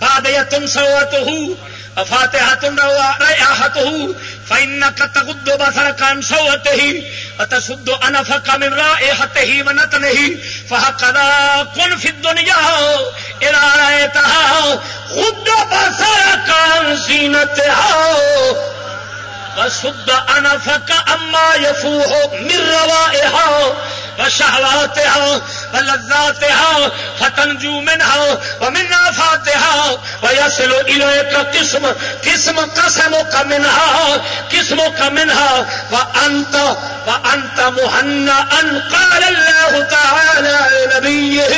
بادية سوته فاتحة رائحته فإنك تغض بصرك عن صوته وتسد أنفك من رائحته ونتنه فهكذا كن في الدنيا إذا رأيتها غض بصرك عن زينتها وسد أنفك أما يفوه من روائها وشهواتها ولذاتها فتنجو منها ومن آفاتها ويصل إليك قسم قسم قسمك منها قسمك منها وأنت وأنت مهنأ قال الله تعالى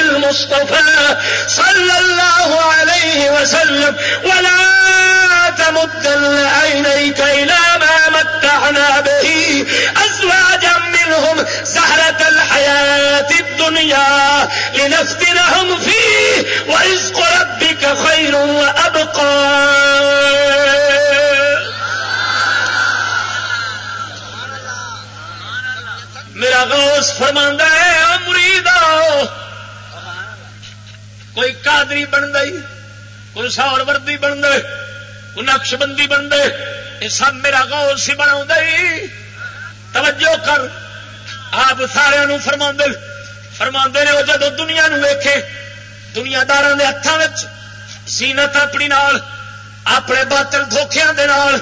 المصطفى صلى الله عليه وسلم، ولا تمدن عينيك إلى ما متعنا به أزواجا منهم زهرة الحياة الدنيا لنفتنهم فيه ورزق ربك خير وأبقى. میرا غوث فرماندا ہے مرید کوئی قادری بن گئی، کوئی سور وردی بن گئے، کوئی نقش بندی بن گئے، یہ سب میرا غوث ہی بنا توجہ کر، آپ سارا فرما فرما نے وہ جدو دنیا نو ویکھے دنیا دار کے ہاتھوں سینت اپنی نال، اپنے باطل دھوکھیاں دے نال،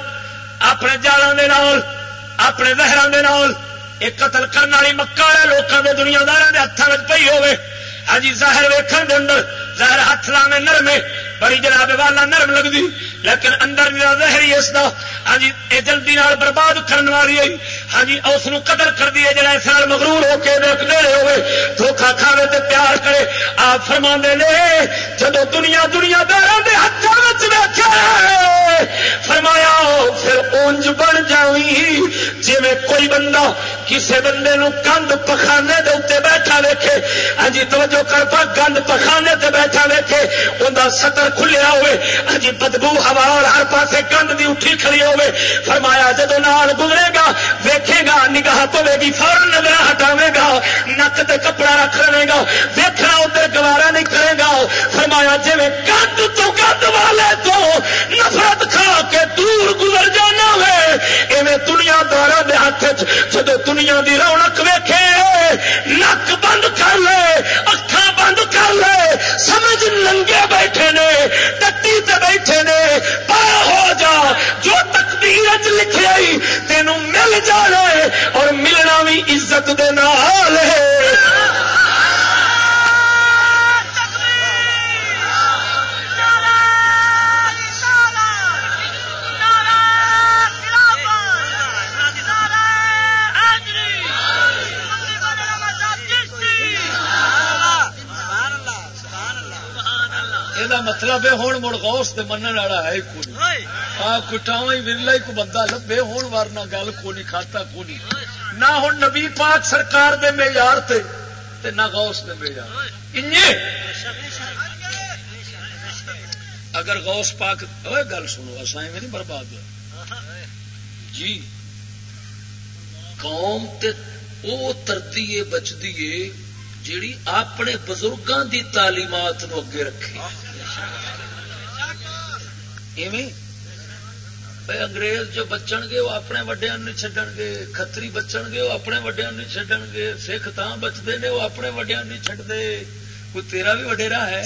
اپنے جالوں دے نال، اپنے زہران دے نال ایک قتل کرنے والی مکہ والے لوگوں کے دنیا دار کے ہاتھوں میں پی ہوے ہاں جی، زہر ویکھن دے اندر، زہر ہاتھ لانے نرمے، بڑی جناب والا نرم لگتی لیکن اندر میرا زہری اس کا ہاں جی یہ جلدی برباد کرنے والی ہے ہاں جی اس قدر کر دی ہے جڑا اس مغرور ہو کے نیڑے ہوے دھوکھا کھاوے تے پیار کرے، آپ فرما نے جب دنیا دنیا دار کے ہاتھوں میں فرمایا، پھر اونج بن جاوی جی کوئی بندہ کسے بندے نو کند پخانے دے اتنے بیٹھا ویکھے ہاں جی توجہ کر پا گند پخانے تے بیٹھا ویکھے انہوں سطر کھلیا ہوئے ہاں جی بدبو، ہوا اور ہر پاسے گند دی اٹھی کھڑی ہوئے، فرمایا، جدو نال گزرے گا ویکھے گا، نگاہ پوے گی فورن نظر ہٹاوے گا نک تے کپڑا رکھ لے گا، ویکھنا ادھر گوارا نہیں کرے گا۔ فرمایا جی گند تو گند والے تو نفرت کھا کے دور گزر جانا ہے۔ ایویں دنیا دارا دے ہاتھ جدو دنیا دی رونق ویکھے، نک بند کر لے اکھا بند کر لے۔ سمجھ ننگے بیٹھے نے ٹٹی تے بیٹھے نے پا ہو جا۔ جو تقدیر لکھے آئی تینوں مل جانا ہے اور ملنا بھی عزت دے نال ہے۔ مطلب ہے ہوں مڑ گوس من والا ہے کٹاوا ورلا ہی کو بندہ لبے ہون وارنا گل کو نہیں کھاتا کو نہیں۔ نہ ہوں نبی پاک سرکار دے معیار تے تے نہ غوث دے معیار۔ اگر غوث پاک گل سنو اصا میں نہیں برباد جی۔ قوم تے او ترتی ہے بچتی ہے جیڑی اپنے بزرگوں دی تعلیمات نو اگے رکھے۔ انگریز جو بچن گے وہ اپنے وڈیا نہیں چڈن گے کتری بچن گے وہ اپنے وڈیا نہیں چڈن گے، سکھ تاں بچتے ہیں وہ اپنے وڈیا نہیں چڈتے کوئی تیرا بھی وڈیرا ہے؟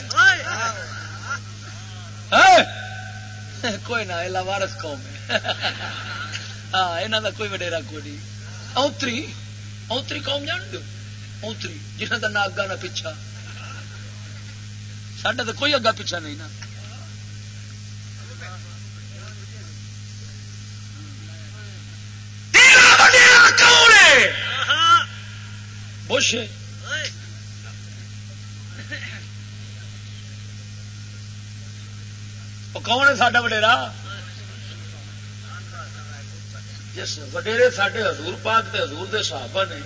کوئی نہ لاوارس قوم ہے۔ ہاں یہاں کا کوئی وڈیرا کوئی نہیں۔ اوتری اوتری قوم جان دو اوتری جنہ کا نہ اگا نہ پیچھا سڈا تو کوئی اگا پیچھا نہیں نا۔ بش کون ہے ساڈا وڈیرا؟ جس وڈیرے سڈے حضور پاک تے حضور دے صحابہ نے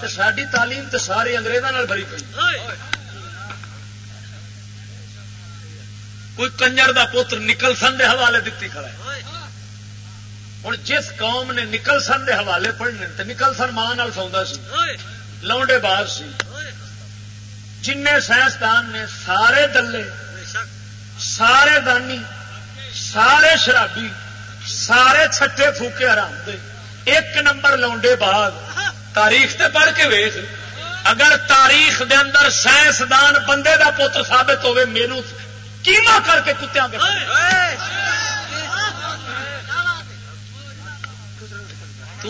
تے ساری تعلیم تے سارے انگریزوں بھری پی کوئی کنجر دا پتر نکلسن دے حوالے دیتی کھڑا ہے۔ ہوں جس قوم نے نکلسن دے حوالے پڑھنے تو نکلسن ماں سوندا سی۔ لونڈے باز سی۔ جن سائنسدان نے سارے دلے، سارے دانی، سارے شرابی، سارے چھٹے پھوکے آرام دے۔ ایک نمبر لونڈے باغ۔ تاریخ تے پڑھ کے ویخ اگر تاریخ دے اندر سائنسدان بندے دا پوتر ثابت ہوئے، میرے کیما کر کے کتیا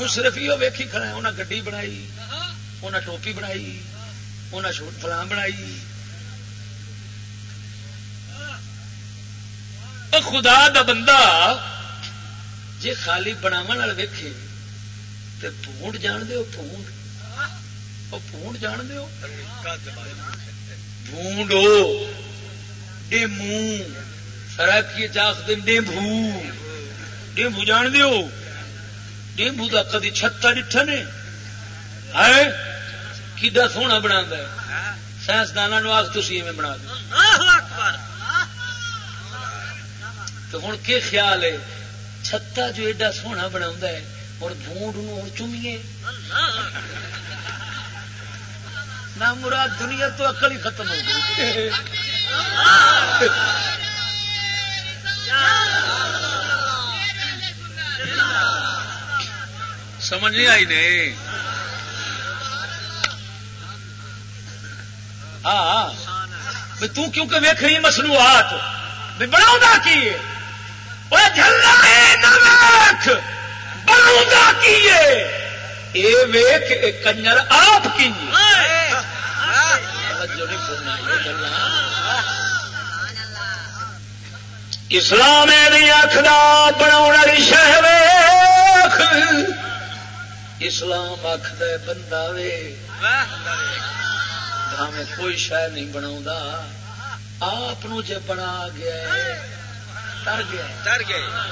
صرف یہ ویکھی کھڑا انہیں گڈی بنائی۔ انہیں ٹوپی بنائی انہیں شوٹ فلام بنائی۔ خدا دا بندہ جی خالی بناو ویکھے تو پونڈ جان دو پونڈ۔ پونڈ جان دو پونڈ ڈیمو سراکی چاخ ڈیمبو ڈیمبو جان دیو ڈیمبو کا کدی چھتا ڈٹھا نے۔ کڈا سونا بنا سائنسدان آخ تھی بنا دو۔ تو ہوں کی خیال ہے؟ چھتا جو ایڈا سونا بنا اور بونڈ ہوں چومیے۔ نہ مراد دنیا تو اکل ہی ختم ہو گئی۔ سمجھ نہیں آئی نہیں ہاں۔ تو کیونکہ ویخ رہی مصنوعات؟ بنا کی بنا کی کنجر آپ کی اسلام آخر بنا شہر اسلام آخد بندہ وے میں کوئی شہ نہیں بنا آپ جب بنا گیا تر گیا تر گیا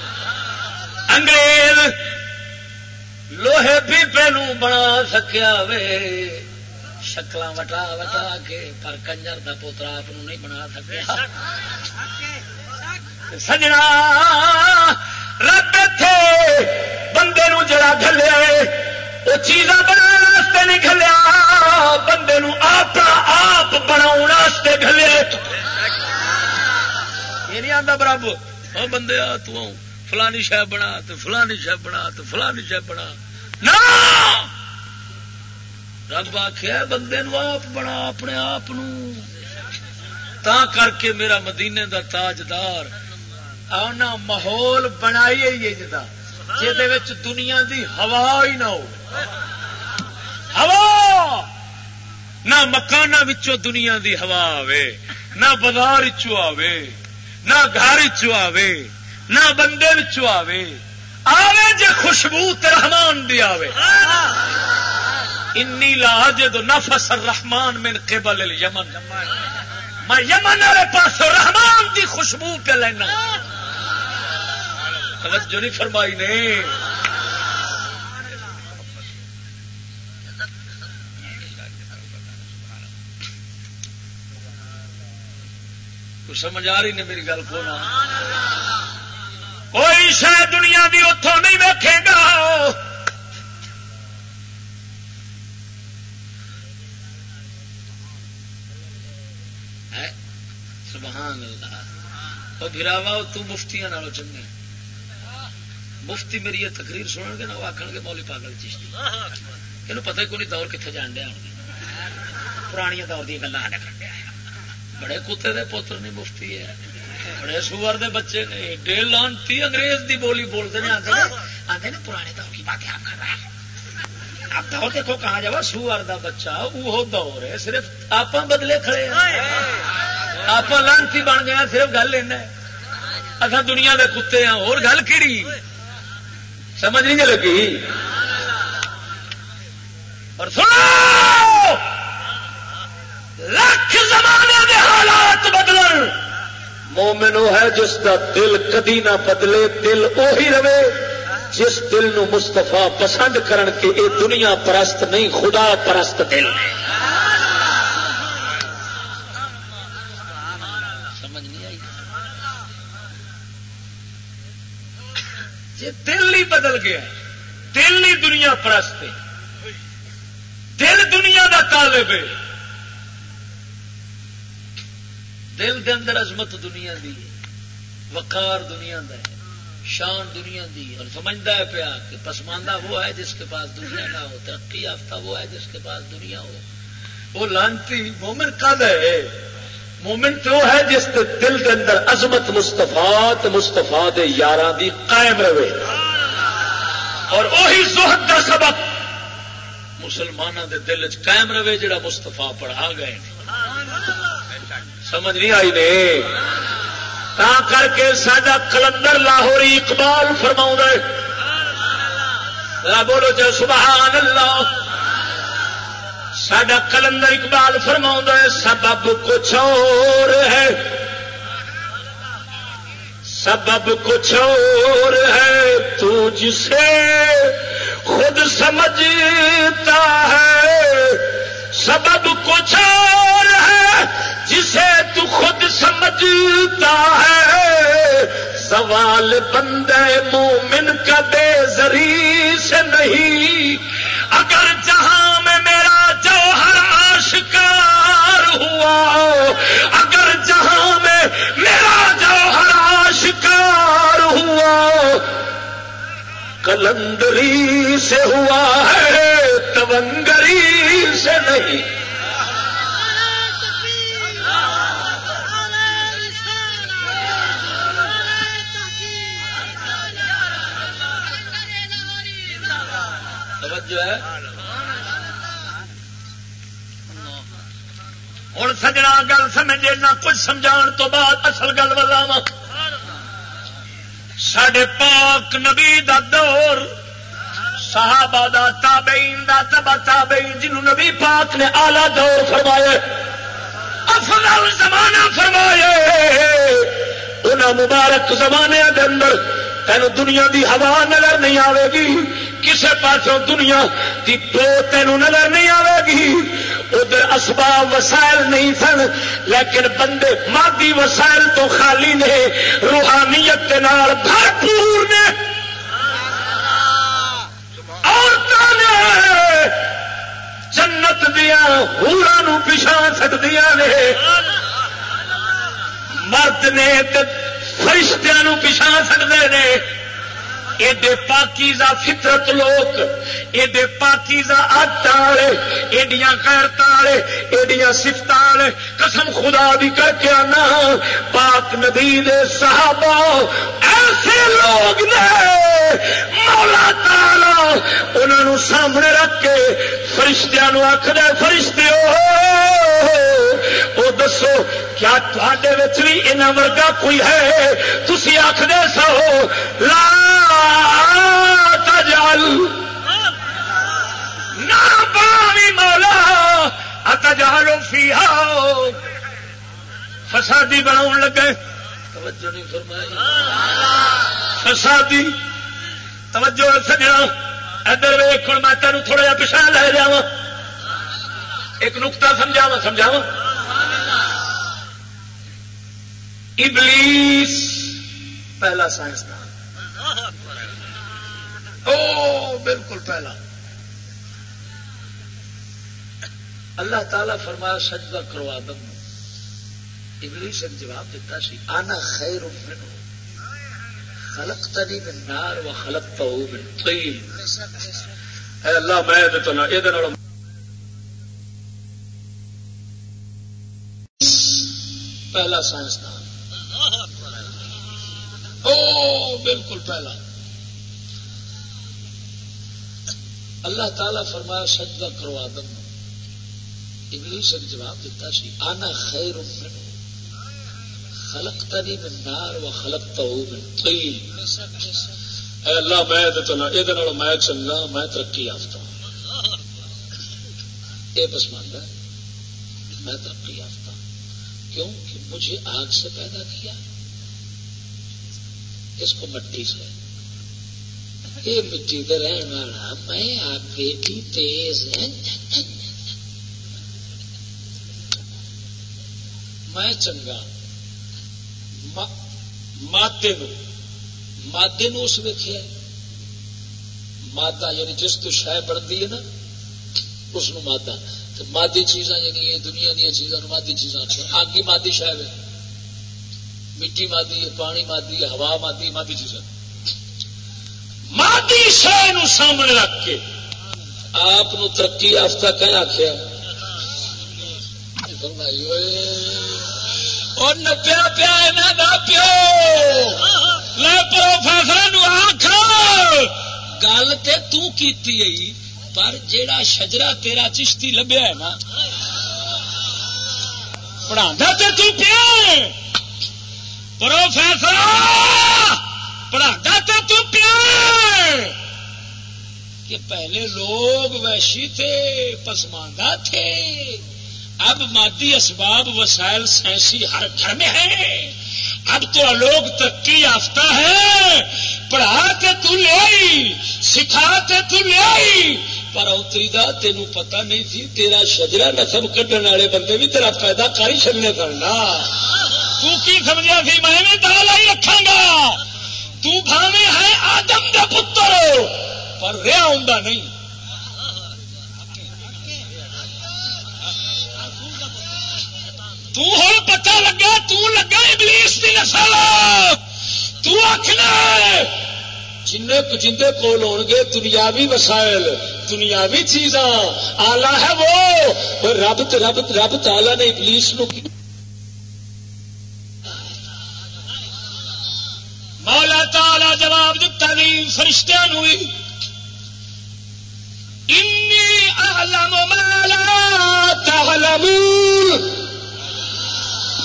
انگریز لوہے پیپے بنا سکیا وے۔ شکل وٹا وٹا کے پر کنجر کا پوترا آپ نہیں بنا سکیا۔ سجنا رب تھے بندے نو جڑا گلیا وہ چیزاں بنا نہیں گلیا بندے نو اپنا آپ بنا گلیا یہ نہیں آتا برابر ہاں بندے آ، تو فلانی شہ بنا تو فلانی شہ بنا تو فلانی شہ بنا۔ رب آخیا بندے نو آپ بنا اپنے آپ کر کے میرا مدینے دا تاجدار آنا ماحول بنائی جہد دنیا دی ہوا ہی نہ ہو۔ ہوا! نہ مکان دنیا دی ہوا آوے نہ بازار آوے نہ گھر آوے نہ بندے آوے۔ آوے جے خوشبو رحمان دی آوے۔ انی لا جد نفس الرحمان من قبل الیمن میں یمن والے پاس رحمان دی خوشبو پہ لینا۔ توجہ نہیں فرمائی نے۔ سمجھ آ رہی نے میری گل کو کوئی شاید دنیا دی اتوں نہیں ویکھے گا۔ سبحان اللہ وہ گراوا تو مفتیاں نالوں چنگے۔ مفتی میری یہ تقریر سنن گے نا، وہ آخر گے مولی پاگل چیشتی یہ پتہ ہی کوئی دور کتنے جان دیا پرانیا دور دیا گلا کر دیا۔ بڑے کتے دے پوتر نہیں، مفتی ہے۔ بڑے سور دے بچے نے۔ ڈیل لانتی انگریز دی بولی بولتے ہیں آتے ہیں پرانے دور کی باتیں آپ کر رہا ہے۔ دور دیکھو کہاں جا سور دا بچہ وہ دور ہے صرف آپ بدلے کھڑے ہیں۔ آپ لانتی بن گیا صرف گل لینا دنیا دے کتے ہیں اور گل کہڑی سمجھ نہیں لگی؟ اور سنو! لکھ زمانے دے حالات بدل مومن وہ ہے جس کا دل کدی نہ بدلے دل اہی رہے۔ جس دل نو مستفا پسند کرن کے اے دنیا پرست نہیں، خدا پرست دل۔ جی دل ہی بدل گیا دل ہی دنیا پرست دل دنیا کا طالب ہے۔ دل دے اندر عظمت دنیا دی وقار دنیا دا ہے۔ شان دنیا دی اور سمجھتا ہے پیا کہ پسماندہ وہ ہے جس کے پاس دنیا نہ ہو، ترقی یافتہ وہ ہے جس کے پاس دنیا ہو۔ وہ لانتی مومن کد ہے؟ مومن تو ہے جس کے دل کے اندر عظمت مستفا مستفا دے یار دی قائم رہے۔ اور وہی زہد کا سبق مسلمانوں دے دل چ قائم رہے جڑا مستفا پڑھا گئے۔ سمجھ نہیں آئی نے؟ تا کر کے سڈا کلندر لاہوری اقبال فرما بولو جو سبحان اللہ سڈا کلندر اقبال فرما سبب کچھ اور ہے۔ سبب کچھ اور ہے، تو جسے خود سمجھتا ہے۔ سبب کچھ اور ہے جسے تو خود سمجھتا ہے۔ سوال بندے مومن کا بے زری سے نہیں۔ اگر جہاں میں میرا جوہر آشکار ہوا، اگر جہاں میں میرا جوہر آشکار ہوا کلندری سے ہوا ہے، تونگری سے نہیں۔ جو ہے۔ ہوں سجنا گل سمجھے نہ کچھ سمجھا تو بعد اصل گل والا سڈے پاک نبی دا دور صحابہ دا تابعین دا تبا تابعین جنہوں نبی پاک نے آلہ دور فرمایا افضل زمانہ فرمایا انہاں مبارک زمانے دے اندر تین دنیا دی ہوا نظر نہیں آئے گی۔ کسے پاسوں دنیا دی دو تین نظر نہیں آئے گی۔ ادھر اسباب وسائل نہیں سن، لیکن بندے مادی وسائل تو خالی نے، روحانیت کے نال بھرپور نے۔ عورتوں نے جنت دیا ہورا پچھا سکتی نے۔ مرد نے فرشتہ پچھا سکتے ہیں ایڈے پاکیزا فطرت لوگ ایڈے پاکیزا آدت والے ایڈیاں غیرت والے ایڈیاں سفت والے قسم خدا بھی کر کے آنا پاک نبی دے صحابہ، ایسے لوگ نے مولا تالا انہوں سامنے رکھ کے فرشتیاں آخر فرشتے وہ دسو، کیا تے بھی یہاں ورگا کوئی ہے؟ تھی آخر سو، لا تجعل. نہ پانی مولا، اتجعل فیہا. فسادی بناؤ لگے۔ توجہ نہیں فرمائی۔ فسادی۔ توجہ سجنا۔ ادھر ویخ میں تینوں تھوڑا جا پچھا لے جا ایک نقتا سمجھاوا سمجھاوا ابلیس، پہلا سائنسدان۔ بالکل پہلا۔ اللہ تعالی فرمایا، سجدہ کرو آدم انگلش ایک جواب دیتا سی، آنا خیر منو خلق تنی من نار و خلق تو من طین۔ اے اللہ، میں تو نہ یہ پہلا سائنسدان۔ او بالکل پہلا۔ اللہ تعالی فرمایا سجدہ کرو آدم انگلش ایک جواب دیتا سی، آنا خیر خلق تری من نار و خلق تو اے اللہ، میں یہ میں چنگا، میں ترقی یافتہ یہ بس مانتا میں ترقی یافتہ کیوں؟ کہ مجھے آگ سے پیدا کیا۔ اس کو مٹی سے۔ یہ مٹی کا رہن والا میں آپ بیٹی تیز ہے۔ میں چنگا۔ مادے مادے اس ویخیا مادہ یعنی جس تو شہ بنتی ہے نا، اس مادہ۔ مادی چیزاں یعنی دنیا دیا چیزاں مادی چیزاں اگ ہی مادی شہ ہے۔ مٹی مادی ہے، پانی مادی ہے، ہوا مادی مادی چیزاں۔ مادی شہ سامنے رکھ کے۔ آپ ترقی یافتہ کہ آخیا نپیا پیا پیو۔ لے پروفیسر آخ گل تو کی پر جیڑا شجرا تیرا چشتی لبیا ہے نا۔ پڑھا تو پیا۔ پروفیسر! پڑھا تو پیا کہ پہلے لوگ ویشی تھے، پسماندہ تھے۔ اب مادی اسباب، وسائل سائنسی ہر گھر میں ہے اب تو لوگ ترقی یافتہ ہے پڑھا کے تو لے آئی، سکھا کے تو لے آئی۔ پر اتری دا تین پتا نہیں تھی، تیرا شجرا نسم کٹن والے بندے بھی تیرا پیدا کر ہی چلنے کرنا کی سمجھا سی؟ میں دال آئی رکھا گا۔ تاوے ہے آدم کا پتر۔ پر رہا ہوں نہیں۔ توں پتا لگا تگا ابلیس کی نسل۔ تخنا جن جندے کول ہو گے دنیاوی وسائل، دنیاوی چیزاں۔ آلہ ہے وہ۔ رب رب رب تالا نے ابلیس نو کی مولا تالا جواب دتا نہیں فرشتہ نوئی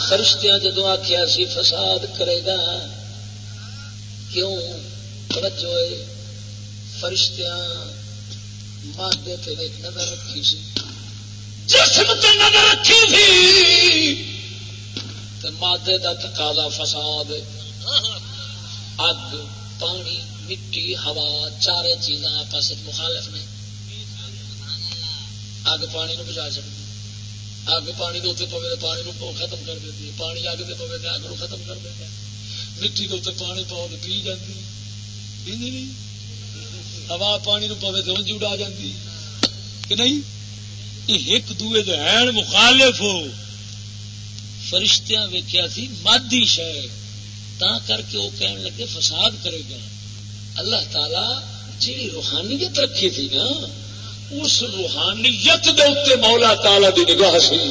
فرشتیاں جدو آخیا سی فساد کرے گا، کیوں؟ توجہ فرشتیاں مادے تے نظر رکھی سی۔ جسم تے نظر رکھی تھی مادے دا تقاضا فساد اگ، پانی، مٹی، ہوا، چارے چیزاں آپس مخالف نے۔ اگ پانی نو بچا سکتی اگ پانی کے اتنے پوے تو پانی کو ختم کر دیتی ہے پانی اگ سے پوے تو اگ کو ختم کر دیتا مٹی کے اتنے پانی پاؤ تو پی جاتی ہوا پانی نو پوے تو انج اڑا جاتی کہ نہیں؟ ایک دوے دے ہیں مخالف ہو۔ فرشتیاں ویکیا سی، مادی شہ تا کر کے وہ کہن لگے، فساد کرے گا۔ اللہ تعالی جی روحانیت رکھی تھی نا، اس روحانیت دے اتنے مولا تالا دی نگاہ سی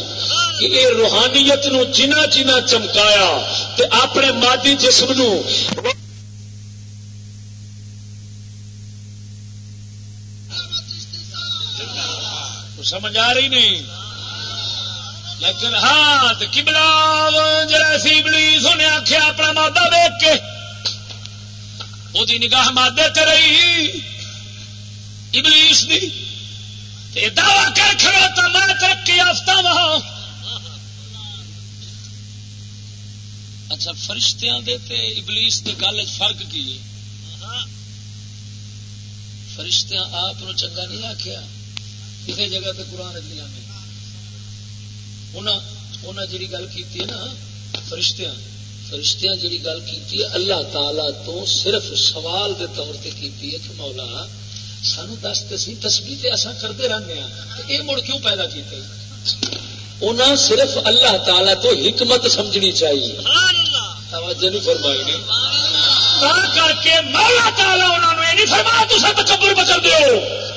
کہ یہ روحانیت نو جنا جنا چمکایا تے اپنے مادی جسم نو۔ سمجھ آ رہی نہیں؟ لیکن ہاں کبلا جڑا سی بلی سنے آخیا اپنا مادہ دیکھ کے وہ نگاہ مادے تے رہی ابلیس دی تے دعوی کر کھڑا تو میں ترقی یافتہ وہاں اچھا فرشتیاں دے تے ابلیس دے گل فرق کی فرشتیاں آپ چنگا نہیں آخیا کسی جگہ تے قرآن نہیں آنے انہیں جی گل کی نا فرشتیاں فرشتیاں جی گل کی اللہ تعالی تو صرف سوال دے طور پہ کی کہ مولا سانو دس سی تسبی تے اصا کرتے رہنے ہیں یہ مڑ کیوں پیدا کیتے؟ انہاں صرف اللہ تعالی تو حکمت سمجھنی چاہیے۔ توجہ نہیں فرمائی نہیں کر کے مولا تعالی انہوں نے نہیں فرمایا سب تکبر بچل دو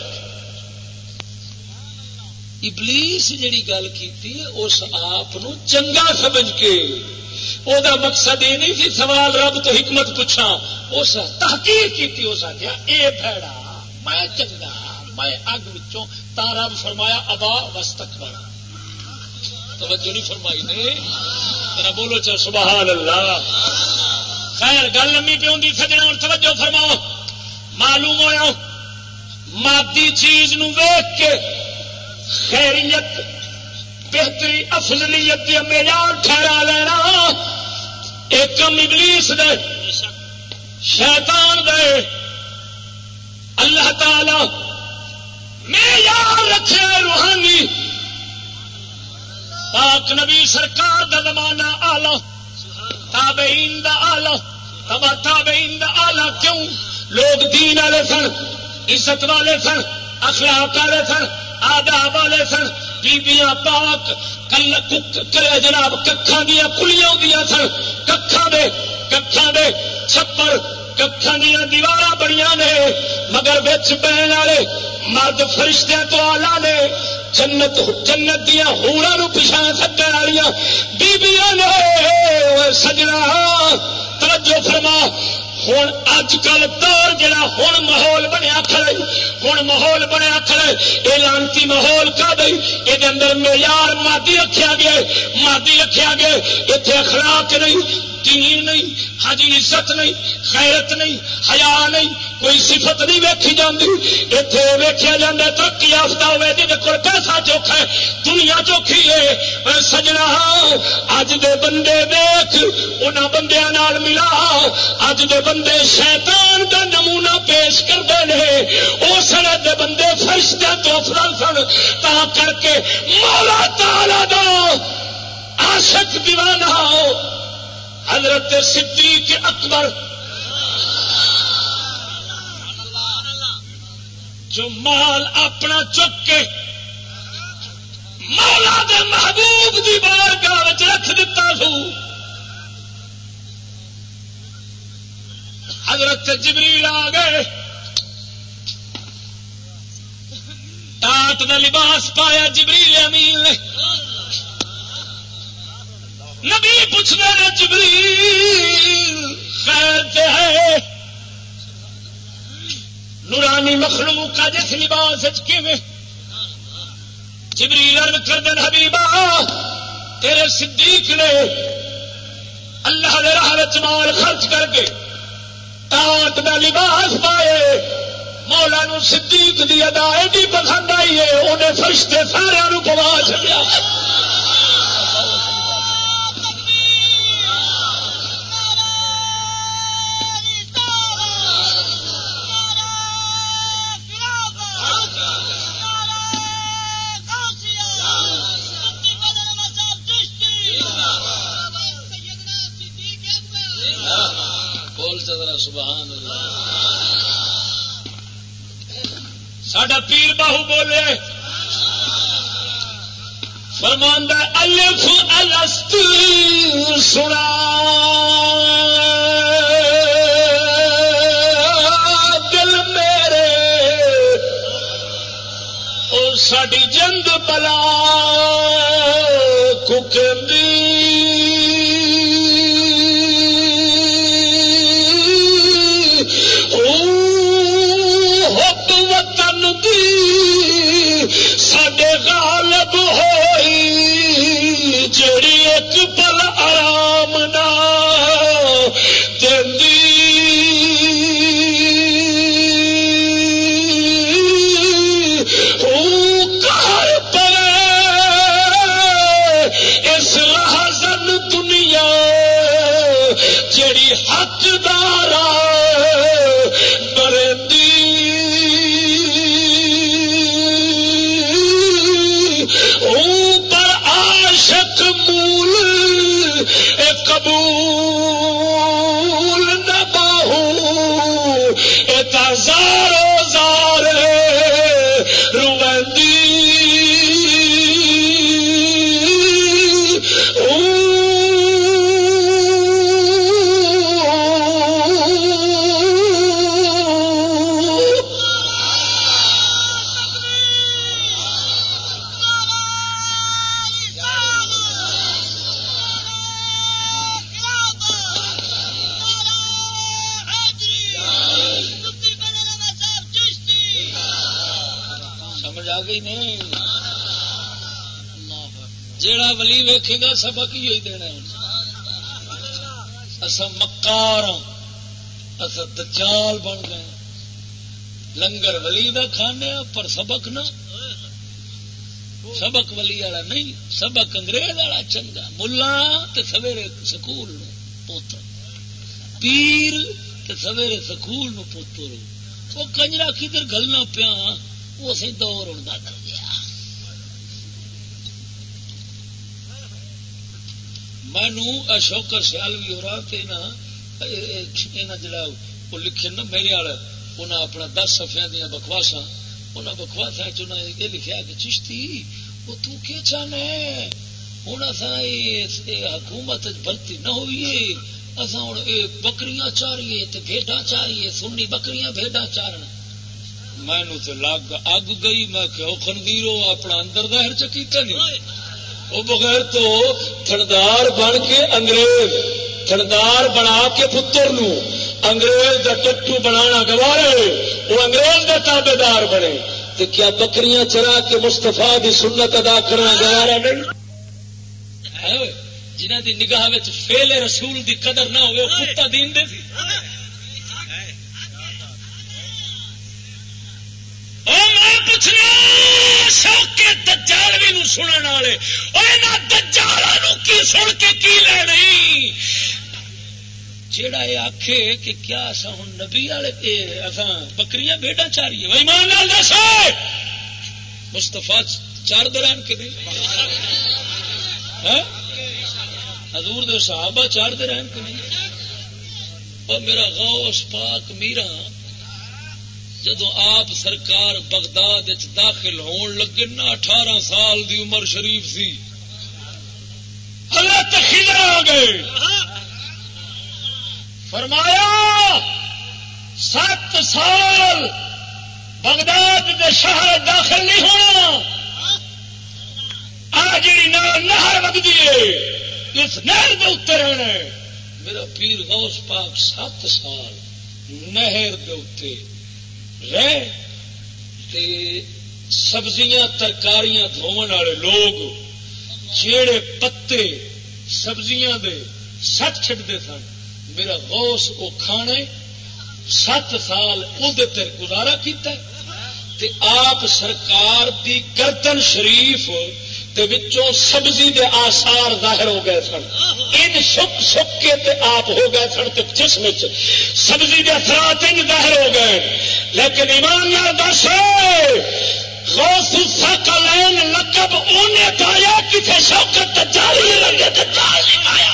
ابلیس جیڑی گل کی اس آپ چنگا سمجھ کے۔ وہ مقصد یہ نہیں سی، سوال رب تو حکمت پوچھا اس تحقیق کی اس آخیا اے بھڑا میں چنگا، میں اگ وچوں تا رب فرمایا، ابا وسطک بڑا توجہ نہیں فرمائی نے۔ میرا بولو چل سبحان اللہ۔ خیر، گل لمبی پہ ہوں سجنا اور توجہ فرماؤ۔ معلوم ہوا مادی چیز نو ویک کے خیریت بہتری افضلیت معیار ٹھہرا لینا۔ ایک کم ابلیس دے، شیطان دے۔ اللہ تعالی معیار رکھے روحانی۔ پاک نبی سرکار دا زمانہ آلہ تابعین دا آلہ تبا تابعین دا آلہ کیوں؟ لوگ دین والے سن، عزت والے سن اخلاق والے سن، آداب والے سن بیبیاں پاک کرے جناب ککھا دیا کلیاں ہوں سن ککھا دے ککھا دے چھپر ککھا دیا دیوار بڑی نے، مگر بچ بہن والے مرد فرشتے تو آلہ نے، جنت جنت دیا ہورا پچھا سکے والی بیبیاں نے۔ سجنا، توجہ فرما ہوں اج کل دور جڑا ہوں ماحول بنیا کھڑے ہوں ماحول بنیا کھڑے یہ لانتی ماحول کا دئی یہ اندر معیار مادی رکھا گیا مادی رکھا گیا اتنے اخلاق نہیں دین نہیں ہجی عزت نہیں خیرت نہیں، حیا نہیں، کوئی صفت نہیں ویکھی جاتی اتنے ویکیا جا ترقی یافتہ ہوئے جی کو پیسہ چوکھا ہے، دنیا چوکھی ہے۔ سجنا ہاں، اج دے بندے ویخ ان بندیا ملا ہاں۔ اج دے بندے شیطان کا نمونہ پیش کرتے ہیں اس دے بندے فرشتے تو افضل سن، تا کر کے مولا تالا دو عاشق دیوانہ ہاں۔ حضرت صدیق اکبر جو مال اپنا چک کے مولا دے محبوب دی بارگاہ رکھ دیتا سو۔ حضرت جبریل آ گئے۔ ٹاٹ کا لباس پایا جبریل امین نے۔ نبی پوچھنے نے جبری خیر ہے۔ نورانی مخلوق کا جس لباس جبری ارد کر دین حبیبا، تیرے صدیق نے اللہ نے راہ مال خرچ کر کے ٹاٹ کا لباس پائے۔ مولا نو صدیق دی ادا ایڈی پسند آئی ہے انہیں فرشتے سارا پوا چلیا فرماندہ الف الست سنا۔ دل میرے، او ساڈی جنگ بلا حب وطن دی ساڈے غالب ہو جیڑی ایک پل آرام نہ قبول نہ باہو جیڑا ولی ویکھے گا سبق ہی دینا اصا مکار اصا دجال بن گئے لنگر ولی دا کھانے پر سبق نہ۔ سبق ولی والا نہیں، سبق انگریز والا چنگا۔ ملا سویرے سکول پوتر۔ پیر سویرے سکول پوتر۔ وہ کنجرا کدھر گلنا پیا، وہ سی دور ان کا کر گیا مینو شوکر سیال بھی ہو رہا جڑا وہ لکھے نا میرے والے انہیں اپنا دس سفیا دیا بکواسا انہیں بکواسا یہ لکھا کہ چشتی وہ تو کیا چاہنا ہے؟ ہوں اصا حکومت بھرتی نہ ہوئی اصا ہوں بکریاں چاریے بھیڈا چاریے، سنی بکریاں بھیڈا چارن۔ مینو تو لگ اگ گئی، میں کہ خنویرو، اپنا اندر دہر چکیتا نہیں۔ وہ بغیر تو تھندار بن کے انگریز، تھندار بنا کے پتر نو، انگریز کا ٹٹو بنا گوارے وہ انگریز کا تابے دار بنے۔ تو کیا بکریاں چرا کے مستفا دی سنت ادا کرنا گوارا نہیں؟ جنہ دی نگاہ فیل رسول دی قدر نہ ہوئے کتا دین دے سی والے۔ کی سن کے کی جیڑا یہ آخے کہ کیا اصا ہوں نبی والے اصا بکریاں بیٹا چاریے بھائی مان لال دس مستفا چار دران کے نہیں حضور دے صحابہ چار دران کے نہیں اور میرا غوث پاک میرا جدو آپ سرکار بغداد داخل ہون لگے نا، اٹھارہ سال دی عمر شریف سی۔ حضرت خضر آ گئے۔ فرمایا، سات سال بغداد کے شہر داخل نہیں ہونا۔ آ جی نہر وگتی ہے، اس نہر کے اتر رہنا میرا پیر غوث پاک سات سال نہر کے اتنے سبزیاں ترکاریاں دھون والے لوگ جڑے پتے سبزیاں دے سٹ چڈتے سن، میرا غوث وہ کھانے سات سال اندر گزارا کیتا تے آپ سرکار دی گردن شریف وچوں سبزی دے آسار ظاہر ہو گئے سن۔ ان سک سک کے تے آپ ہو گئے سن تے جسم سبزی دے اثرات ان ظاہر ہو گئے۔ لیکن ایمان نہ دس غوث ساکلین لقب انہیں پایا کتنے شوکت جاری لگے تو جال نہیں پایا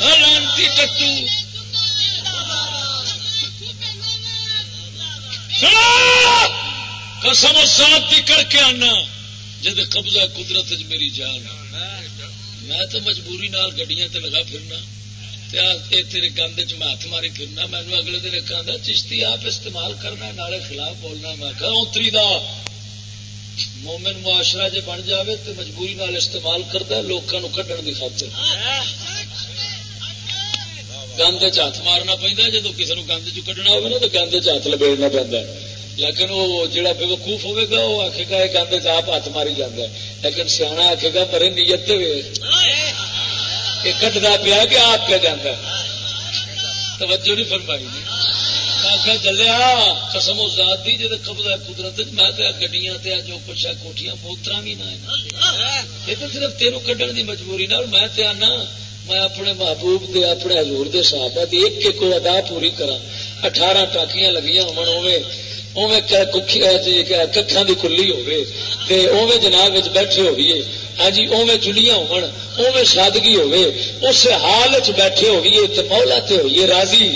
لانتی ٹٹو سنو! قسم سات کی کر کے آنا جد قبضہ قدرت میری جان میں تو مجبوری نال گڈیاں تے لگا پھرنا تیرے گند چ میں ہاتھ ماری پھرنا مینو اگلے دن ایک آدھا چشتی آپ استعمال کرنا نالے خلاف بولنا میں کہ اتری دا۔ مومن معاشرہ جی بن جاوے تو مجبوری نال استعمال کرتا لوگوں کھڈن کی خاطر۔ گند ہاتھ مارنا پہنتا جب کسی نے گند چ کھڈنا ہوگا نا، تو گند ہاتھ لبیڑنا پہنتا ہے۔ لیکن وہ جڑا بے وقوف ہوے گا وہ آخے گا یہ گند چاپ ہاتھ ماری جانا لیکن سیاح آخے گا مرے نیت یہ کٹتا پیا کہ آپ کیا جانا توجہ نہیں فرمائی آخیا چلیا قسم ذات دی جب قبضہ قدرت میں گڈیاں جو کچھ ہے کوٹیاں موترا بھی نہ یہ تو صرف تیروں کڈن دی مجبوری نال میں آنا میں اپنے محبوب دے، اپنے حضور دے صحابہ دی ایک ایک کو ادا پوری کرا اٹھارہ ٹاکیاں لگیاں ہوے ککھاں دی کلی ہوے اوے جناب بیٹھے ہوئیے۔ ہاں جی اوے چلیاں ہوے سادگی ہوے اس حال چ بیٹھے ہوئیے تے مولا تے ہوئیے راضی۔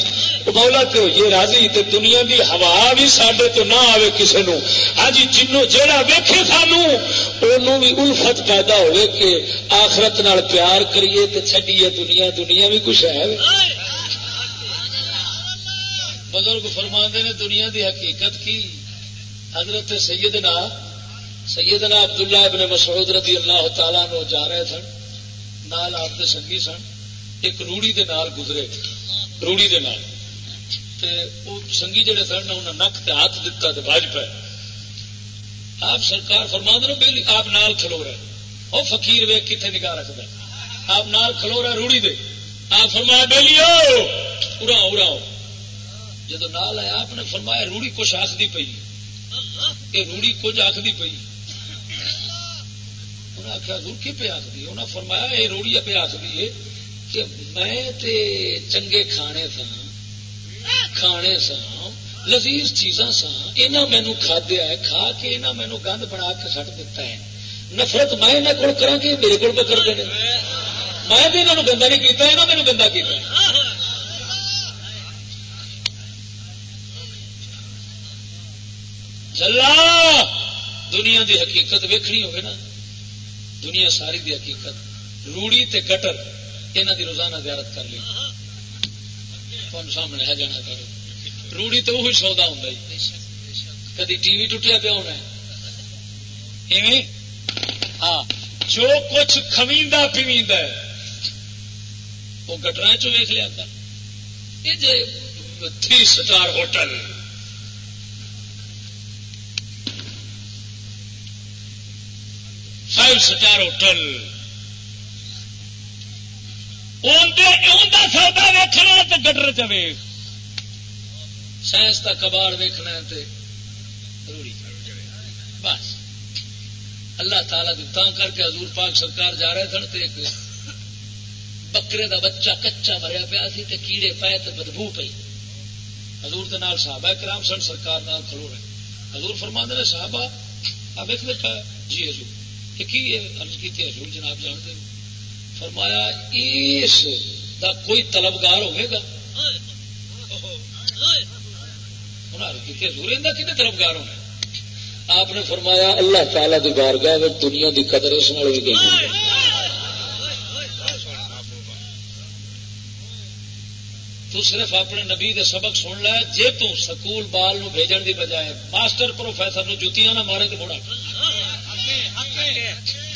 مولا تے ہوئیے راضی تے دنیا دی ہوا بھی سڈے تو نہ آئے کسی نو ہاں جی جنوں جہاں ویکھے سانو بھی الفت پیدا ہوئے کہ آخرت نال پیار کریے تے چھڈیے دنیا دنیا بھی کچھ ہے۔ بزرگ فرما نے دنیا دی حقیقت کی؟ حضرت سیدنا سیدنا عبداللہ ابن مسعود رضی اللہ تعالیٰ نو جا رہے سن، نال آپ کے سنگی سن، ایک روڑی دے نال گزرے، روڑی دے نال۔ تے او سنگھی جڑے سن انہیں نک تے ہاتھ دتا تو بج پہ آپ سرکار فرما دے بہلی آپ نال کھلو رہے۔ وہ فقیر ویگ کتنے نگاہ رکھتا آپ نال کھلو رہے روڑی دے۔ آپ فرمایا بہلی اڑاؤ اڑاؤ۔ جدو نال آیا، آپ نے فرمایا، روڑی کچھ آخری پی یہ روڑی کچھ آخری پی انہیں آخیا روکی پہ آخری انہیں فرمایا یہ روڑی پہ آخری ہے کہ میں تے چنگے کھانے تھا کھانے سا لذیذ چیزاں سا یہاں مینو کھادیا ہے، کھا کے یہاں مینو گند بنا کے سٹ دیتا ہے۔ نفرت میں یہاں کو کرا کہ میرے کو کرتے ہیں میں بھی یہاں گندا نہیں کیتا یہاں مینو گندا کیتا ہے۔ چلا دنیا دی حقیقت ویکھنی ہوگی نا۔ دنیا ساری دی حقیقت. روڑی تے گٹر یہاں دی روزانہ زیارت کر لی. تمہیں سامنے ہے جانا کرو. روڑی تو وہی سودا ہوں کدی ٹی وی ٹوٹیا پیا ہونا ہاں. جو کچھ کمیدا پیویند وہ گٹر چیخ لیا یہ جی three star hotel five star hotel سودا ویکنا تو گٹر چوے سائنس کا کباڑ ویکنا ضروری بس۔ اللہ تعالی دتا کر کے حضور پاک سرکار جا رہے سن ایک بکرے دا بچہ کچا مریا پیا سی تے کیڑے پائے تو بدبو پی حضور دے نال صحابہ کرام سن سرکار نال کھلو رہے۔ حضور فرما نے، صحابہ آپ ویک جی حضور۔ کی عرض کی حضور جناب جانتے فرمایا، اس دا کوئی طلبگار ہوئے گا؟ کتنے طلبگار ہونا آپ نے فرمایا، اللہ تعالی دی بارگاہ میں دنیا دی قدر اس نال بھی گئی۔ تو صرف اپنے نبی دے سبق سن لیا جے تو سکول بال نو بھیجن دی بجائے ماسٹر پروفیسر نو جتیاں نہ مارے تو بڑا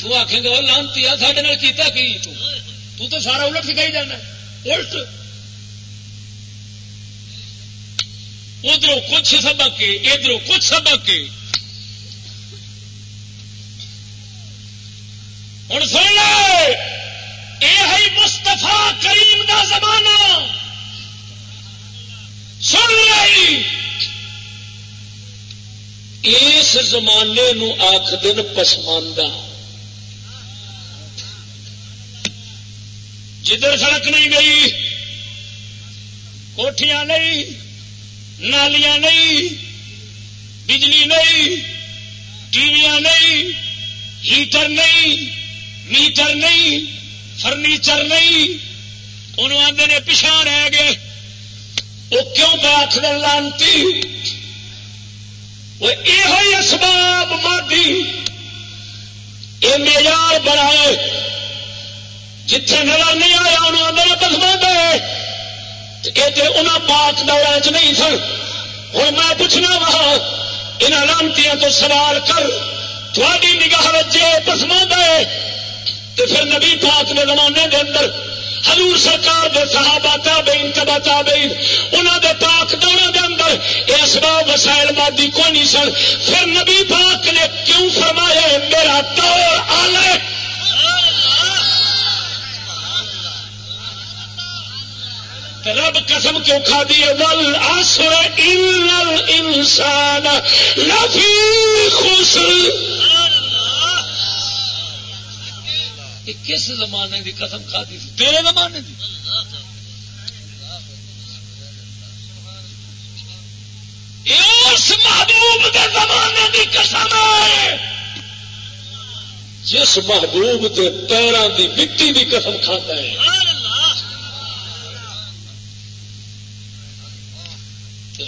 تو آخے گا لانتی سڈے کیتا کی تو تو سارا الٹ سکھائی جانا الٹ ادھر کچھ سبق کے ادھر کچھ سبق کے ہوں سن لو یہ مستفا کریم دا زمانہ سن لائی اس زمانے نو آخ دن پسماندہ جدھر سڑک نہیں گئی کوٹیاں نہیں، نالیاں نہیں، بجلی نہیں ٹی وی نہیں، ہیٹر نہیں، میٹر نہیں، فرنیچر نہیں، انہوں آدھے نے پچھا رہ گئے۔ وہ کیوں پہ آخر لانتی؟ وہ یہ اسباب مادی۔ یہ معیار بنائے۔ جتھے نظر نہیں آیا انہوں میرے پسند ہے یہ انہوں پاک دور چ نہیں سن۔ ہوں میں پوچھنا وا ان لانتی تو سوال کر تھوڑی نگاہ جی پسماند ہے تو پھر نبی پاک نے زمانے کے اندر حضور سرکار دے صحابہ تابعین تبا تابعین انہوں دے پاک دوروں دے اندر یہ اسباب وسائل مادی کوئی نہیں سن۔ پھر نبی پاک نے کیوں فرمایا، میرا دور آلے رب قسم کیوں کھا ول آسر انسان لفی خوش کس زمانے دی قسم کھا دی تیرے زمانے دی۔ اس محبوب کے زمانے دی قسم ہے۔ جس محبوب کے پیروں دی مٹی دی قسم کھاتا ہے۔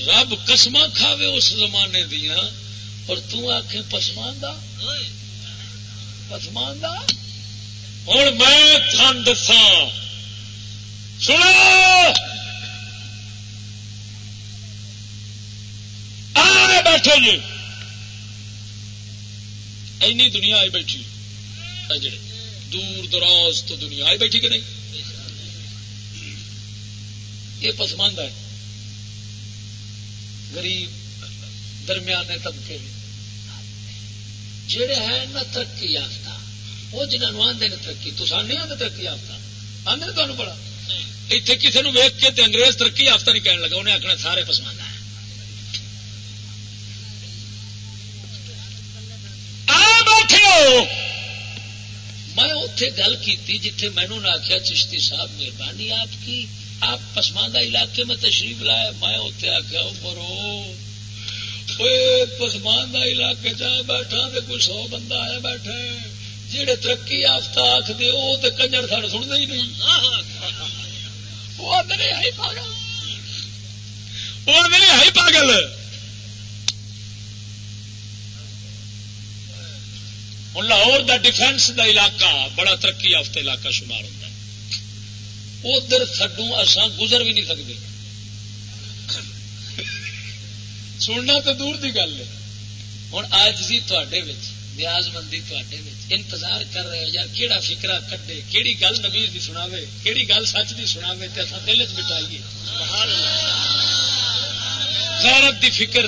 رب قسم کھاوے اس زمانے دیا اور تک پسماندہ پسماندہ ہوں میں تھن دسا سنو! آ بیٹھے جی۔ اینی دنیا آئی بیٹھی۔ جڑے دور دراز تو دنیا آئی بیٹھی کہ نہیں؟ یہ پسماندہ ہے۔ غریب درمیانے طبقے جڑے ہیں نا ترقی یافتہ، وہ جنہوں آدھے ترقی تو سان نہیں آتے ترقی یافتہ؟ آدھے تمہیں بڑا اتنے کسی نے ویک کے انگریز ترقی یافتہ نہیں کہنے لگا، انہیں آخنا سارے پسماندہ ہے میں اتے گل کی جتھے مینو نے آخیا چشتی صاحب مہربانی آپ کی۔ آپ پسماندہ علاقے میں تشریف لائے، میں اتنے آخیا مرو پسماندہ علاقے جا بیٹھا تو کوئی سو بندہ آیا بیٹھا جہے ترقی یافتہ آخ دے وہ تو کنجر سن سنتے ہی نہیں۔ وہ آدھے ہائی پاگل۔ ہائی پاگل۔ ہوں لاہور دا ڈیفینس دا علاقہ، بڑا ترقی یافتہ علاقہ شمار ہوتا ہے۔ ادھر تھڈو اسان گزر بھی نہیں سکتے سننا تو دور کی گل ہے۔ ہوں آج جی تے نیاز مندی تے انتظار کر رہے ہو یار کہڑا فکرا کڈے کہڑی گل نبیز کی سناوے کہڑی گل سچ کی سناوے تو اصل دل چ بٹائیے غیرت دی فکر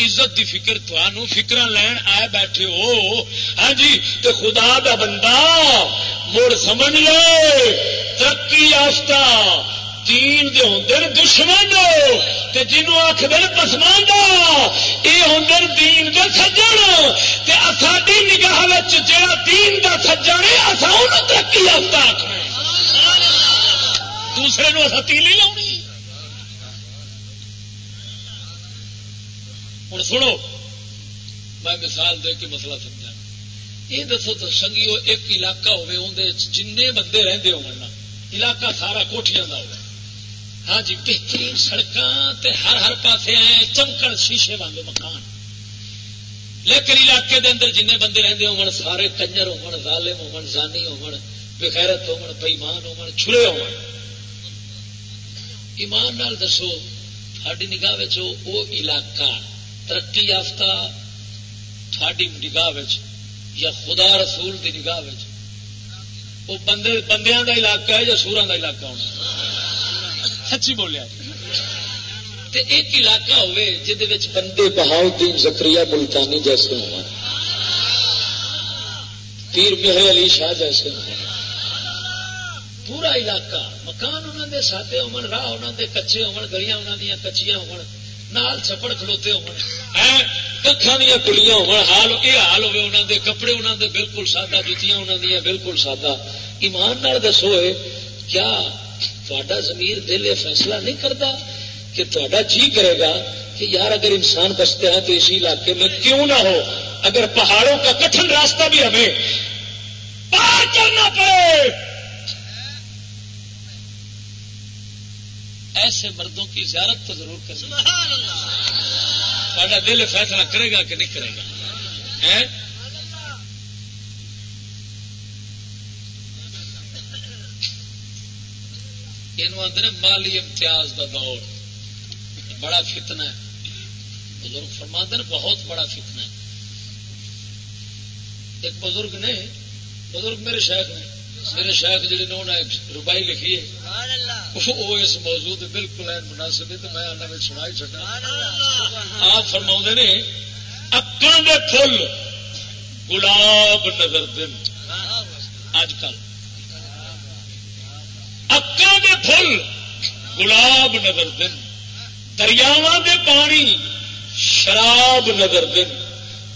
عزت دی فکر فکر لین آئے بیٹھے ہو۔ ہاں جی تو خدا دا بندہ مڑ سمجھ لو ترقی یافتہ، دین دے ہوں دشمن تے جنوں آخ دن پسماندہ یہ ہوں دین دے سجن، تے ساری نگاہ جا دین دا سجن ہے اصا انہوں ترقی یافتہ آخنا دوسرے نو اصا تیلی لاؤنی ہوں سنو، میں مثال دے کے مسئلہ سمجھا یہ دسو تو سنگیو ایک علاقہ ہوے اندر جن بندے رہتے ہو علاقہ سارا کوٹیاں کا ہو ہاں جی بہترین سڑک ہر ہر پاس آئے چمکن شیشے والے مکان۔ لیکن علاقے دے اندر جن بندے رہتے ہو سارے کنجر ہو ظالم ہو زانی ہو بغیرت ہو بئیمان ایمان نال دسو ساری نگاہ وہ علاقہ، ترقی یافتہ تھوڑی نگاہ یا خدا رسول دی نگاہ وہ بندے بندیاں دا علاقہ ہے یا سورا دا علاقہ ہونا؟ سچی بولیا ایک علاقہ ہوئے جہد بندے بہاؤدین زکری ملتانی جیسے ہو پیر مہر علی شاہ جیسے ہو پورا علاقہ، مکان انہوں دے سادے ہون، راہ انہوں دے کچے ہون، گلیاں انہوں دیا کچیاں ہون۔ نال چھپڑ کھلوتے ہو دیا کلیاں ہو حال یہ حال ہوے انہوں دے کپڑے انہوں دے بالکل سادہ جتیاں انہوں دیا بالکل سادہ۔ ایمان نال دسو کیا تا زمیر دل یہ فیصلہ نہیں کرتا کہ تا جی کرے گا کہ یار اگر انسان بستے ہیں تو اسی علاقے میں کیوں نہ ہو؟ اگر پہاڑوں کا کٹن راستہ بھی ہمیں پار کرنا پڑے۔ ایسے مردوں کی زیارت تو ضرور کریں سارا دل فیصلہ کرے گا کہ نہیں کرے گا؟ یہ آدھے مالی امتیاز کا دور۔ بڑا فتنا ہے۔ بزرگ فرماندن بہت بڑا فتنا ہے۔ ایک بزرگ نے، بزرگ میرے شیخ نے میرے شیخ جی نے انہیں روبائی لکھی ہے۔ وہ اس موضوع بالکل مناسب ہے تو میں آنا سنا ہی چڑھا آپ فرما نے اکڑ کے فل گلاب نظر دن۔ اج کل اکڑ کے فل گلاب نظر دن۔ دریاوا کے پانی شراب نظر دن۔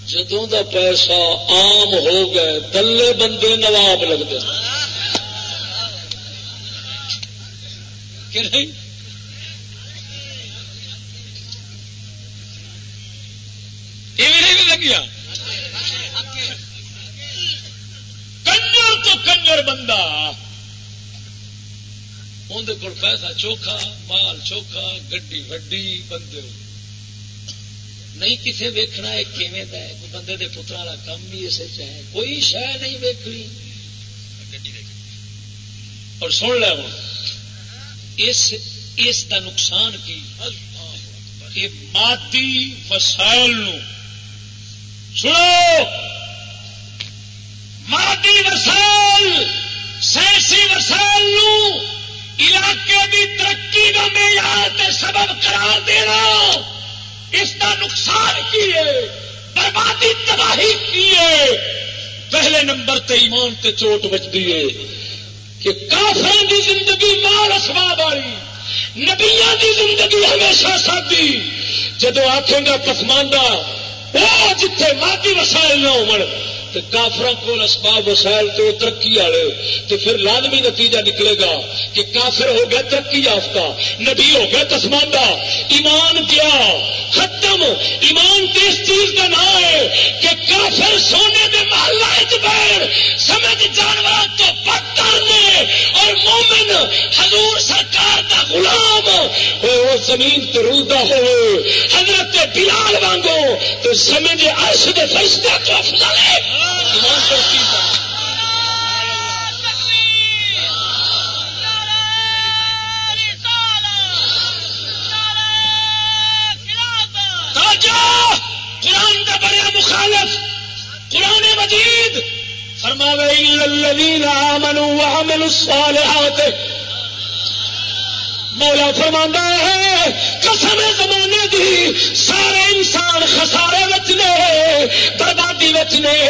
جدوں دا پیسہ عام ہو گئے دلے بندے نواب لگتے کہ نہیں؟ لگیا کنجر تو کنجر بندہ۔ اندر کو پیسہ چوکھا مال چوکھا گڈی وڈی بندے نہیں کسے ویکھنا ہے کیویں ہے؟ بندے دے پترا والا کام بھی اسے چاہے کوئی شہ نہیں ویکنی اور سن لے ہوں۔ اس اس دا نقصان کی؟ کہ مادی وسائل سنو مادی وسائل، سائنسی وسائل علاقے کی ترقی کا معیار سبب قرار دینا۔ اس کا نقصان کیے بربادی تباہی کیے پہلے نمبر تے ایمان تے چوٹ بچتی ہے۔ کہ کافر دی زندگی مال اسباب والی نبیا دی زندگی ہمیشہ سادی۔ جدو آخیں گا پسماندہ وہ جتھے مادی وسائل نہ ہو کافر کو اسباب وسائل تو ترقی والے تو پھر لازمی نتیجہ نکلے گا کہ کافر ہو گیا ترقی یافتہ، نبی ہو گیا تسماندہ ایمان گیا، ختم۔ ایمان تو اس چیز کا نام ہے کہ کافر سونے کے محلہ بیر سمجھ جانور تو پتھر نے اور مومن حضور سرکار کا غلام۔ وہ زمین تو ہو حضرت بلال وانگو۔ تو سمجھ عرش کے فرشتہ تو افضل ہے۔ قرآن کا بڑا مخالف قرآن مجید فرماوے الذین آمنوا وعملوا الصالحات مولا فرما ہے، قسم زمانے دی، سارے انسان خسارے نے، بربادی نے۔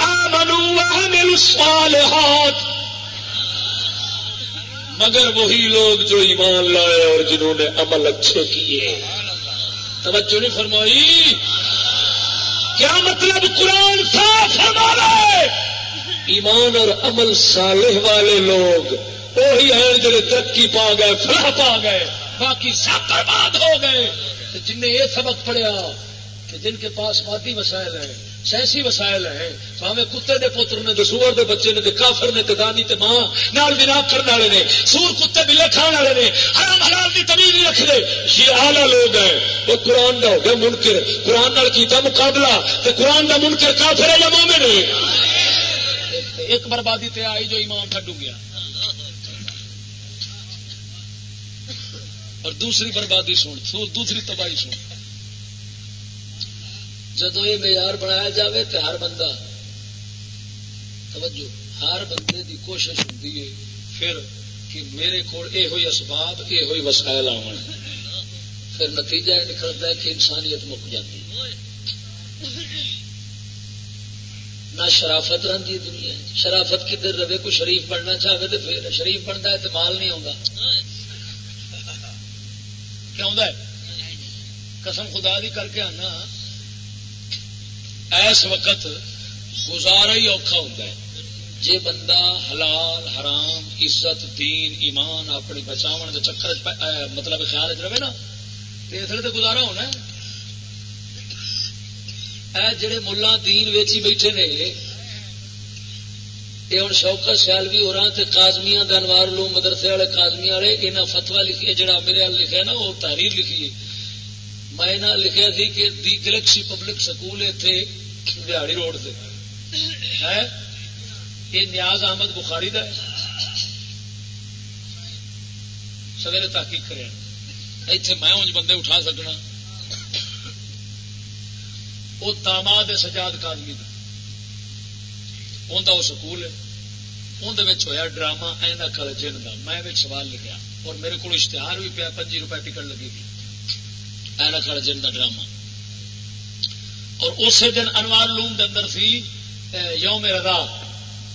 آمنوا وعملوا الصالحات۔ مگر وہی لوگ جو ایمان لائے اور جنہوں نے عمل اچھے کیے۔ توجہ نہیں فرمائی؟ کیا مطلب قرآن صاف فرما رہے ایمان اور عمل صالح والے لوگ وہی ہیں جڑے ترقی پا گئے، فلاح پا گئے، باقی سب برباد ہو گئے۔ جن نے یہ سبق پڑھیا کہ جن کے پاس مادی وسائل ہیں، سائنسی وسائل ہیں پاوے کتے دے پتر نے سور دے بچے نے کافر نے دانی تے ماں، نال بنا کرنے والے نے، سور کتے بلے کھان والے نے، حرام حلال کی تمیز نہیں رکھ دے یہ آلہ لوگ ہیں۔ وہ قرآن کا ہو گیا منکر۔ قرآن نال کیتا مقابلہ، تے قرآن کا منکر کافر ہے یا مومن ہے؟ ایک بربادی تے آئی جو ایمان کھڈو گیا۔ اور دوسری بربادی سن دوسری تباہی سن۔ جدو یہ معیار بنایا جائے تو ہر بندہ، توجہ، ہر بندے دی کوشش ہوتی ہے، پھر کہ میرے کو یہ اسباب یہ ہوئی وسائل آن پھر نتیجہ یہ نکلتا ہے کہ انسانیت مک جاتی نہ شرافت رہی دنیا شرافت کدھر رہے؟ کوئی شریف بننا چاہے تو پھر شریف بنتا ہے تو مال نہیں آتا کیوں قسم خدا دی کر کے آنا۔ اس وقت گزارا ہی اوکھا ہوتا ہے۔ جی بندہ حلال، حرام، عزت، دین، ایمان اپنی بچاؤ کے چکر مطلب خیال رہے نا، تو اس لیے تو گزارا ہونا اے جڑے ملا دین ویچی بیٹھے نے یہ ہوں شوکت سیالوی ہو رہا کازمیا دنوار لو مدرسے والے کازمی والے یہاں فتوا لکھی جڑا میرے لکھا نا وہ تحریر لکھی ہے میں لکھا سی کہ دی گلیکسی پبلک سکول اتنے بہاڑی روڈ سے ہے یہ نیاز احمد بخاری کا سویرے تحقیق کرے اتنے میں انج بندے اٹھا سکنا وہ داماد سجاد کادمی کا وہ سکول ہے۔ اندر ہوا ڈرامہ اینا کل جن کا میں سوال لکھا اور میرے کو اشتہار بھی پیا پچی روپئے ٹکٹ لگی تھی اینا کل جن کا ڈرامہ۔ اور اسی دن انوار لوم کے اندر سی یوم رضا۔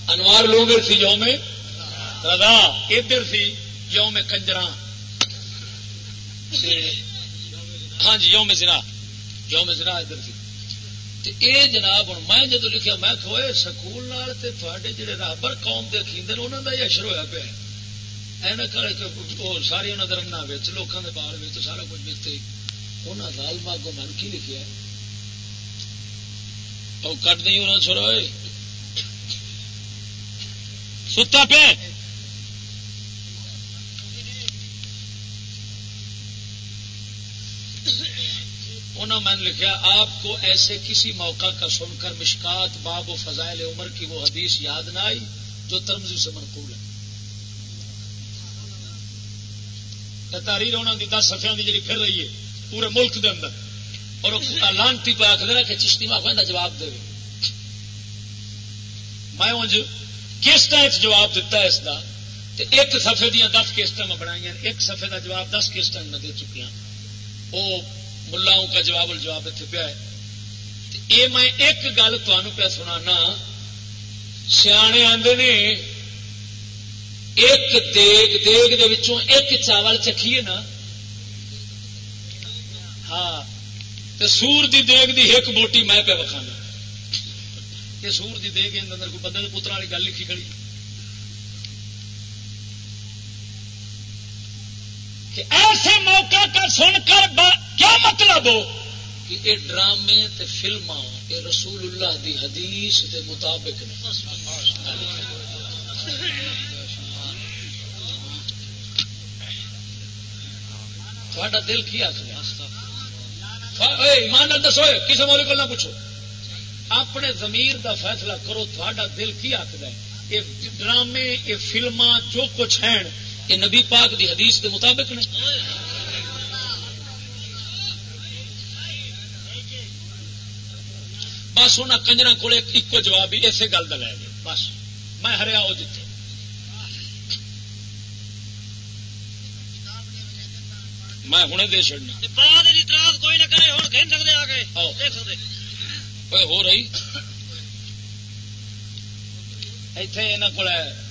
انوار لوم سی یوم رضا۔ ادھر سی یوم کنجر ہاں جی یوم زنا۔ یوم زنا ادھر سی۔ اے جناب ہوں میں جدو لکھا میں کھوئے سکول جڑے رابر قوم کے اخیندے انہوں کا ہی اشر ہوا پیا ایسا ساری انہوں نے رنگ لوگوں کے بال سارا کچھ بیچتے انہوں نے لال باغوں من کی لکھا وہ کٹ نہیں ہونا چھوڑا ستا پہ انہوں میں نے لکھا، آپ کو ایسے کسی موقع کا سن کر مشکات، باب و فضائل عمر کی وہ حدیث یاد نہ آئی جو ترمزی سے منقول ہے۔ تحریر انہوں کی دس سفیا کی جی پھر رہی ہے، پورے ملک دے اندر۔ اور لانتی پہ آخر کہ چشتی ماں کہ جواب دے۔ میں انج کیسٹ جواب دتا اس کا ایک سفے دیا دس کیسٹ میں بنائی ایک سفے کا جواب دس کیسٹ میں دے چکی ہوں وہ ملاؤں کا جواب الجواب اتنے پیا ہے۔ یہ میں ایک گل تمہیں پہ سنا سیانے آدھے نے ایک دیگ دیگ دے وچوں ایک چاول چکھیے نا۔ ہاں۔ تو سور دی دیگ دی ایک بوٹی میں پہ وکھانا۔ یہ سور دی دیگ اندر کوئی بندے پتر والی گل لکھی کھڑی۔ کہ ایسے موقع کا سن کر کیا مطلب ہو؟ کہ یہ ڈرامے تے فلما یہ رسول اللہ دی حدیث دے مطابق تھوڑا دل کی آخر ایمان دسو کسی مولی کو نہ پوچھو۔ اپنے زمیر دا فیصلہ کرو تھوڑا دل کی آخر یہ ڈرامے یہ فلما جو کچھ ہیں یہ نبی پاک دی حدیث کے مطابق نے۔ بس انہیں کنجر کو ایک جواب ہی اسی گل کا لے گیا بس میں ہریا وہ جیتے میں ہوں دے چڑنا کوئی نہ کرے ہوں کہہ سکتے آ کے۔ ہو رہی۔ اتنے یہاں کو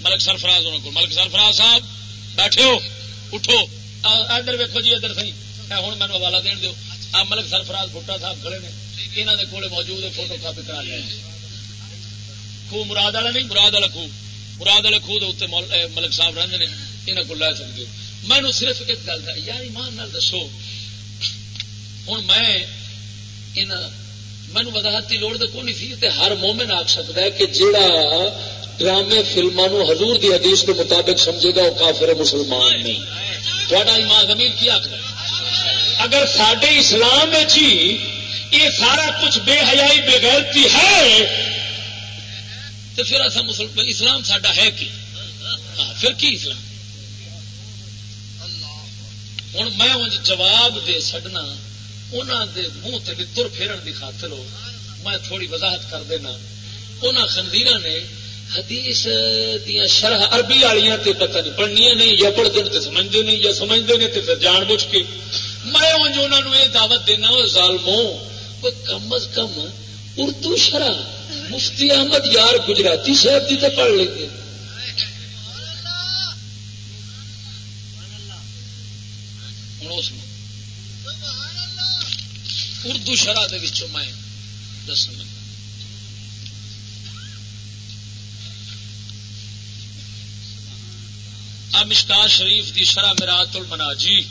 ملک سرفراز کو ملک سرفراز صاحب بیٹھے ہو، اٹھو۔ ادھر ویکو جی ادھر سی ہوں مینو حوالہ دین دو آ، ملک سرفراز بھٹا صاحب کھڑے نے۔ یہاں کے کول موجود ہے، فوٹو کاپی کرا لیا۔ خوہ مراد والا نہیں، مراد والا خوہ مراد والے خوہ اتنے ملک صاحب رہتے ہیں یہاں کو لے سکتے ہو۔ مینو صرف ایک گل کا یار، ایمان نال دسو۔ ہوں میں مینو وضاحت کی لوڑ تو کون سی ہر مومن آخ سکتا ہے کہ جہاں ڈرامے فلموں حضور دی حدیث کے مطابق سمجھے گا، وہ کافر مسلمان نہیں۔ تھوڑا ایمان زمین کی آخر اگر سڈے اسلام ہی یہ سارا کچھ بے حیائی، بے غیرتی ہے، تو پھر ایسا مسلمان اسلام سڈا ہے کی؟ ہاں پھر کی اسلام؟ ہوں میں جواب دے سڈنا انہوں دے منہ تر پھرن کی خاطر میں تھوڑی وضاحت کر دینا۔ انہوں خندیر نے حدیث دیا شرح عربی والیاں پتہ نہیں پڑھنیا نہیں، یا پڑھتے تو سمجھتے نہیں، یا سمجھتے نہیں تو پھر جان بوجھ کے۔ میں انہوں نے یہ دعوت دینا ظالموں۔ کم از کم اردو شرح۔ مفتی احمد یار گجراتی صاحب جی تو پڑھ لیں گے۔ اردو شرح میں دس لگا مشکا شریف دی شرح مرات المنا جی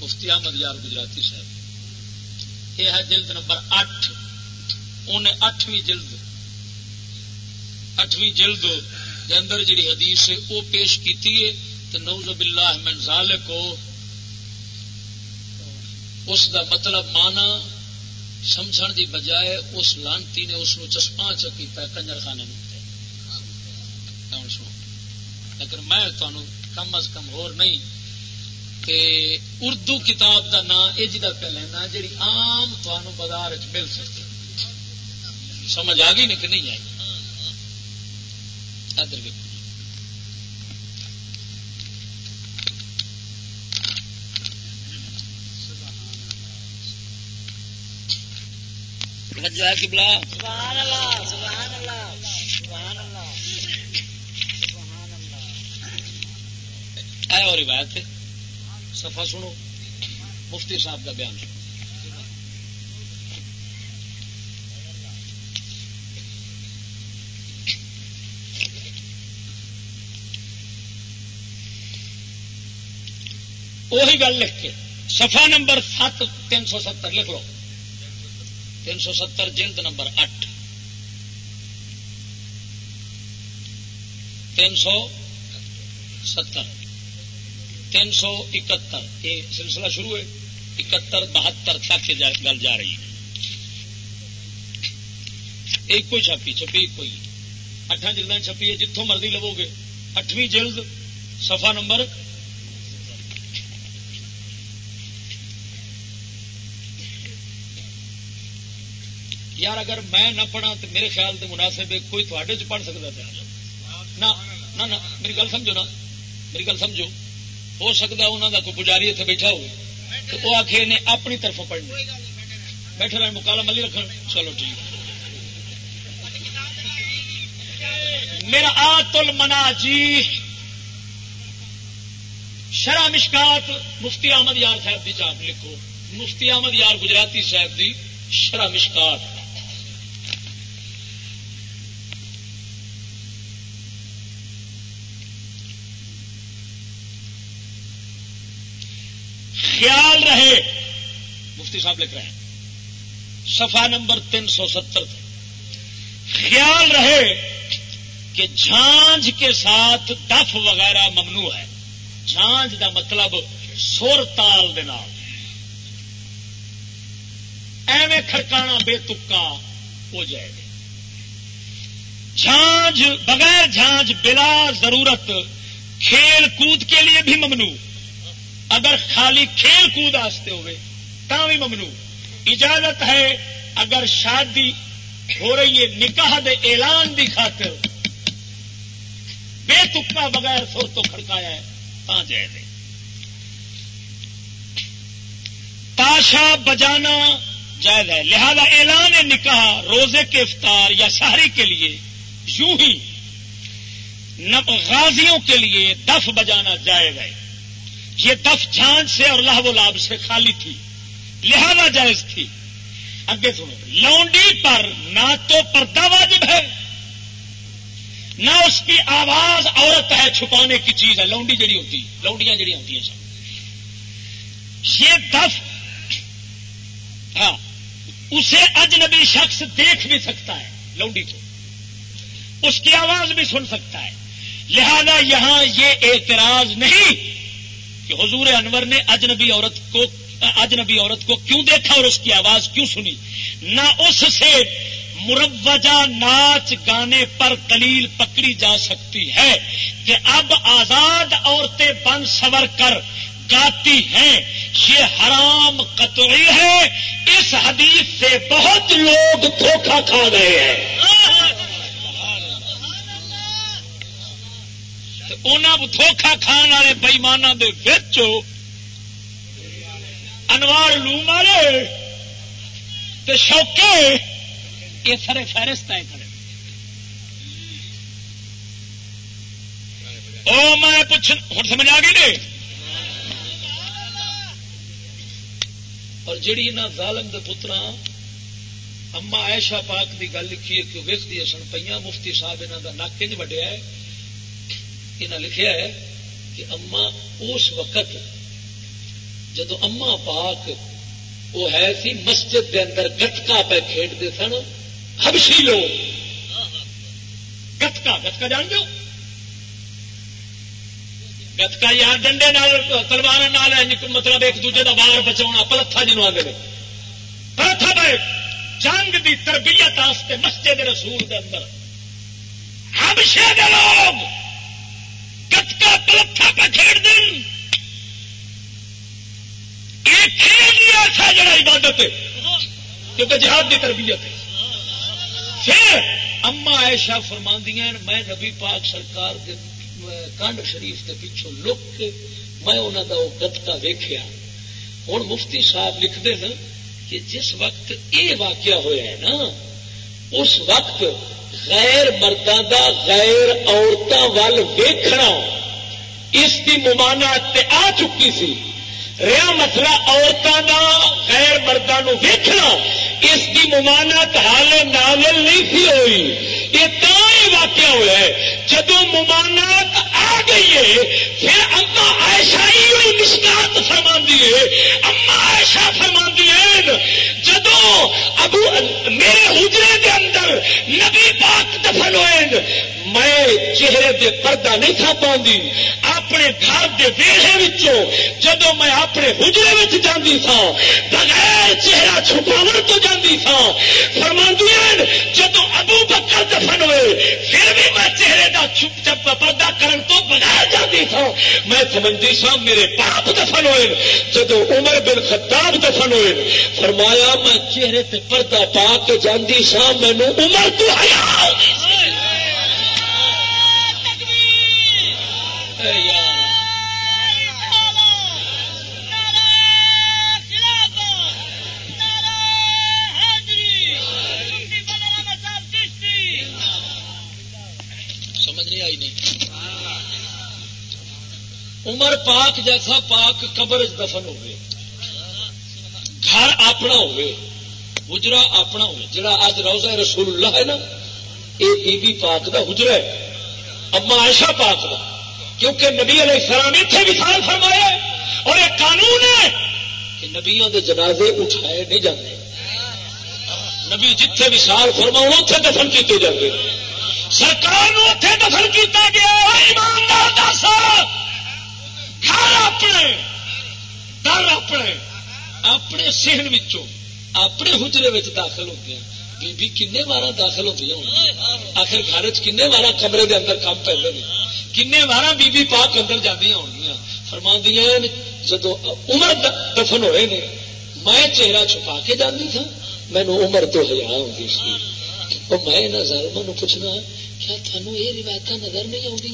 مفتی احمد یار گجراتی صاحب۔ یہ ہے جلد نمبر اٹھ۔ انہیں اٹھویں جلد۔ اٹھویں جلد کے اندر جی حدیث ہے وہ پیش کی نوز باللہ من ذالک کو اس دا مطلب مانا سمجھن دی بجائے اس لانتی نے اس چشمہ چکیتا کنجر خانے میں ہاں، لیکن میں تمہیں کم از کم اور نہیں کہ اردو کتاب کا نام یہ جا پہ لینا جی آم تمہوں بازار مل سکتی سمجھ آ گئی نہیں کہ نہیں آئی؟ ادھر بھی جو ہے کہ بلا سبحان اللہ، سبحان اللہ سبحان اللہ اور روایت سفا سنو۔ مفتی صاحب کا بیان۔ سنو وہی گل لکھ کے۔ سفا نمبر سات، تین سو ستر لکھ لو۔ تین سو ستر، جلد نمبر اٹھ۔ تین سو ستر۔ تین سو اکہتر، یہ سلسلہ شروع ہے، اکہتر، بہتر تک گل جا رہی ہے۔ ایک کوئی چھپی چھپی کوئی۔ اٹھا جلد چھپی ہے جتوں مرضی لو گے۔ اٹھویں جلد سفا نمبر یار، اگر میں نہ پڑھا تو میرے خیال سے مناسب ہے کوئی تھوڑے چ پڑھ سکتا تھا نہ، میری گل سمجھو نا۔ میری گل سمجھو۔ ہو سکتا انہوں کا کوئی پجاری اتنے بیٹھا ہو، تو وہ آخر نے اپنی طرف پڑھنی۔ بیٹھے رہے مکالا ملی رکھ چلو ٹھیک۔ میرا آتل منا جی۔ شرح مشکات مفتی احمد یار صاحب کی چاپ لکھو۔ مفتی احمد یار گجراتی صاحب کی شرح مشکات۔ خیال رہے۔ مفتی صاحب لکھ رہے ہیں۔ سفا نمبر تین سو ستر خیال رہے کہ جھانج کے ساتھ دف وغیرہ ممنوع ہے۔ جھانج دا مطلب سر تال ایویں کھڑکانا بے تکا ہو جائے گا۔ جھانج، بغیر جھانج بلا ضرورت کھیل کود کے لیے بھی ممنوع۔ اگر خالی کھیل کود آستے ہوئے، تا بھی ممنوع۔ اجازت ہے اگر شادی ہو رہی ہے نکاح دے اعلان دی خاطر، بے تکا بغیر سر تو کھڑکایا ہے، تا جائے دے۔ تاشا بجانا جائز ہے، لہذا اعلان نکاح روزے کے افطار یا شہری کے لیے یوں ہی غازیوں کے لیے دف بجانا جائز ہے۔ یہ دف جھانچ سے اور لاہ و لاب سے خالی تھی، لہذا جائز تھی۔ اگے سنو، لونڈی پر نہ تو پردہ واجب ہے، نہ اس کی آواز عورت ہے چھپانے کی چیز ہے۔ لونڈی جڑی ہوتی، لونڈیاں جڑی ہوتی ہیں سب۔ یہ دف ہاں اسے اجنبی شخص دیکھ بھی سکتا ہے، لونڈی کو اس کی آواز بھی سن سکتا ہے۔ لہذا یہاں یہ اعتراض نہیں کہ حضور انور نے اجنبی عورت کو، اجنبی عورت کو کیوں دیکھا اور اس کی آواز کیوں سنی؟ نہ اس سے مروجہ ناچ گانے پر دلیل پکڑی جا سکتی ہے کہ اب آزاد عورتیں بن سور کر گاتی ہیں۔ یہ حرام قطعی ہے۔ اس حدیث سے بہت لوگ دھوکھا کھا گئے ہیں۔ دھوکھا کھان والے بئیمانہ انوار لو مارے تو شوکے۔ یہ سارے فہرست ہے کھڑے۔ او میں پوچھ ہوں سمجھ آ گئی نہیں اور جڑی نہ ظالم دے پترا اما ایشا پاک دی گل لکھی ہے کہ ویس دیا سن پہ مفتی صاحب انہوں کا نک انج وڈیا ہے۔ انہیں لکھا ہے کہ اما اس وقت جدو اما پاک وہ ہے سی مسجد دے اندر گٹکا پہ کھیڈتے سن ہبشی لوگ۔ گٹکا گٹکا جان دو گتکا یار ڈنڈے تلوار یعنی مطلب ایک دوجے کا بار بچا پلتھا جنوب آدھے پلتھا پہ جنگ دی تربیت مسجد رسول دے اندر۔ ہبشے دے لوگ! گتکا پلتھا پہ کھیڑ دن یہ کھیل ہی ایسا جڑا عبادت ہے، کیونکہ جہاد کی تربیت ہے۔ پھر اما ایشا فرماندیاں میں نبی پاک سرکار دے کنڈ شریف کے پیچھوں لک کے میں انہوں کا وہ گتکا ویخیا ہوں مفتی صاحب لکھتے ہیں کہ جس وقت یہ واقعہ ہوا ہے نا، اس وقت غیر مردوں کا غیر عورتوں ول ویکھنا اس کی ممانعت آ چکی سی۔ رہا مسئلہ عورتوں کا غیر مردوں ویکھنا اس کی ممانعت حال نازل نہیں سی ہوئی۔ یہ تو واقعہ ہوا ہے جدو ممانعت آ گئی ہے، پھر اما ایشا ہی مشکلات فرما ہے۔ اما عائشہ فرما ہے جدو ابو میرے حجرے کے اندر نبی پاک دفن ہوئے۔ میں چہرے دے پردہ نہیں تھا پاؤں اپنے گھر کے ویڑے جدو میں اپنے حجرے جاندی تھا، بغیر چہرہ چھپاو تو جاندی تھا۔ فرما جدو ابو بکر دفن ہوئے، پھر بھی میں چہرے کا چھپ چپ پردہ کرن تو بغیر جاندی تھا۔ میں سمجھتی سا میرے باپ دفن ہوئے جدو عمر بن خطاب دفن ہوئے، فرمایا، میں چہرے تے پردہ پا کے جاندی سا مینو عمر تو حیا۔ عمر پاک جیسا پاک قبر دفن ہوئے۔ گھر اپنا ہوئے حجرا اپنا ہوئے۔ جڑا اج روزہ رسول اللہ ہے نا یہ بی بی پاک دا حجرا ہے۔ اما عائشہ پاک دا، کیونکہ نبی علیہ السلام اتنے وسال فرمایا اور ایک قانون ہے کہ نبیوں دے جنازے اٹھائے نہیں جاتے نبی جتھے وسال فرما اتنے دفن کیتے جاتے سرکار اتنے دفن کیتا گیا ایماندار دس گھر اپنے، در اپنے اپنے سہن اپنے حجرے داخل ہو گیا بی کن بار داخل ہوتی آخر گھر چن بار کمرے دے اندر کام پہ کن بار بی پاک اندر جانا ہو فرما دیا جدو عمر دفن ہوئے نے، میں چہرہ چھپا کے جانی تھا مینو عمر تو ہزار ہوتی سی۔ میں ظالم پوچھنا کیا تھانوں یہ روایت نظر نہیں آدی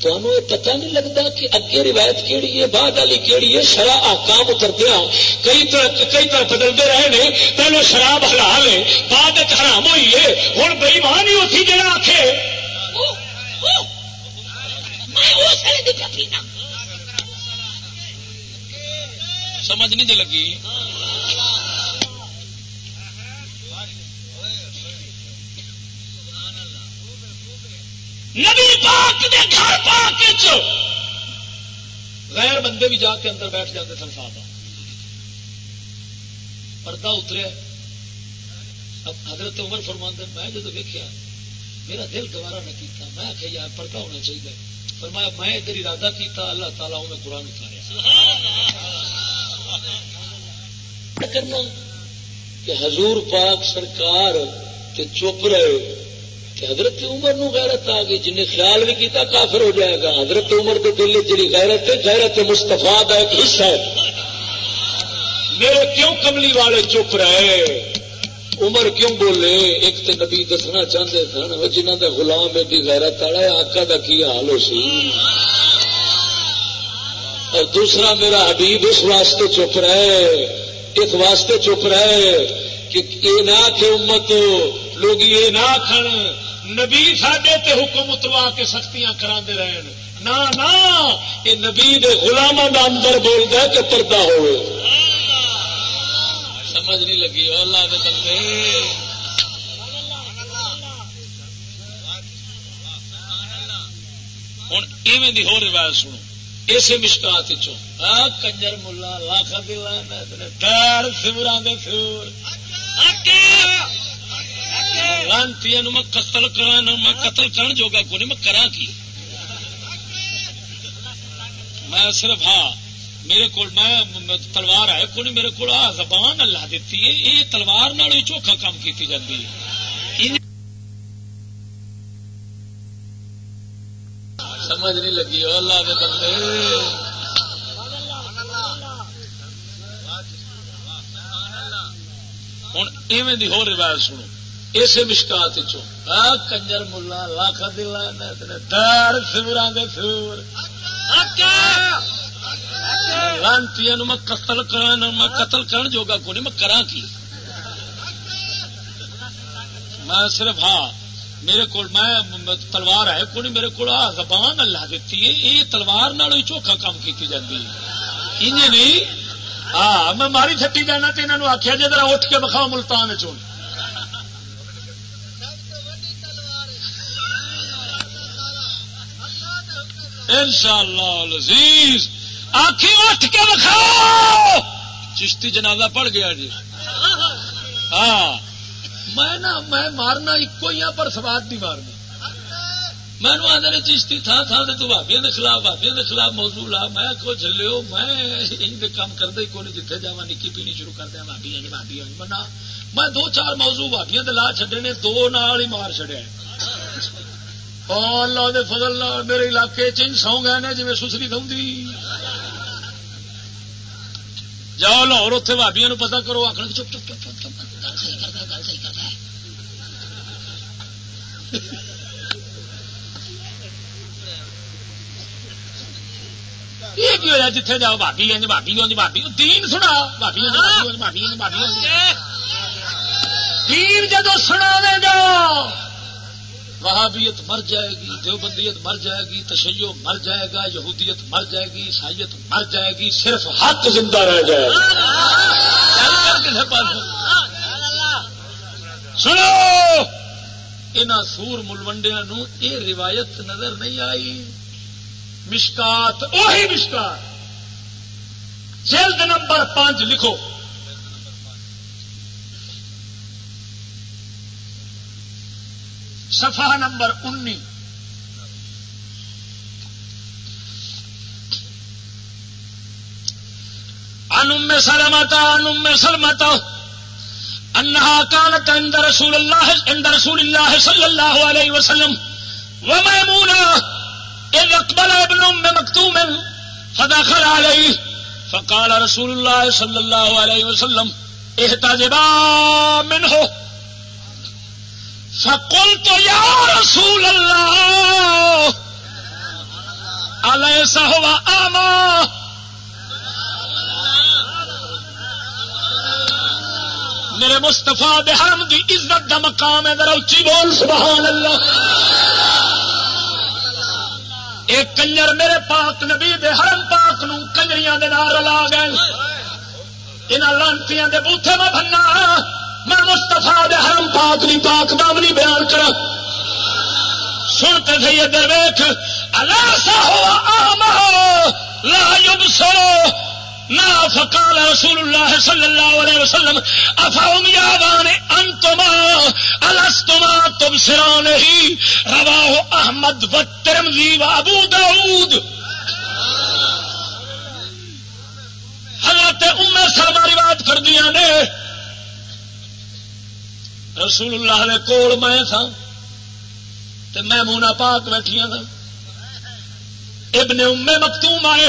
تمہوں یہ پتا نہیں لگتا کہ اگے روایت کہڑی ہے بعد والی کہڑی ہے شرح آکام اتردیا کئی طرح کئی طرح بدلتے رہے نے پہلو شراب حلال ہے بعد حرام ہوئی ہے ہوں بئی مان ہی اسی جگہ آخے سمجھ نہیں لگی؟ نبی پاک دے گھر پاک غیر بندے بھی جا کے اندر بیٹھ جاتے سن صاحب۔ پردہ اتریا۔ حضرت عمر فرما میں جب دیکھا میرا دل گوارا نہ کیتا۔ میں آخیا یار، پردہ ہونا چاہیے فرمایا، میں ادھر ارادہ کیتا، اللہ تعالیٰ انہیں قرآن اتاریا کرنا کہ حضور پاک سرکار تے چپ رہے۔ حضرت عمر نو غیرت آ گئی جن خیال بھی کیتا کافر ہو جائے گا۔ حضرت عمر کے دل جی غیرت ہے، غیرت مستفا کا ایک حصہ ہے۔ میرے کیوں کملی والے چپ رہے؟ عمر کیوں بولے؟ ایک تو نبی دسنا چاہتے سن جنہ کا غلام ایڈی غیرت والا ہے، آقا کا کی حال ہو سی؟ اور دوسرا میرا حبیب اس واسطے چپ رہے، اس واسطے چپ رہے کہ یہ نہ کہ امت لوگ یہ نہ کھڑ نبی سڈے تے حکم اتوا کے سختیاں کرا رہے نہ یہ نبی دے غلاموں کا اندر بول گیا کہ پردہ ہو سمجھ نہیں لگی۔ اللہ دے بندے۔ ہوں ایویں دی ہو روایت سنو۔ اسے مشکات کنجر ملا لاکھ دل سورا دے سور۔ لانتی میں قتل کرا میں قتل کرن جوگا کو نہیں، میں کرا کی؟ میں صرف ہاں میرے کو میں تلوار ہے کو نہیں، میرے کو زبان اللہ دیتی ہے، یہ تلوار نال چوکھا کام کی جاتی ہے۔ سمجھ نہیں لگی اللہ کے بندے۔ ہوں، ایویں دی ہو روایت سنو۔ اسے مشکات کنجر ملا لاکھ دار سورا دے سور۔ لانتی میں قتل کرن میں قتل کرن جوگا کو نہیں میں کرا کی؟ میں صرف ہاں میرے کو میں تلوار ہے کو نہیں میرے کو زبان اللہ دیتی ہے۔ یہ تلوار نال چوکھا کام کی جاتی ہے۔ نہیں؟ ہاں میں ماری تھٹی جانا تو انہوں آخیا جی ذرا اٹھ کے بخاؤ ملتان چون ان شاء اللہ لذیذ آخی اٹھ کے بخاؤ چشتی جنازہ پڑ گیا جی۔ ہاں۔ میں نا میں مارنا ایک ہی ہاں پر سواد نہیں مارنا میں آدھے چیشتی تھا تھا تو بھابیا کے خلاف بھابیا کے خلاف موضوع لا۔ میں کو چلو میں کام کرتا ہی کون جتنے جا نکی پینی شروع کر دیا بھابی جی بھابی جی میں دو چار موضوع بھابیا کے لا چڈے نے، دو نال ہی مار چڑیا اللہ دے فضل میرے علاقے چن سو گئے نے جی سسری دوں جاؤ لاہور اتنے بھابیا پتا کرو آخر چپ چپ چپ چپ چپ۔ گل صحیح کرتا گل صحیح کرتا یہ ہوا جتنے جاؤ بھابی بھابی بھابی بھابی دین سنا۔ بھابی بھابی بھابی دین جدو سنا گا وہابیت مر جائے گی، دیوبندیت مر جائے گی، تشیع مر جائے گا، یہودیت مر جائے گی، عیسائیت مر جائے گی، صرف حق زندہ رہ جائے گا سنو! ان سور ملوڈیا یہ روایت نظر نہیں آئی۔ مشکات وہی مشکات۔ جلد نمبر پانچ لکھو۔ سفا نمبر انی ان سلمتا ان سلمتا انها كانت عند رسول الله عند رسول الله صلى الله عليه وسلم وميمونة إذ أقبل ابن أم مكتوم فدخل عليه فقال رسول الله صلى الله عليه وسلم اهتجبا منه فقلت يا رسول الله أليس میرے مستفا حرم دی عزت دا مقام ہے، ذرا اچھی بول، سبحان اللہ۔ ایک کنجر میرے پاک نبی دے حرم پاک نو کنجریاں دے نار لا گئے۔ انہاں لانتیاں دے بوتھے میں بننا میں مستفا دے حرم پاک نہیں پاک دامنی بیان کرا۔ سنتے تھے یہ درویش اللہ سا ہوا آمہ لا یبصرو۔ نہ فقال رسول اللہ صلی اللہ علیہ وسلم افاؤم یابان انتما، الستما تم سران ہی۔ رواہ احمد و ترمزی و ابو داود۔ حضرت ام سلمہ روایت کر دیا نے۔ رسول اللہ نے کول میں تھا تے میں مونا پاک بیٹھیا ہاں تھا۔ ابن ام مکتوم آئے۔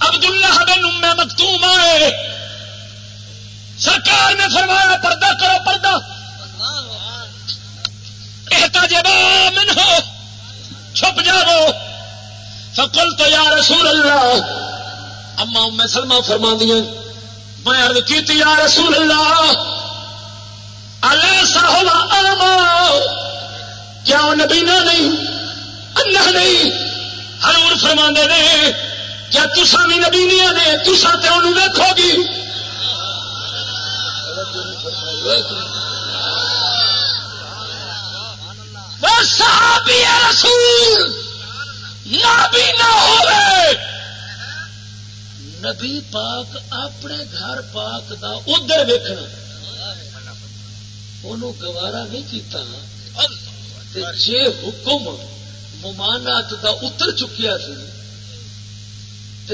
عبد اللہ بن ام مکتوم آئے۔ سرکار نے فرمایا، پردہ کرو، پردہ۔ احتجبا من ہو چھپ جاؤ۔ فقل تو یا رسول اللہ۔ اما ام سلمہ فرما دیا میں عرض کی تھی یا رسول اللہ اللہ ساہلا آما کیا نبینا نہیں، اللہ نہیں۔ ہرور فرما دے رہے کیا تسا بھی نبی نے تسا تو انہوں دیکھو گی۔ رسول، نبی نہ ہو نبی پاک اپنے گھر پاک دا ادھر ویکنا انہوں گوارا نہیں کیتا جے حکم ممانات دا اتر چکیا سی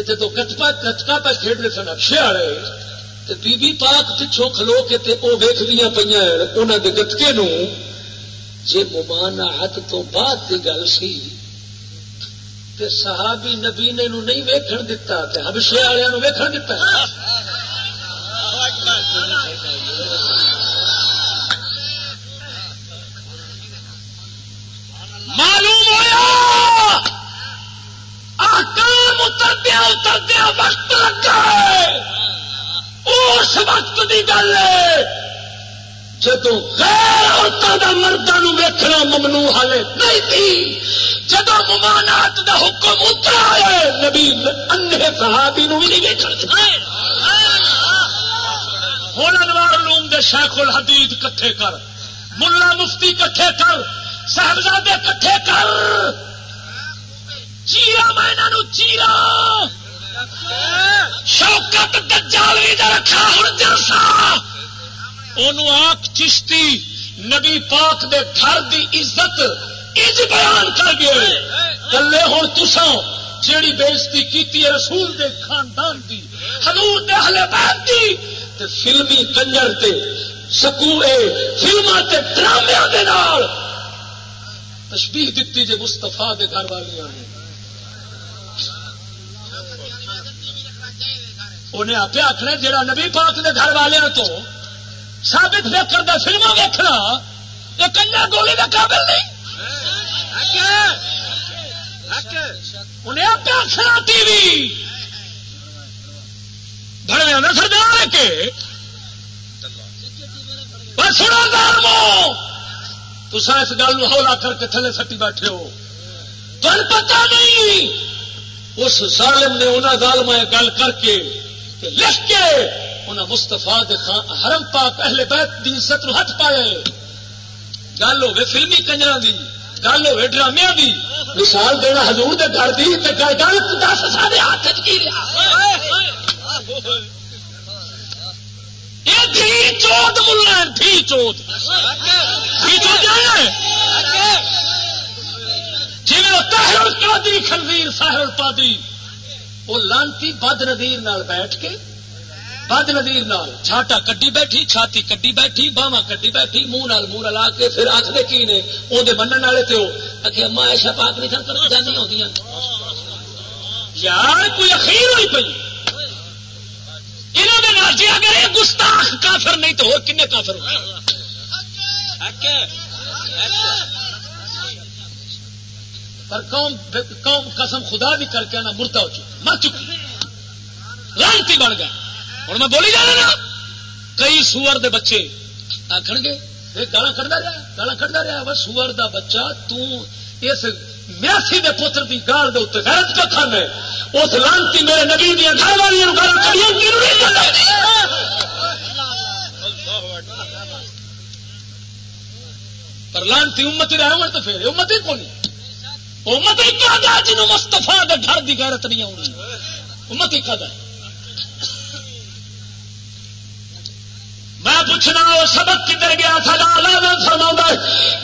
جدو کچپا کچکا پہ کھیڈتے سن اچھے والے تو بی بی پاک پچھوں کھلو کے تے وہ ویخ دیا پہ انہوں کے گتکے نو جی ممانعت تو بعد کی گل سی تے صحابی نبی نے نو نہیں ویکھن دتا تے حبشے والوں ویکھن دتا معلوم ہوا آکام اتردیا اتردیا وقت لگا ہے۔ اس وقت کی گل ہے۔ جدو غیر عورتوں کا مردوں ویکنا ممنوع ہالے نہیں تھی جدو ممانات دا حکم اترا ہے، نبی انہیں صحابی نو بھی نہیں ویکن ہوں انوار لوم دے شیخ الحدید کٹھے کر، ملا مفتی کٹھے کر صاحبزادے کٹھے کر۔ چیرا میں چیرا۔ شوکت دجال بھی رکھا ہوں جلسا ان آخ چشتی نبی پاک دے گھر دی عزت اج بیان کر گئے۔ کلے ہوں تسا جیڑی بےزتی کی رسول دے خاندان دی، حضور دے ہلے بیت دی، تے فلمی کنجر تے سکوے فلما تے ڈرامے دے نال۔ تشبیح دیتی جے مستفا دے گھر والیاں نے۔ انہیں آپ آخنا جہاں نبی پاک کے گھر والوں تو سابت پہ کرتا فلم ویکنا یہ کنیا گولی کا قابل نہیں۔ انہیں آپ آخنا ٹی وی۔ بڑے سردار کے۔ سنا دارمو تسا اس گل ہولا کر کے تھلے سٹی بیٹھے ہو۔ تم پتا نہیں۔ اس ظالم نے انہیں ظالم گل کر کے لکھ کے انہیں مستفا حرم پا پہلے بیت دی ست ہاتھ پائے گل ہوگی فلمی کنجر دی، گل ہوگی ڈرامیا دی۔ مثال دینا ہزور دے گھر دی گل دس سارے ہاتھ کی رہا؟ چوت، ملا تھی چوت۔ جی تاہر قادری خنویر ساحر پادری وہ لانتی بد ندیر بیٹھ کے، بد ندیر چھاٹا کڈی بیٹھی، چھاتی کڈی بیٹھی باوا کڈی بیٹھی، منہ نال منہ لا کے پھر آخر کی نے؟ وہ من والے تو اما ایشا پاک نہیں سن کر جانی ہوتی یار، کوئی اخیر ہوئی پی انہوں نے جی اگر یہ گستاخ کافر نہیں تو ہو کن کافر ہو پر قوم قوم قسم خدا بھی کر کے نا مرتا ہو چکی مر چکی لانتی بن گیا۔ ہوں میں بولی جانا نا کئی سور دے بچے آخر گے گالا کھڑا رہا گالا کھڑا رہا بس سور دا بچہ تس میاسی دے پتر دی گال دے اتنے غیرت کا کھان ہے؟ اس لانتی میرے نبی دیا گھر والی گالا پر لانتی امت ہی رہے تو پھر امت ہی کون امت ہی کہا جنہوں مستفا دے گھر دی غیرت نہیں آؤں امت ہی کہا میں پوچھنا وہ سبق کدھر گیا تھا؟ لالا فرما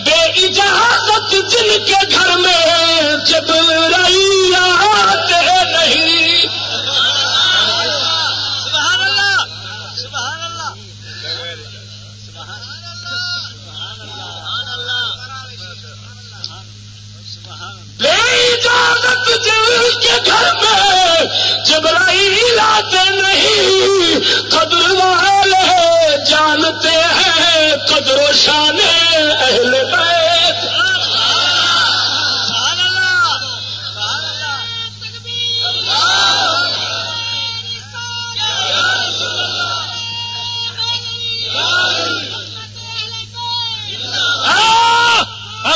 بے اجازت جن کے گھر میں جب رہی آتے نہیں۔ بے اجازت جن کے گھر لاتے نہیں، قدر والے جانتے ہیں، قدر و شان اہل بیت۔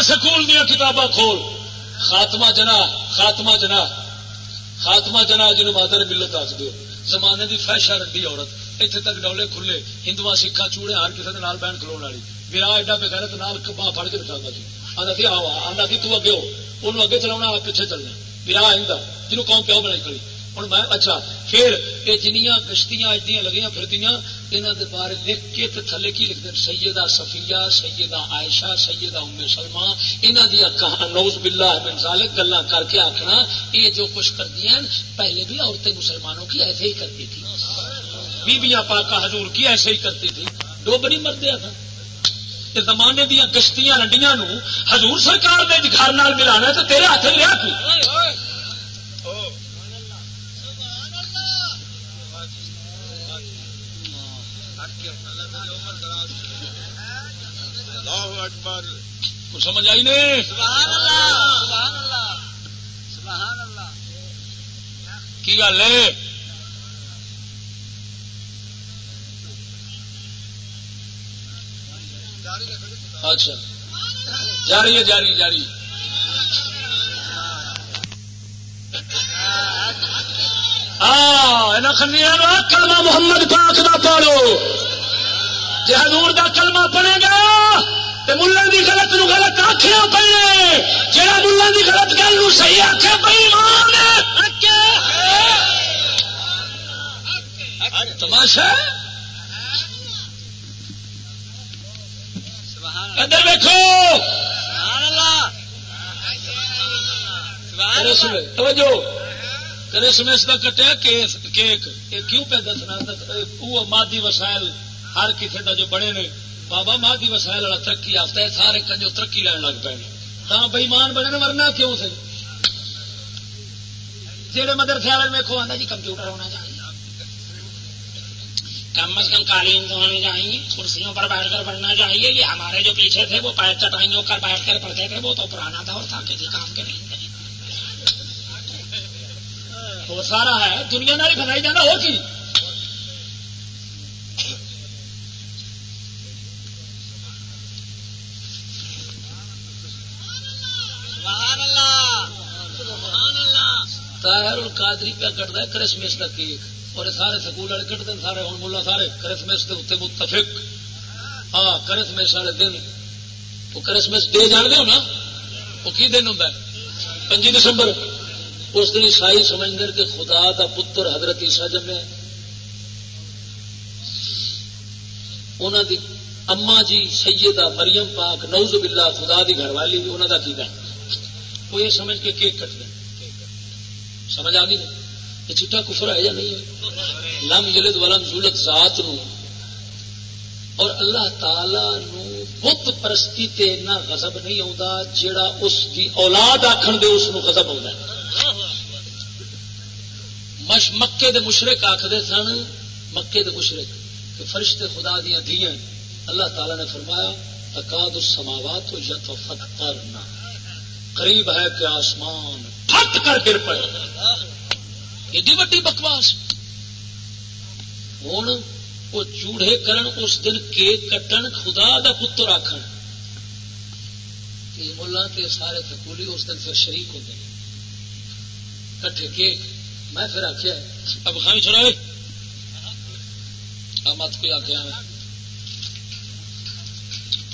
سکول دیا کتاباں کھول۔ خاتمہ جنا خاتمہ جنا خاتمہ جنا جن مادر ملت آخ دو زمانے کی فیشا رنڈی عورت۔ اتنے تک ڈولے کھلے۔ ہندو سکھا چوڑے ہر کسی کے نال بہن کھلو والی۔ میرا ایڈا بغیرت نال کبا پڑ کے دکھا سی۔ آتا سی آو آتا سی، تو اگے ہو۔ انہوں اگے چلا پیچھے چلنا۔ میرا آئندہ جنوب قوم پیو بنائی کھڑی۔ ہوں میں اچھا پھر یہ جنیاں کشتیاں ایڈیاں لگیاں پھرتی یہاں کے بارے لکھ کے تھلے کی لکھتے سیدہ صفیہ، سیدہ عائشہ، سیدہ ام سلمہ یہاں دیا نوز بلا بن ذالک گلا کر کے آخنا یہ جو کچھ کر دیا پہلے بھی عورتیں مسلمانوں کی ایسے ہی کرتی تھی بیبیاں پاکا حضور کی ایسے ہی کرتی تھی ڈوبری مردیا تھا زمانے دیا گشتیاں رنڈیاں نو حضور سرکار نے گھر ملانا تو تیرے ہاتھ لیا کی سمجھ آئی نہیں؟ کی گل ہے؟ اچھا۔ جاری ہے، جاری جاری۔ ہاں کلمہ محمد پاک کا پڑھو۔ جی حضور دا کلمہ پڑے گا تو ملا دی غلط نو غلط آخیا پہ جہاں ملا دی غلط گل نو صحیح آخیا پی تماشا۔ ادھر دیکھو کرسمس کا کٹیا کیک۔ کیوں پہ دسنا وہ مادی وسائل ہر کسی کا جو بڑے نے۔ بابا مادی وسائل والا ترقی یافتہ ہے، سارے کنجو ترقی لین لگ پے ہاں بئیمان بنے مرنا کیوں سے جہے مدرسے والے میں کھو آتا جی کمپیوٹر ہونا چاہیے۔ کم از کم قالین تو ہونی چاہیے، کرسیوں پر بیٹھ کر پڑھنا چاہیے۔ یہ ہمارے جو پیچھے تھے، وہ پیر چٹائیوں کر بیٹھ کر پڑھتے تھے، وہ تو پرانا تھا اور تھا کسی کام کے نہیں وہ سارا ہے، دنیا ناری بنائی جانا ہوگی قادری پہ کٹتا ہے کرسمس کا کیک اور سارے سکول والے کٹتے ہیں، سارے ہوں ملا، سارے کرسمس کے اتنے متفق۔ ہاں کرسمس والے دن۔ وہ کرسمس ڈے جان دو نا؟ وہ کی دن ہوں پنجی دسمبر۔ اس دن عیسائی سمجھ کہ خدا دا پتر حضرت عیسا جمے انہوں دی اما جی سیدہ مریم پاک نوز باللہ خدا دی گھر والی بھی انہوں دا کی گا وہ یہ سمجھ کے کیک کٹ گیا سمجھ آ گئی یہ چٹا کفر ہے یا نہیں ہے؟ لم جلد ولم زولت ذات نو۔ اور اللہ تعالی نو بت پرستی تے اتنا غضب نہیں آتا جیڑا اس دی اولاد آخر دے اس نو غضب آتا مش مکے دے مشرق آخر سن، مکے دے مشرق، کہ فرشتے خدا دیا دیا اللہ تعالی نے فرمایا تقاد السماوات و یت و کرنا قریب ہے کہ آسمان پھٹ کر گر پڑے۔ ایڈی وڈی بکواس۔ ہوں وہ چوڑے کرن اس دن کیک کٹن خدا دا پتر آخر ملا کے سارے سکولی اس دن پھر شریک ہوتے ہیں۔ کٹھے کیک۔ میں پھر آخیا اب خائی چھوڑا مت کوئی آخیا میں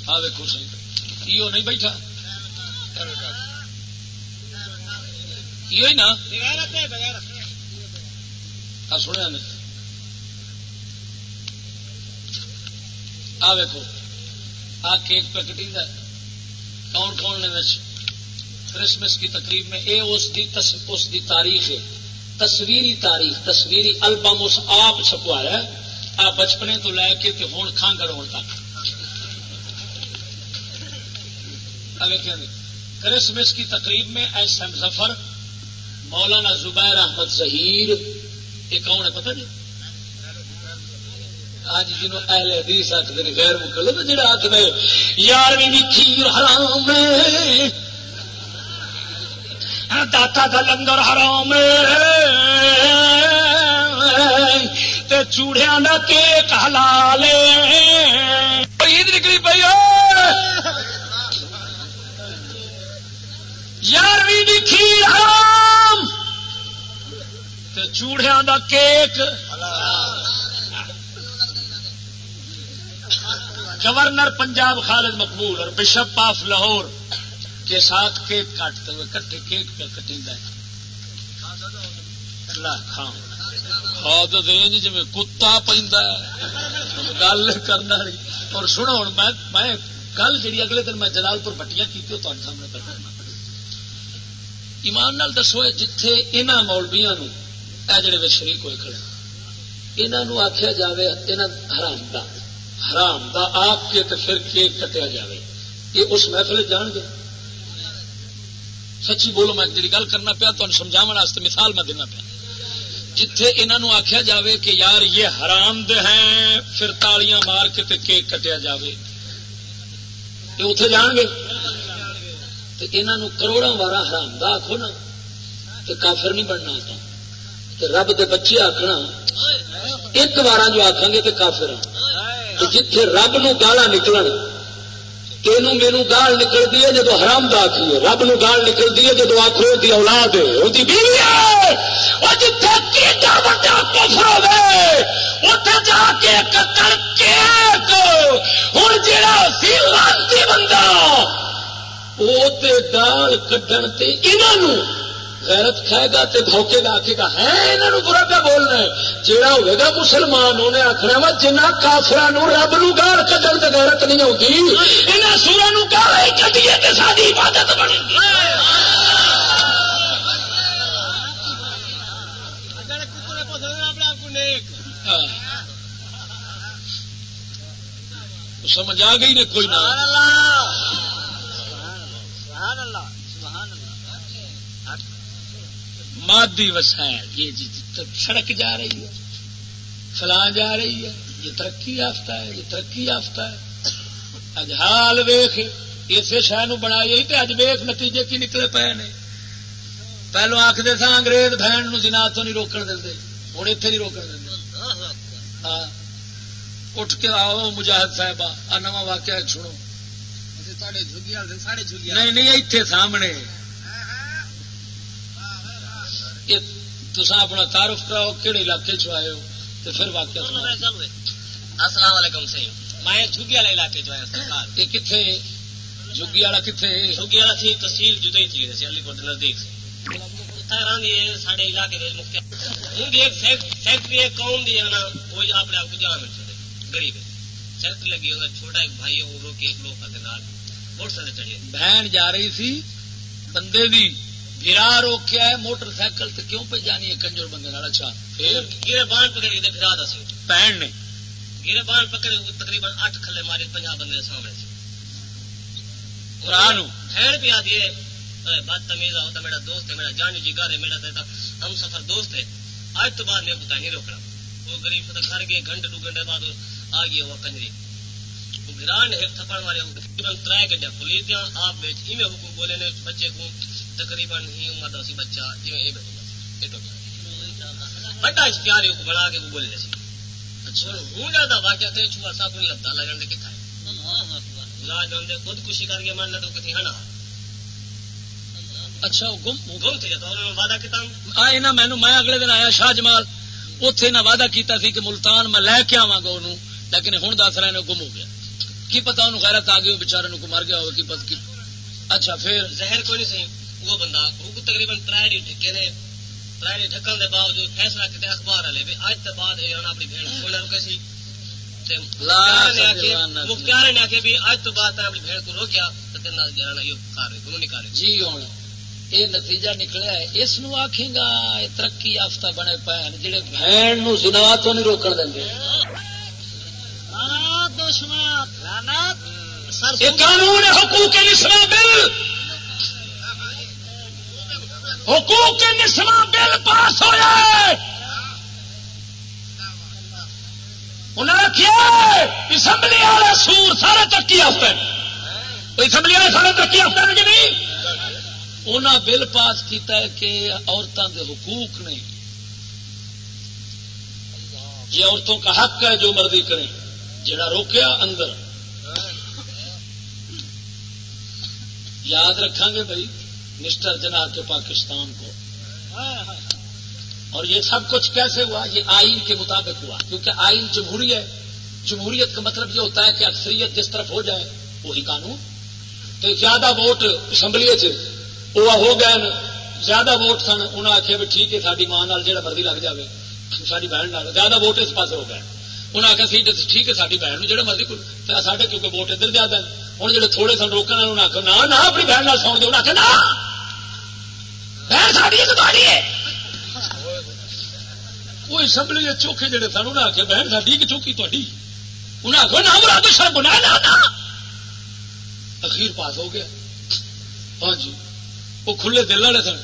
آ ویکو سی نہیں بیٹھا۔ یہ نا. سنیا نہیں آ ویکو آ کیک پہ کٹی کون کون نے کرسمس کی تقریب میں؟ اے اس دی تس, اس دی تاریخ ہے. تصویری تاریخ تصویری البم اس آپ چھپوایا آ بچپنے تو لے کے ہوں کھانگڑ ہونے تک. کرسمس کی تقریب میں ایس ایم ظفر مولانا زبیر احمد ظہیر یہ کون ہے پتہ نہیں؟ آج جنہوں اہل حدیث آخر غیر مکل تو جڑا آخر یارویں کھیر حرام ہاں، داتا کا لنگر حرام تے چوڑیا کا کیک حلال عید نکلی پی یارویں کھیر حرام! تے چوڑیا کا کیک! گورنر پنجاب خالد مقبول اور بشپ آف لاہور کے ساتھ کیک کاٹتے ہوئے کٹے کیک پہ کٹی کھاد دیں جی کتا پہ گل کرنا اور سنو ہوں میں گل جی اگلے دن میں جلال پور پٹیاں کی سامنے کرنا۔ ایمان نال دسو جتھے انہوں مولبیا جڑے شریک ہوئے کھڑے انہوں آخیا جائے حرام کا حرام دا، آپ کے تو پھر کیک کٹیا جائے یہ اس محفل جان گے؟ سچی بولو، میں جی گل کرنا پیا تو سمجھا مثال میں دینا پیا۔ جتھے انہوں آخیا جاوے کہ یار یہ حرام دے ہیں، پھر تالیاں مار کے تے کیک کٹیا جاوے۔ یہ اتے جان گے؟ تو انہوں کروڑا وارا حرام دا آخو نا تو کافر نہیں بننا آتا رب دے بچے آخنا ایک بار جو آخان گے تو کافر ہاں۔ جتھے رب نو گالا نکل تینوں میرے گال نکلتی ہے جدو حرام دا کی رب نو گال نکلتی ہے جدو آخو دی اولاد ہے بیوی ہے۔ جتھے کیڈا بڑا کفر ہوے اتے جا کے کتر کیک۔ ہوں جا سی لانتی بندہ وہ گال کڈن تے انہوں غیرت کھائے گا تے بھوکے گا آخے گا۔ ہے یہاں برا پہ بولنا ہے؟ جہاں ہوئے گا مسلمان انہیں آخنا وا جنہ کافرا رب نو گال کجل تو غیرت نہیں ہوگی یہاں سورا نو گال ہی کٹیے تو ساری عبادت بنے سمجھ آ گئی نے کوئی نہ؟ مادی وسائل یہ جی سڑک جا رہی ہے فلاں جا رہی ہے یہ ترقی یافتہ ہے یہ ترقی یافتہ ہے۔ اج حال ویخ اسے شہر بنائی تو اج ویخ نتیجے کی نکلے پے نے۔ پہلو آخر سا انگریز بہن جناب تو نہیں روکن دے ہوں اتنے نہیں روکن دے ہاں اٹھ کے آؤ مجاہد صاحب آ نواں واقعہ سنو نہیں نہیں اتنے سامنے۔ تو اپنا تعارف کراؤ کہڑے علاقے چ آئے ہو؟ تو پھر واقعہ السلام علیکم سی میں جھگی والے علاقے چ آیا یہ کتنے جھگی والا کتنے جھگی والا تھی تحصیل جدئی تھی علی پور نزدیک سارے علاقے فیکٹری قوم دی ہے نا وہ اپنے آپ کو جان میں غریب فیکٹری لگی ہوگا چھوٹا ایک بھائی ہے وہ روکے ایک لوگ موٹر سائیکل چڑھے۔ بہن جا رہی تھی بندے دی گرا روکیا ہے موٹر سائیکل تو کیوں پہ جانی ہے؟ کنجر بندے اچھا گرے بان پکڑی گرا دس بہن نے۔ گرے بان پکڑے تقریباً اٹھ کھلے مارے پنجاب بندے سامنے۔ سے قرآن بہن بھی آتی ہے بد تمیز ہوتا میرا دوست ہے میرا جان جگہ ہے میرا ہم سفر دوست ہے۔ آج تو بعد میں پتا نہیں روکنا۔ وہ غریب گھر گئے گھنٹے دو گھنٹے بعد آ گیا وہ کنجری۔ وہ گران ایک تھپڑ مارے تر گڈیا پولیس دیا آپ حکم بولے نے بچے کو تقریباً ہی عمر سی بچہ جی بڑا پیارے کو بنا کے بولے سی۔ اچھا۔ ہوں زیادہ واقعہ تھے چھوا صاحب نہیں لگتا لگن دے کتنا لا جانے خودکشی کر کے مرنا تو کتنی ہنا اچھا گم گم تھے وعدہ کتا مینو میں اگلے دن آیا شاہ جمال۔ نہ وعدہ کیتا کہ ملتان میں لے کے گا لیکن ہوں دس رہے گم ہو گیا۔ کی پتا غیرت آ گئی بچارے کو مر گیا ہو کی پت کی اچھا پھر؟ زہر کوئی نہیں سی وہ بندہ وہ تقریباً ترائے ڈھکے نے ترائے ڈھکن کے باوجود فیصلہ کتنے اخبار والے بھی اج تک بعد اپنی بہن کو رکے سی۔ مختار نے آخیا بھی اج تو بعد اپنی بہن کو روکیا تو تین جانا یہ کار نکالے جی ہوں۔ یہ نتیجہ نکلیا ہے۔ اس نو آخے گا ترقی یافتہ بنے پے جہے بہن نو زنا تو نہیں روکن دیں قانون حقوق نسواں بل! حقوق نسواں بل پاس ہوا انہیں رکھا اسمبلی والے سور سارے ترقی یافتہ اسمبلی والے سارے ترقی یافتہ کہ نہیں؟ انہیں بل پاس کیتا ہے کہ عورتوں کے حقوق نے۔ یہ عورتوں کا حق ہے جو مرضی کریں۔ جڑا روکیا اندر۔ یاد رکھا گے بھائی مسٹر جنا کے پاکستان کو۔ اور یہ سب کچھ کیسے ہوا؟ یہ آئین کے مطابق ہوا۔ کیونکہ آئین جمہوری ہے جمہوریت کا مطلب یہ ہوتا ہے کہ اکثریت جس طرف ہو جائے، وہی قانون۔ تو زیادہ ووٹ اسمبلی وہ ہو گئے زیادہ ووٹ سن انہیں آخیا بھی ٹھیک ہے ساری ماں جا مرضی لگ جائے ساری بہن زیادہ ووٹ اس پاس ہو گئے۔ انہیں آخیا سی ٹھیک ہے ساری بہن جہاں مرضی سارے کیونکہ ووٹ ادھر زیادہ ہوں جی تھوڑے سن روکنے انہیں آخر نہ اپنی بہن سو دے۔ انہیں آخر نہ! بہن ساری ہے وہ اسمبلی چوکھے جڑے سن انہیں آخیا بہن ساری کہ چوکی تھی انہیں آخر نہ مراد شرم بنا اخیر پاس ہو گیا۔ ہاں جی وہ کھلے دل والے سن۔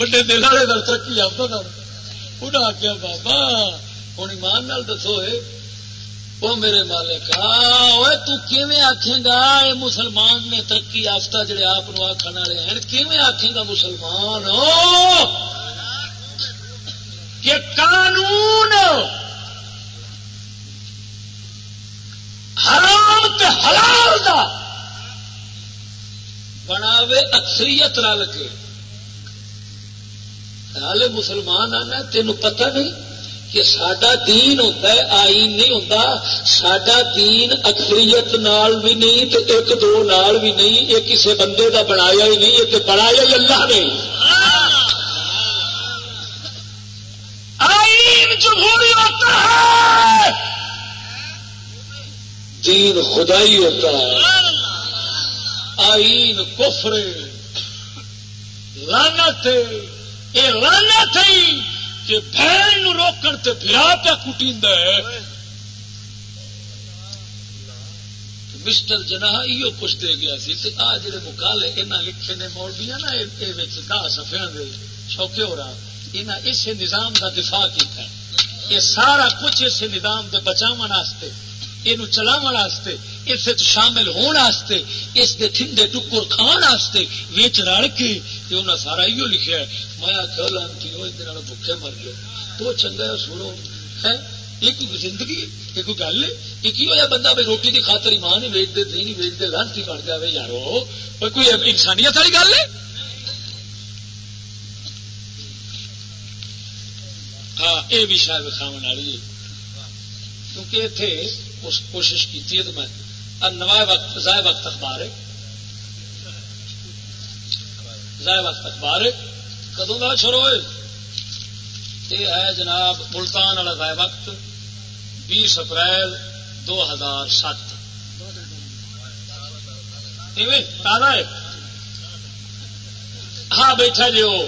وڈے دل والے سن ترقی آتا سن۔ انہیں آخیا بابا ہوں ایمان نال دسو وہ میرے مالک آخے گا؟ یہ مسلمان نے ترقی یافتہ جڑے آپ آخر والے ہیں کیون آخے گا مسلمان؟ کہ قانون حرام تے حلال دا بناوے اکثریت رل کے۔ ہال مسلمان آنا تین پتہ نہیں؟ کہ سڈا دین ہوتا ہے آئین نہیں ہوتا۔ سڈا دین اکثریت نال بھی نہیں تو ایک دو نال بھی نہیں۔ یہ کسی بندے کا بنایا ہی نہیں یہ بنایا ہی اللہ نے۔ آئین جمہوری ہوتا ہے۔ دین خدائی ہوتا ہے۔ آئین کفرے لانا تھے یہ لانا تھی کہ بہن روکن تے برا پہ کٹی مسٹر جنا یہ کچھ دے گیا سی تے آ جڑے مکالے یہاں لکھے نے مولبیا نا یہ دہ سفیا دے شوکے ہو رہا۔ یہاں اس نظام کا دفاع کیتا ہے۔ یہ سارا کچھ اس نظام کے بچاؤ یہ چلاو واسطے اس شامل ہونے اس کے ٹھنڈے ٹکر کھان ویچ رل کے انہیں سارا ایو لکھا ہے۔ میں آخیا لانتی ہو بھوکے مر گئے تو چنگا ہے، سنو۔ ایک زندگی ایک کوئی گل یہ کی ہوا بندہ بھائی روٹی کی خاطر ایمان ہی ویچتے دین نہیں ویچتے لانتی بن جائے یارو؟ کوئی انسانیت والی گل ہے؟ ہاں یہ بھی شاید وکھاو والی ہے۔ کیونکہ اتنے کوشش کی میں نوائے وقت، ضائع وقت اخبار ہے۔ ضائع وقت اخبار ہے. کدوں کا شروع ہوئے یہ ہے جناب ملتان والا ضائع وقت، بیس اپریل دو ہزار سات۔ تازہ ہے؟ ہاں بیٹھا جی وہ۔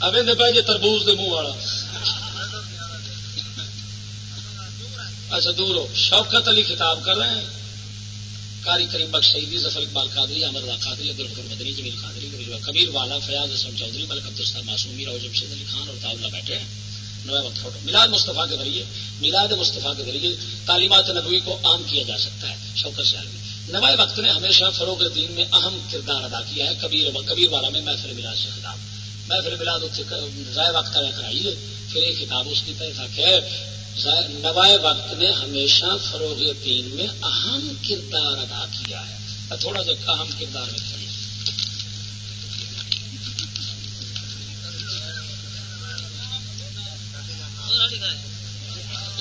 ابھی پہ جی تربوز دے منہ والا۔ اچھا دور ہو۔ شوکت علی خطاب کر رہے ہیں۔ کاری کریم بخش شہیدی ظفر اقبال قادری، احمد قادری، عبد الفر مدنی، جمیل قادری کبیر، والا فیاض اسلم چودھری، ملک عبدالستان معصومی راؤ جمشید علی خان اور تاولہ بیٹھے ہیں۔ نوے وقت فوٹو۔ میلاد مصطفیٰ کے ذریعے، میلاد مصطفیٰ کے ذریعے تعلیمات نبوی کو عام کیا جا سکتا ہے شوکت سے نوائے وقت نے ہمیشہ فروغ دین میں اہم کردار ادا کیا ہے۔ کبیر کبیر والا میں محفل ملاد سے خطاب۔ محفل ملاد ضائع وقت کرائیے پھر ایک کتاب اس کی طرح کہ نوائے وقت نے ہمیشہ فروغ دین میں اہم کردار ادا کیا ہے۔ تھوڑا سا اہم کردار میں کھڑی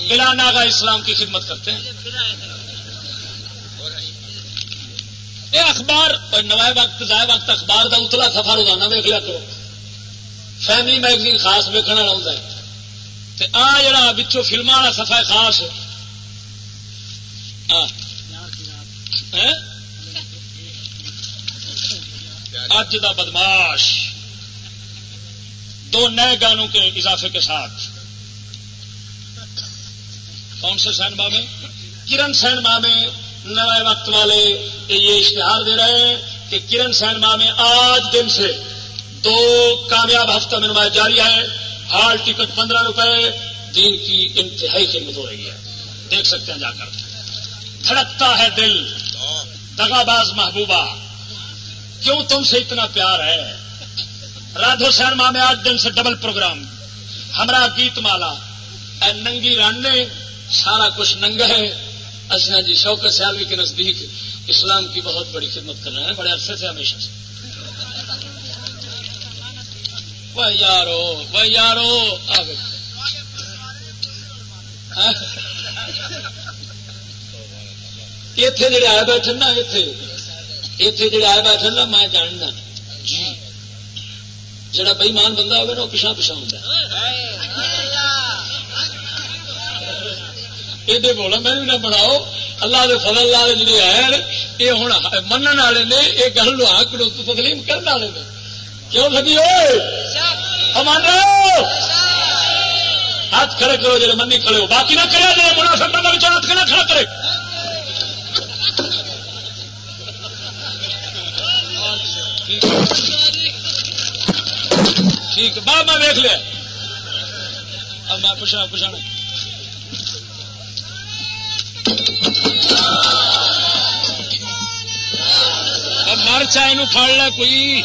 بلا ناگا اسلام کی خدمت کرتے ہیں۔ یہ اخبار نوائے وقت، ضائع وقت اخبار کا اتلا سفر روزانہ ویک لیا کرو۔ فیملی میگزین خاص ویکنا آتا آ جڑا بچوں فلم والا سفا خاص. اج دا بدماش. دو نئے گانوں کے اضافے کے ساتھ. کون سے سینما میں کرن سینما میں نئے وقت والے یہ اشتہار دے رہے ہیں کہ کرن سینما میں آج دن سے دو کامیاب ہفتہ میں جاری ہے. ہال ٹکٹ پندرہ روپے دین کی انتہائی خدمت ہو رہی ہے۔ دیکھ سکتے ہیں جا کر۔ دھڑکتا ہے دل۔ دگا باز محبوبہ۔ کیوں تم سے اتنا پیار ہے؟ رادھو سینما میں آٹھ دن سے ڈبل پروگرام۔ ہمارا گیت مالا۔ اے ننگی رانے سارا کچھ ننگ ہے۔ اچھا جی شوق سیالوی کے نزدیک اسلام کی بہت بڑی خدمت کر رہے ہیں۔ بڑے عرصے سے ہمیشہ سے۔ وہ یارو وہ یارو آگے اتے ہاں؟ جڑے آئے بیٹھے نا اتے اتے جڑے آئے بیٹھے نا، میں جاننا۔ جی۔ جڑا بئیمان بندہ ہوگا نا، وہ پچھا پچھا ہوں یہ بولا میں نہ بناؤ۔ اللہ دے فضل والے جڑے ہیں، یہ ہوں من والے نے، یہ گل لو آ تسلیم کرنے والے نے۔ کیوں لگی ہمارا ہاتھ کھڑے کرو جی منی کھڑے ہو۔ باقی نہ کرے جی منافع بندہ ہاتھ کھڑا کھڑا کرے۔ ٹھیک باہ میں دیکھ لیا۔ اب میں پوچھا پوچھا۔ اب مر چاہے پڑ لے کوئی۔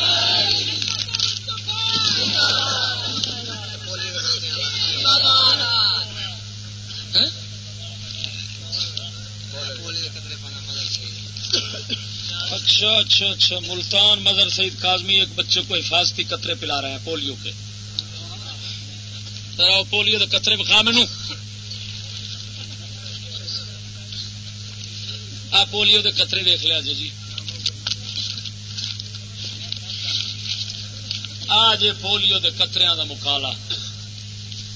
اچھا اچھا اچھا ملتان مدر سعید کازمی ایک بچے کو حفاظتی قطرے پلا رہے ہیں پولیو کے۔ ذرا پولیو کے قطرے بکھا مینو۔ آ، پولیو کے قطرے دیکھ لیا جی, جی۔ آج پولیو کے قطرے کا مکالا۔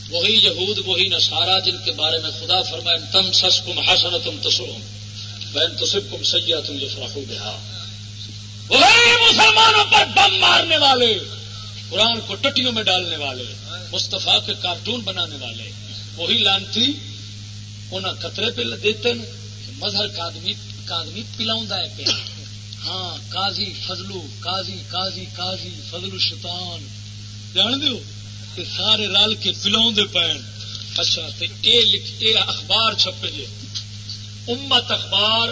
وہی یہود، وہی نسارا جن کے بارے میں خدا فرمائے، تم سس کم ہسن تم تسو بہن تصب کم سیا تم یہ فراخو بہا مسلمانوں پر بم مارنے والے، قرآن کو ٹٹیوں میں ڈالنے والے مستفا کے کارٹون بنانے والے، وہی لانتی انہیں قطرے پہ دیتے مظہر کادمی کادمی پلاؤں ہے ہاں قاضی فضلو قاضی قاضی قاضی فضل شیطان جان دو کہ سارے رل کے پلاؤں پین اچھا اے اخبار چھپے جے۔ امت اخبار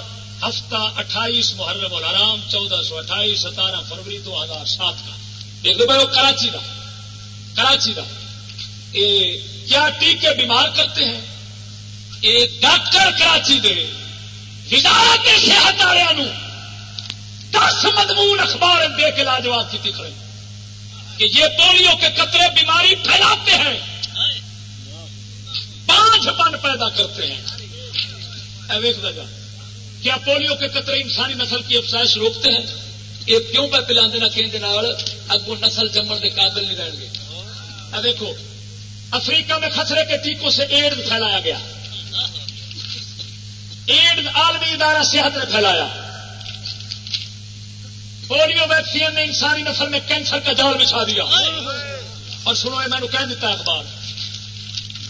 ہفتہ اٹھائیس محرم الحرام چودہ سو اٹھائیس ستارہ فروری دو ہزار سات کا۔ دیکھ لو بھائی وہ کراچی کا۔ کراچی کا۔ کیا ٹیکے بیمار کرتے ہیں؟ ایک ڈاکٹر کراچی دے۔ وزارت صحت والوں دس مضمون اخبار دے کے لاجواب کی کھڑے کہ یہ پولیو کے قطرے بیماری پھیلاتے ہیں۔ پانچ پن پیدا کرتے ہیں۔ لگا، کیا پولیو کے قطرے انسانی نسل کی افسائش روکتے ہیں؟ یہ کیوں پہ پلا دینا کہ اگو نسل جمن کے قابل نہیں رہن گے؟ دیکھو افریقہ میں خطرے کے ٹیکوں سے ایڈز پھیلایا گیا۔ ایڈز عالمی ادارہ صحت نے پھیلایا۔ پولیو ویکسین نے انسانی نسل میں کینسر کا جال بچھا دیا۔ اور سنو، یہ میں نے کہہ دیتا اخبار۔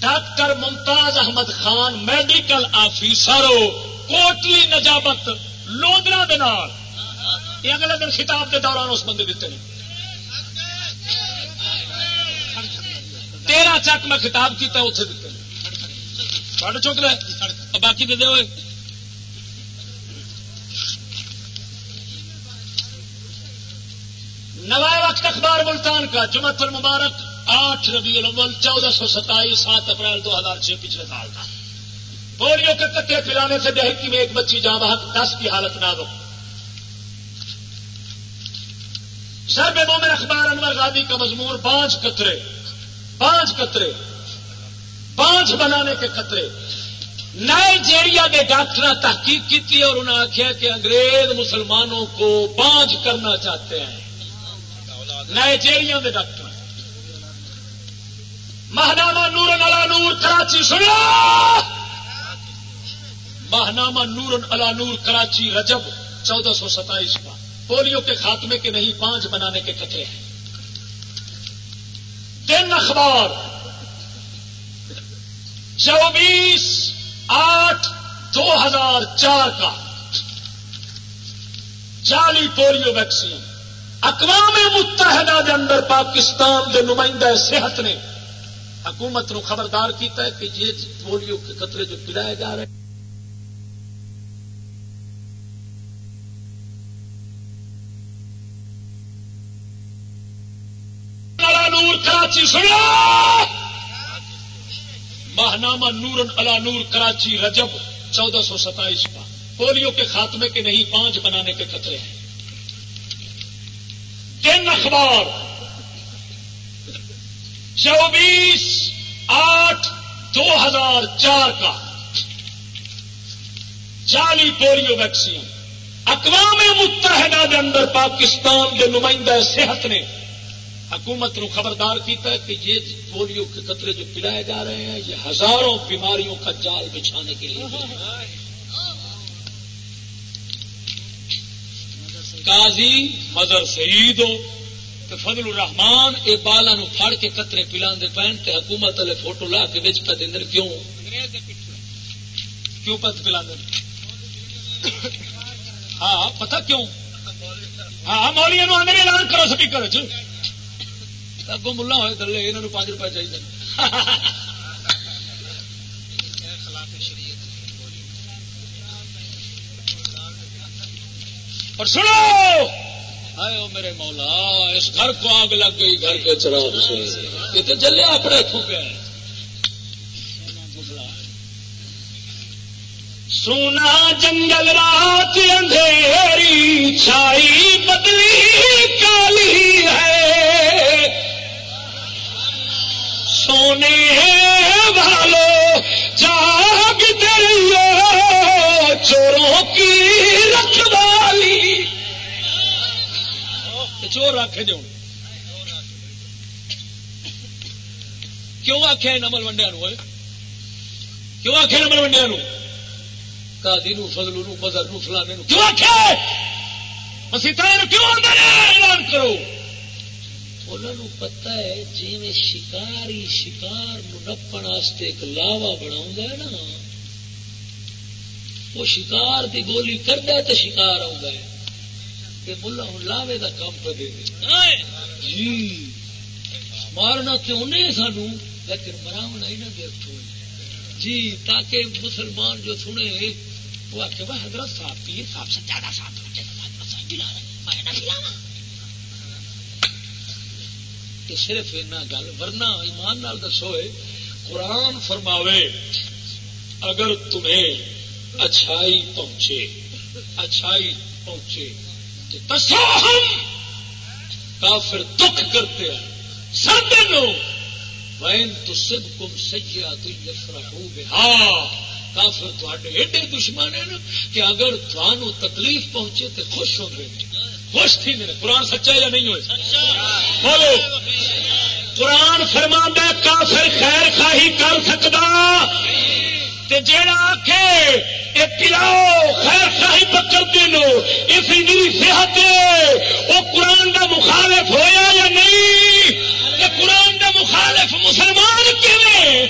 Doctor Mumtaz Ahmed Khan medical officer Kotli Najabat Lodra یہ اگلے دن خطاب کے دوران اس بندے دیتے ہیں۔ تیرہ چک میں خطاب کیا اتنے دیتے ہیں۔ چوک رہے باقی دے دے ہوئے۔ نوائے وقت اخبار ملتان کا جمعت المبارک۔ آٹھ ربی الاول، چودہ سو ستائیس، سات اپریل دو ہزار چھ پچھلے سال تھا۔ پولیو کے کٹے پلانے سے دہکی میں ایک بچی جہاں بہت دس کی حالت نہ رک سرب مومن اخبار انور گادی کا مضمون، پانچ قطرے پانچ قطرے، پانچ بنانے کے قطرے۔ نائجیریا کے ڈاکٹر تحقیق کی اور انہیں آخیا کہ انگریز مسلمانوں کو بانج کرنا چاہتے ہیں۔ نائجیریا کے ڈاکٹر مہنامہ نور الا نور، کراچی، سنو! مہنامہ نور الا نور، کراچی، رجب، چودہ سو ستائیس کا۔ پولیو کے خاتمے کے نہیں، پانچ بنانے کے خطرے ہیں۔ دن اخبار۔ چوبیس آٹھ دو ہزار چار کا۔ جعلی پولیو ویکسین۔ اقوام متحدہ کے اندر پاکستان کے نمائندہ صحت نے حکومت نو خبردار کیتا ہے کہ یہ پولیو کے قطرے جو پلائے جا رہے ہیں نور کراچی سنو۔ ماہنامہ نور الا نور کراچی رجب چودہ سو ستائیس کا۔ پولیو کے خاتمے کے نہیں، پانچ بنانے کے خطرے ہیں۔ تین اخبار چوبیس آٹھ دو ہزار چار کا جعلی پولیو ویکسین۔ اقوام متحدہ کے اندر پاکستان کے نمائندہ صحت نے حکومت نو خبردار کیتا ہے کہ یہ پولیو کے قطرے جو پلائے جا رہے ہیں، یہ ہزاروں بیماریوں کا جال بچھانے کے لیے۔ قاضی مدر شہید ہو۔ فضل الرحمان یہ بالا نو پھڑ کے قطرے پلا پہن تے حکومت والے فوٹو لا کے بچ پہ دیں کیوں؟ کیوں پت پلا ہاں پتہ کیوں؟ ہاں مولی آدھے اعلان کرو سپیکر اگو ملا ہوئے تھلے یہاں پانچ روپئے چاہیے اور سنو! آئے میرے مولا، اس گھر کو آگ لگ گئی، گھر کے چراغ سے۔ یہ تو جلیا اپنے گیا سونا جنگل رات اندھیری، چھائی بدلی کالی ہے۔ سونے والو، جاگ چوروں کی چور رکھے جو کیوں آخیا نمل ونڈیا نو کیوں آخیا نمل ونڈیا نو کادی نو فضلو نو فضل نو فلانے نو کیوں آخیا مسیطان کیوں اعلان کرو۔ انہوں پتا ہے جی میں شکاری، شکار نپن ایک لاوا بنا نا، وہ شکار کی گولی کرتا ہے تو شکار آ ملا لاوے کا کام کر دے جی۔ مارنا کیوں نہیں سانو؟ لیکن مراونا ہی نہ دیکھو جی تاکہ مسلمان جو سنے، وہ آ کے حضرت صاحب، پیر صاحب، سجادہ صاحب صرف اینا گل، ورنہ ایمان نال دسو قرآن فرماوے، اگر تمہیں اچھائی پہنچے اچھائی پہنچے۔ تو کافر دکھ کرتے ہیں۔ سردے لو وین تو سب کم سیا تو یفرحو بہا کافر تھوڑے ایڈے دشمن ہیں کہ اگر تھانو تکلیف پہنچے تو خوش ہو گئے خوش تھی میرے۔ قرآن سچا یا نہیں ہوئے؟ بولو۔ قرآن فرما کافر خیر خاہی کر سکتا۔ جڑا آخ پلاؤ، خیر شاہی پکڑ دینو اس میری صحت وہ قرآن کا مخالف ہویا یا نہیں؟ قرآن کا مخالف مسلمان کیون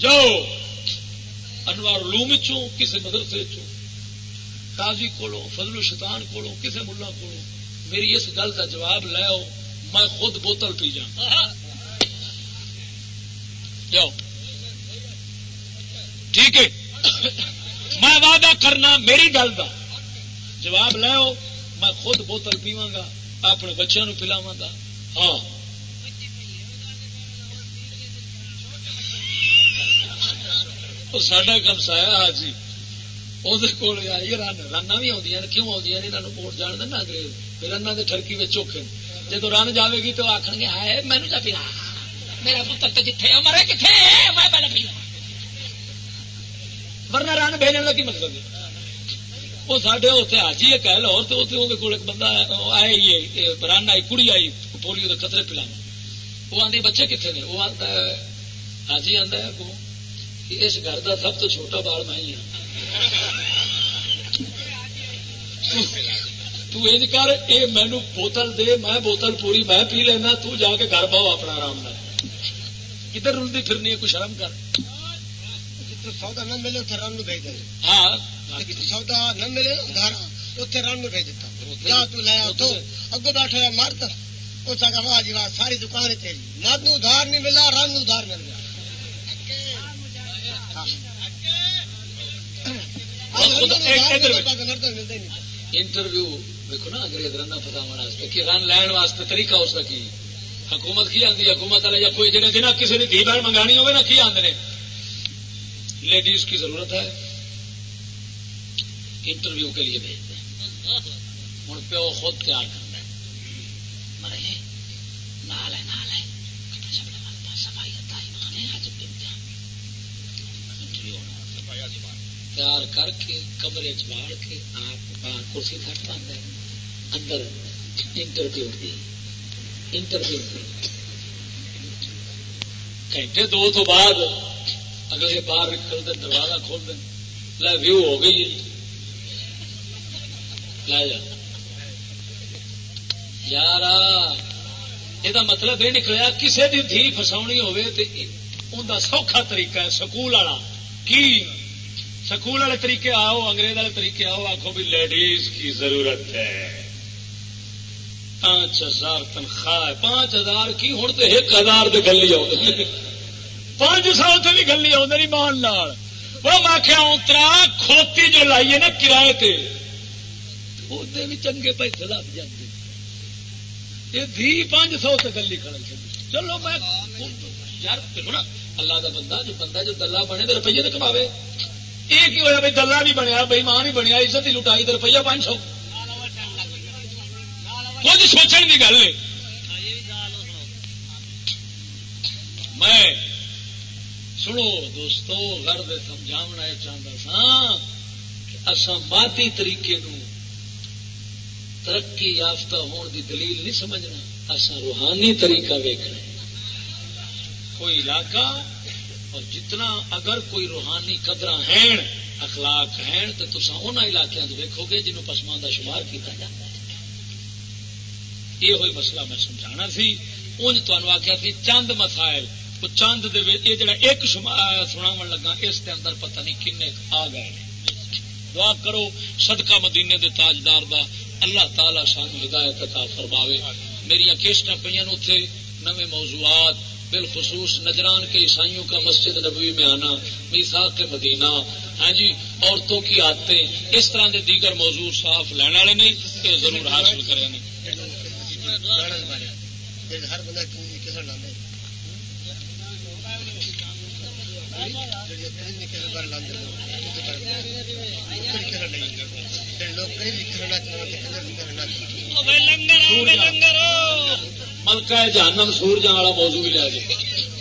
جاؤ، انوار لوم چوں کسی مدرسے چوں، قاضی کولو فضل شیطان کولو کسی ملا کولو میری اس گل کا جواب لو میں خود بوتل پی جا جاؤ۔ ٹھیک ہے۔ میں وعدہ کرنا میری گل کا جواب لو میں خود بوتل پیوا گا، اپنے بچوں پلاوا گا۔ ہاں۔ ساڈا کم سایا حاجی وہ رن رن بھی آدی کیوں آدی ووٹ جان دینا انگریز رن کے ٹرکی میں چوکھے۔ جب رن جائے گی تو آخر گے ہے مینو چا پیلا میرا پتر تو جتنے مرے کتنے میں پہلے پیلا ورنہ رن بھیجنے کا کی مطلب ہے؟ وہ سڈے اتنے حاجی ہے، کہہ لاہور تو اتنے ایک بندہ آئے ہی رن آئی کڑی آئی، پولیو کے قطرے پلا وہ آدھی بچے کتنے نے؟ وہ آتا ہے، حاجی آتا ہے، وہ اس گھر کا سب تو چھوٹا بال میں ہی ہوں تج کر یہ مینو بوتل دے، میں بوتل پوری، میں پی لینا، تو جا کے گھر باؤ اپنا آرام نہ کدھر رلتی پھرنی ہے کچھ شرم کر؟ سودا نہ ملے اتنے رن بھیج دے ہاں سودا نہ ملے ادھار اتنے رن بھیج دیتا جا تو لیا تو اگو بیٹھا مرد اس کا واہ جی واہ ساری دکان تیری مرد ادھار نہیں ملا رن ادھار مل گیا انٹرویو دیکھو نا انگریز رن پتا کہ رن لین واسطے طریقہ اس کا کی حکومت کی آتی حکومت والے یا کوئی جنہیں جنہیں کسی نے دھی بہن منگانی ہوگی نا کی آدھے لیڈیز کی ضرورت ہے انٹرویو کے لیے بھیجتے ہیں۔ ہوں پیو خود تیار کرتا ہے مرے، نال ہے نال ہے۔ صفائی تیار کر کے، کمرے چاڑ کے آپ باہر کرسی کٹ پاتا ہے اندر انٹرویو دی۔ انٹرویو دی۔ گھنٹے دو تو بعد اگلے باہر نکل دیں دروازہ کھول دیں لے ویو ہو گئی لے جا۔ یار یہ مطلب یہ نکلیا کسی کی دھی فساونی ہوے تو ان سوکھا طریقہ ہے سکول والا کی سکول والے طریقے آؤ انگریز والے طریقے آؤ آخو بھی لیڈیز کی ضرورت ہے پانچ ہزار تنخواہ پانچ ہزار کی ہوں تو ایک ہزار تو گلی آؤ پانچ سال سے بھی گلی آدمی مان لال وہ میں کیا اترا کھوتی جو لائیے نا کرائے تے وہ بھی چنگے پیسے لگ جاتے یہ دھی پانچ سو سے گلی کھڑا چلو میں یار نا، اللہ کا بندہ، جو بندہ جو دلہ بنے تو روپیے تو کماوے۔ یہ کی ہوا بھائی دلہ بھی بنیا بھائی ماں بھی بنیا، عزت ہی لٹائی تو روپیہ پانچ سو۔ کچھ سوچنے کی گل ہے میں سنو، دوستو گرد سمجھا چاہتا سا کہ اصا مادی طریقے نو ترقی یافتہ ہون دی دلیل نہیں سمجھنا اصا روحانی طریقہ ویکنا کوئی علاقہ اور جتنا اگر کوئی روحانی قدر ہیں، اخلاق ہیں، تو تصا ان علاقوں ویکو گے جنہوں پسماندہ شمار کیا جاتا ہے۔ یہ ہوئی مسئلہ میں سمجھانا سی انج تمہیں آخیا سی، چند مسائل وہ چند دے یہ جڑا ایک سناو لگا اس کے اندر پتہ نہیں کن آ گئے دعا کرو صدقہ مدینے دے تاجدار دا اللہ تعالی سان ہدایت عطا فرماوے میری کیسٹ پہ اتنے نئے موضوعات بالخصوص نجران کے عیسائیوں کا مسجد نبوی میں آنا میسا کے مدینہ ہاں جی عورتوں کی آتے اس طرح کے دیگر موضوع صاف لینے والے نہیں کہ ضرور حاصل کریں ہر بندہ ملکہ جہنم سورج والا موضوع بھی لے گئے۔